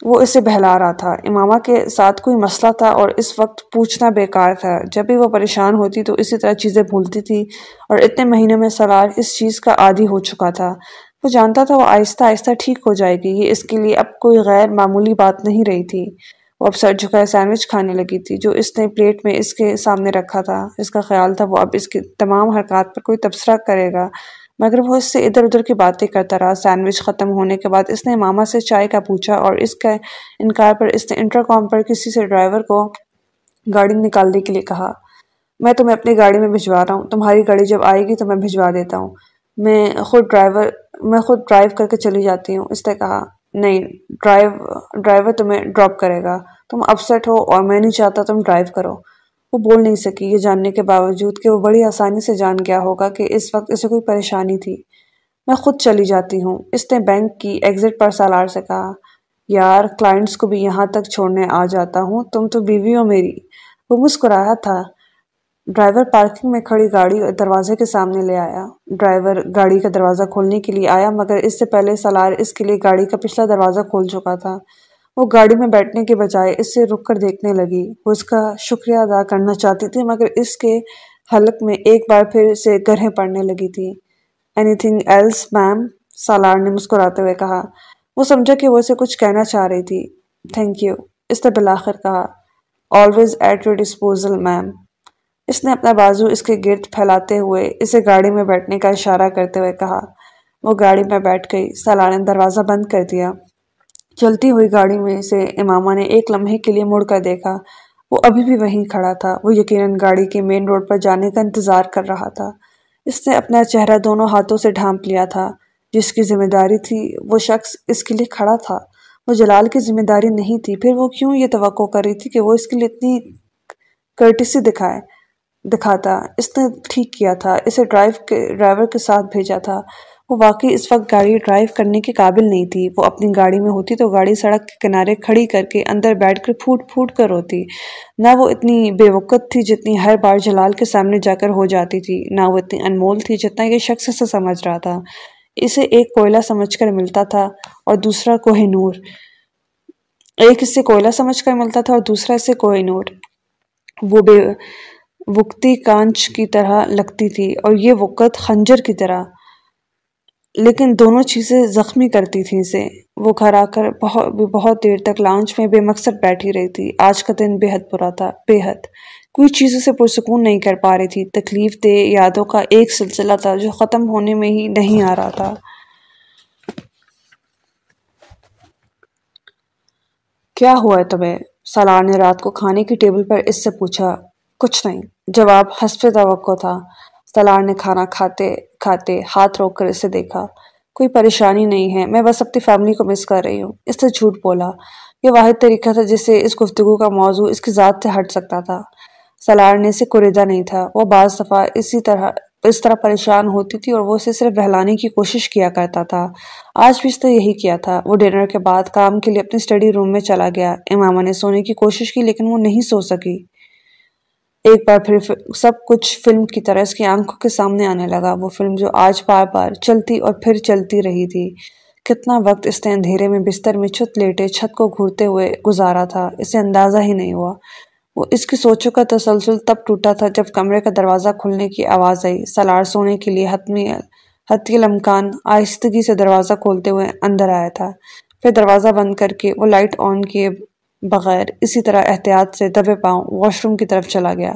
وہ اسے بہلا رہا تھا۔ امامہ کے ساتھ کوئی مسئلہ تھا اور اس وقت پوچھنا بیکار تھا۔ جب بھی وہ پریشان ہوتی تو اسی طرح چیزیں بھولتی تھی اور اتنے مہینے میں سوار اس چیز کا عادی ہو چکا تھا۔ وہ جانتا تھا وہ آہستہ آہستہ ٹھیک ہو جائے گی۔ یہ اس کے لیے اب کوئی غیر معمولی بات نہیں رہی تھی۔ وہ اب سر جھکائے سینڈوچ کھانے لگی تھی، جو اس نے پلیٹ میں اس کے سامنے رکھا تھا۔ اس کا خیال تھا وہ اب اس کی تمام حرکات پر کوئی تبصرہ کرے گا۔ مگر وہ اس سے ادھر ادھر کی باتیں کرتا رہا۔ سینڈوچ ختم ہونے کے بعد اس نے ماما سے چائے کا پوچھا اور اس کا انکار پر اس نے انٹر کام پر کسی سے ڈرائیور کو گاڑی نکالنے کے لیے کہا، میں تمہیں اپنی گاڑی میں بھجوا رہا ہوں۔ تمہاری گاڑی جب آئے گی تو میں بھجوا دیتا ہوں۔ میں خود ڈرائیور، میں خود ڈرائیو کر کے چلی جاتی ہوں۔ اس نے کہا، نہیں، ڈرائیو، ڈرائیور تمہیں ڈراپ کرے گا۔ تم اپسٹ ہو اور میں نہیں چاہتا تم ڈرائیو کرو۔ وہ بول نہیں سکی۔ یہ جاننے کے باوجود کہ وہ بڑی آسانی سے جان گیا ہوگا کہ اس وقت اسے کوئی پریشانی تھی۔ میں خود چلی جاتی ہوں۔ اس نے بینک کی ایگزٹ پر سالار سے کہا، یار، کلائنٹس کو بھی یہاں تک چھوڑنے آ جاتا ہوں۔ تم تو بیوی ہو میری۔ وہ مسکرایا تھا۔ ڈرائیور پارکنگ میں کھڑی گاڑی دروازے کے سامنے لے آیا۔ ڈرائیور گاڑی کا دروازہ کھولنے کے لیے آیا، مگر اس سے پہلے سالار اس کے لیے گاڑی کا پچھلا دروازہ کھول چکا تھا۔ وہ گاڑی میں بیٹھنے کے بجائے اس سے رک کر دیکھنے لگی۔ وہ اس کا شکریہ ادا کرنا چاہتی تھی، مگر اس کے حلق میں ایک بار پھر سے گرہیں پڑنے لگی تھی۔ Anything else ma'am Salar نے مسکراتے ہوئے کہا۔ وہ سمجھا کہ وہ اسے کچھ کہنا چاہ رہی تھی۔ تھینک یو اس نے بلاخر کہا۔ Always at your disposal ma'am اس نے اپنا بازو اس کے گرد پھیلاتے ہوئے اسے گاڑی میں بیٹھنے کا اشارہ کرتے ہوئے کہا۔ وہ گاڑی میں بیٹھ گئی۔ سالار نے دروازہ بند کر دیا۔ چلتی ہوئی گاڑی میں سے امامہ نے ایک لمحے کے لیے مڑ کر دیکھا۔ وہ ابھی بھی وہیں کھڑا تھا۔ وہ یقیناً گاڑی کے مین روڈ پر جانے کا انتظار کر رہا تھا۔ اس نے اپنا چہرہ دونوں ہاتھوں سے ڈھانپ لیا تھا۔ جس کی ذمہ داری تھی، وہ شخص اس کے لیے کھڑا تھا۔ وہ جلال کی ذمہ داری نہیں تھی۔ پھر وہ کیوں یہ توقع کر رہی تھی کہ وہ اس کے لیے اتنی کرٹیسی دکھائے؟ دکھاتا۔ اس نے ٹھیک کیا تھا۔ اسے ڈرائیو کے ڈرائیور کے ساتھ بھیجا تھا۔ وہ واقعی اس وقت گاڑی ڈرائیو کرنے کے قابل نہیں تھی۔ وہ اپنی گاڑی میں ہوتی تو گاڑی سڑک کے کنارے کھڑی کر کے اندر بیٹھ کر پھوٹ پھوٹ کر ہوتی نہ وہ اتنی بے وقت تھی جتنی ہر بار جلال کے سامنے جا کر ہو جاتی تھی، نہ وہ اتنی انمول تھی جتنا یہ شخص سے سمجھ رہا تھا۔ اسے ایک کوئلہ سمجھ کر ملتا تھا اور دوسرا کوہ نور۔ ایک اس سے کوئلہ سمجھ کر ملتا تھا اور دوسرا اس سے کوہ نور۔ وہ بے وقتی کانچ کی طرح لگتی تھی اور یہ وقت خنجر کی طرح۔ لیکن دونوں چیزیں زخمی کرتی تھیں اسے۔ وہ گھر آ کر بہت بہت دیر تک لانچ میں بے مقصد بیٹھی رہی تھی۔ آج کا دن بے حد برا تھا، بے حد۔ کوئی چیز اسے پرسکون نہیں کر پا رہی تھی۔ تکلیف دہ یادوں کا ایک سلسلہ تھا جو ختم ہونے میں ہی نہیں آ رہا تھا۔ کیا ہوا ہے تمہیں؟ سالار نے رات کو کھانے کی ٹیبل پر اس سے پوچھا۔ کچھ نہیں، جواب حسف توقع تھا۔ سالار نے کھانا کھاتے کھاتے، ہاتھ روک کر اسے دیکھا۔ کوئی پریشانی نہیں ہے، میں بس اپنی فیملی کو مس کر رہی ہوں۔ اس سے جھوٹ بولا۔ یہ واحد طریقہ تھا جس سے اس گفتگو کا موضوع اس کی ذات سے ہٹ سکتا تھا۔ سالار نے اسے کوریدا نہیں تھا۔ وہ بعض دفعہ اسی طرح، اس طرح پریشان ہوتی تھی اور وہ اسے صرف بہلانے کی کوشش کیا کرتا تھا۔ آج بھی اس نے یہی کیا تھا۔ وہ ڈنر کے بعد کام کے لیے اپنے اسٹڈی روم میں چلا گیا۔ امامہ نے سونے کی کوشش کی لیکن وہ نہیں سو سکی۔ ایک بار پھر سب کچھ فلم کی طرح اس کی آنکھوں کے سامنے آنے لگا۔ وہ فلم جو آج بار بار چلتی اور پھر چلتی رہی تھی۔ کتنا وقت اس نے اندھیرے میں بستر میں چھت لیٹے چھت کو گھورتے ہوئے گزارا تھا، اسے اندازہ ہی نہیں ہوا۔ وہ اس کی سوچوں کا تسلسل تب ٹوٹا تھا جب کمرے کا دروازہ کھلنے کی آواز آئی۔ سلار سونے کے لیے حتمی حتی لمکان آہستگی سے دروازہ کھولتے ہوئے اندر آیا تھا۔ پھر دروازہ بند کر کے وہ لائٹ آن کیے۔ بغیر اسی طرح احتیاط سے دبے پاؤں واش روم کی طرف چلا گیا۔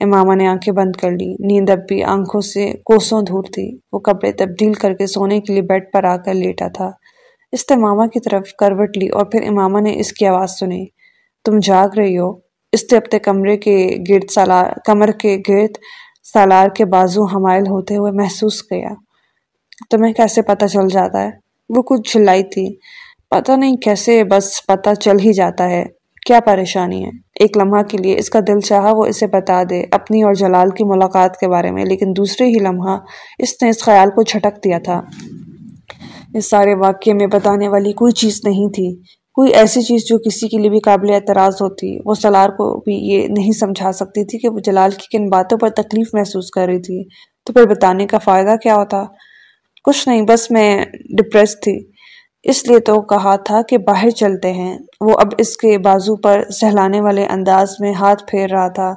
امامہ نے آنکھیں بند کر لی نیند اب بھی آنکھوں سے کوسوں دھور تھی۔ وہ کپڑے تبدیل کر کے سونے کے لیے بیڈ پر آ کر لیٹا تھا۔ استمامہ کی طرف کروٹ لی اور پھر امامہ نے اس کی آواز سنی۔ تم جاگ رہی ہو۔ استپتے کمرے کے گرد سالار کمر کے گرد سالار کے بازو حمائل ہوتے ہوئے محسوس کیا۔ تمہیں کیسے پتہ چل جاتا ہے؟ وہ کچھ چلائی تھی۔ پتہ نہیں کیسے بس پتہ چل ہی جاتا ہے۔ کیا پریشانی ہے؟ ایک لمحہ کے لیے اس کا دل چاہا وہ اسے بتا دے اپنی اور جلال کی ملاقات کے بارے میں، لیکن دوسرے ہی لمحہ اس نے اس خیال کو چھٹک دیا تھا۔ اس سارے واقعے میں بتانے والی کوئی چیز نہیں تھی۔ کوئی ایسی چیز جو کسی کے لیے بھی قابل اعتراض ہوتی۔ وہ سلار کو بھی یہ نہیں سمجھا سکتی تھی کہ وہ جلال کی کن باتوں پر تکلیف محسوس کر رہی تھی۔ تو پھر بتانے کا فائدہ کیا ہوتا؟ کچھ نہیں، بس میں ڈپریس تھی۔ اس لیے تو کہا تھا کہ باہر چلتے ہیں۔ وہ اب اس کے بازو پر سہلانے والے انداز میں ہاتھ پھیر رہا تھا۔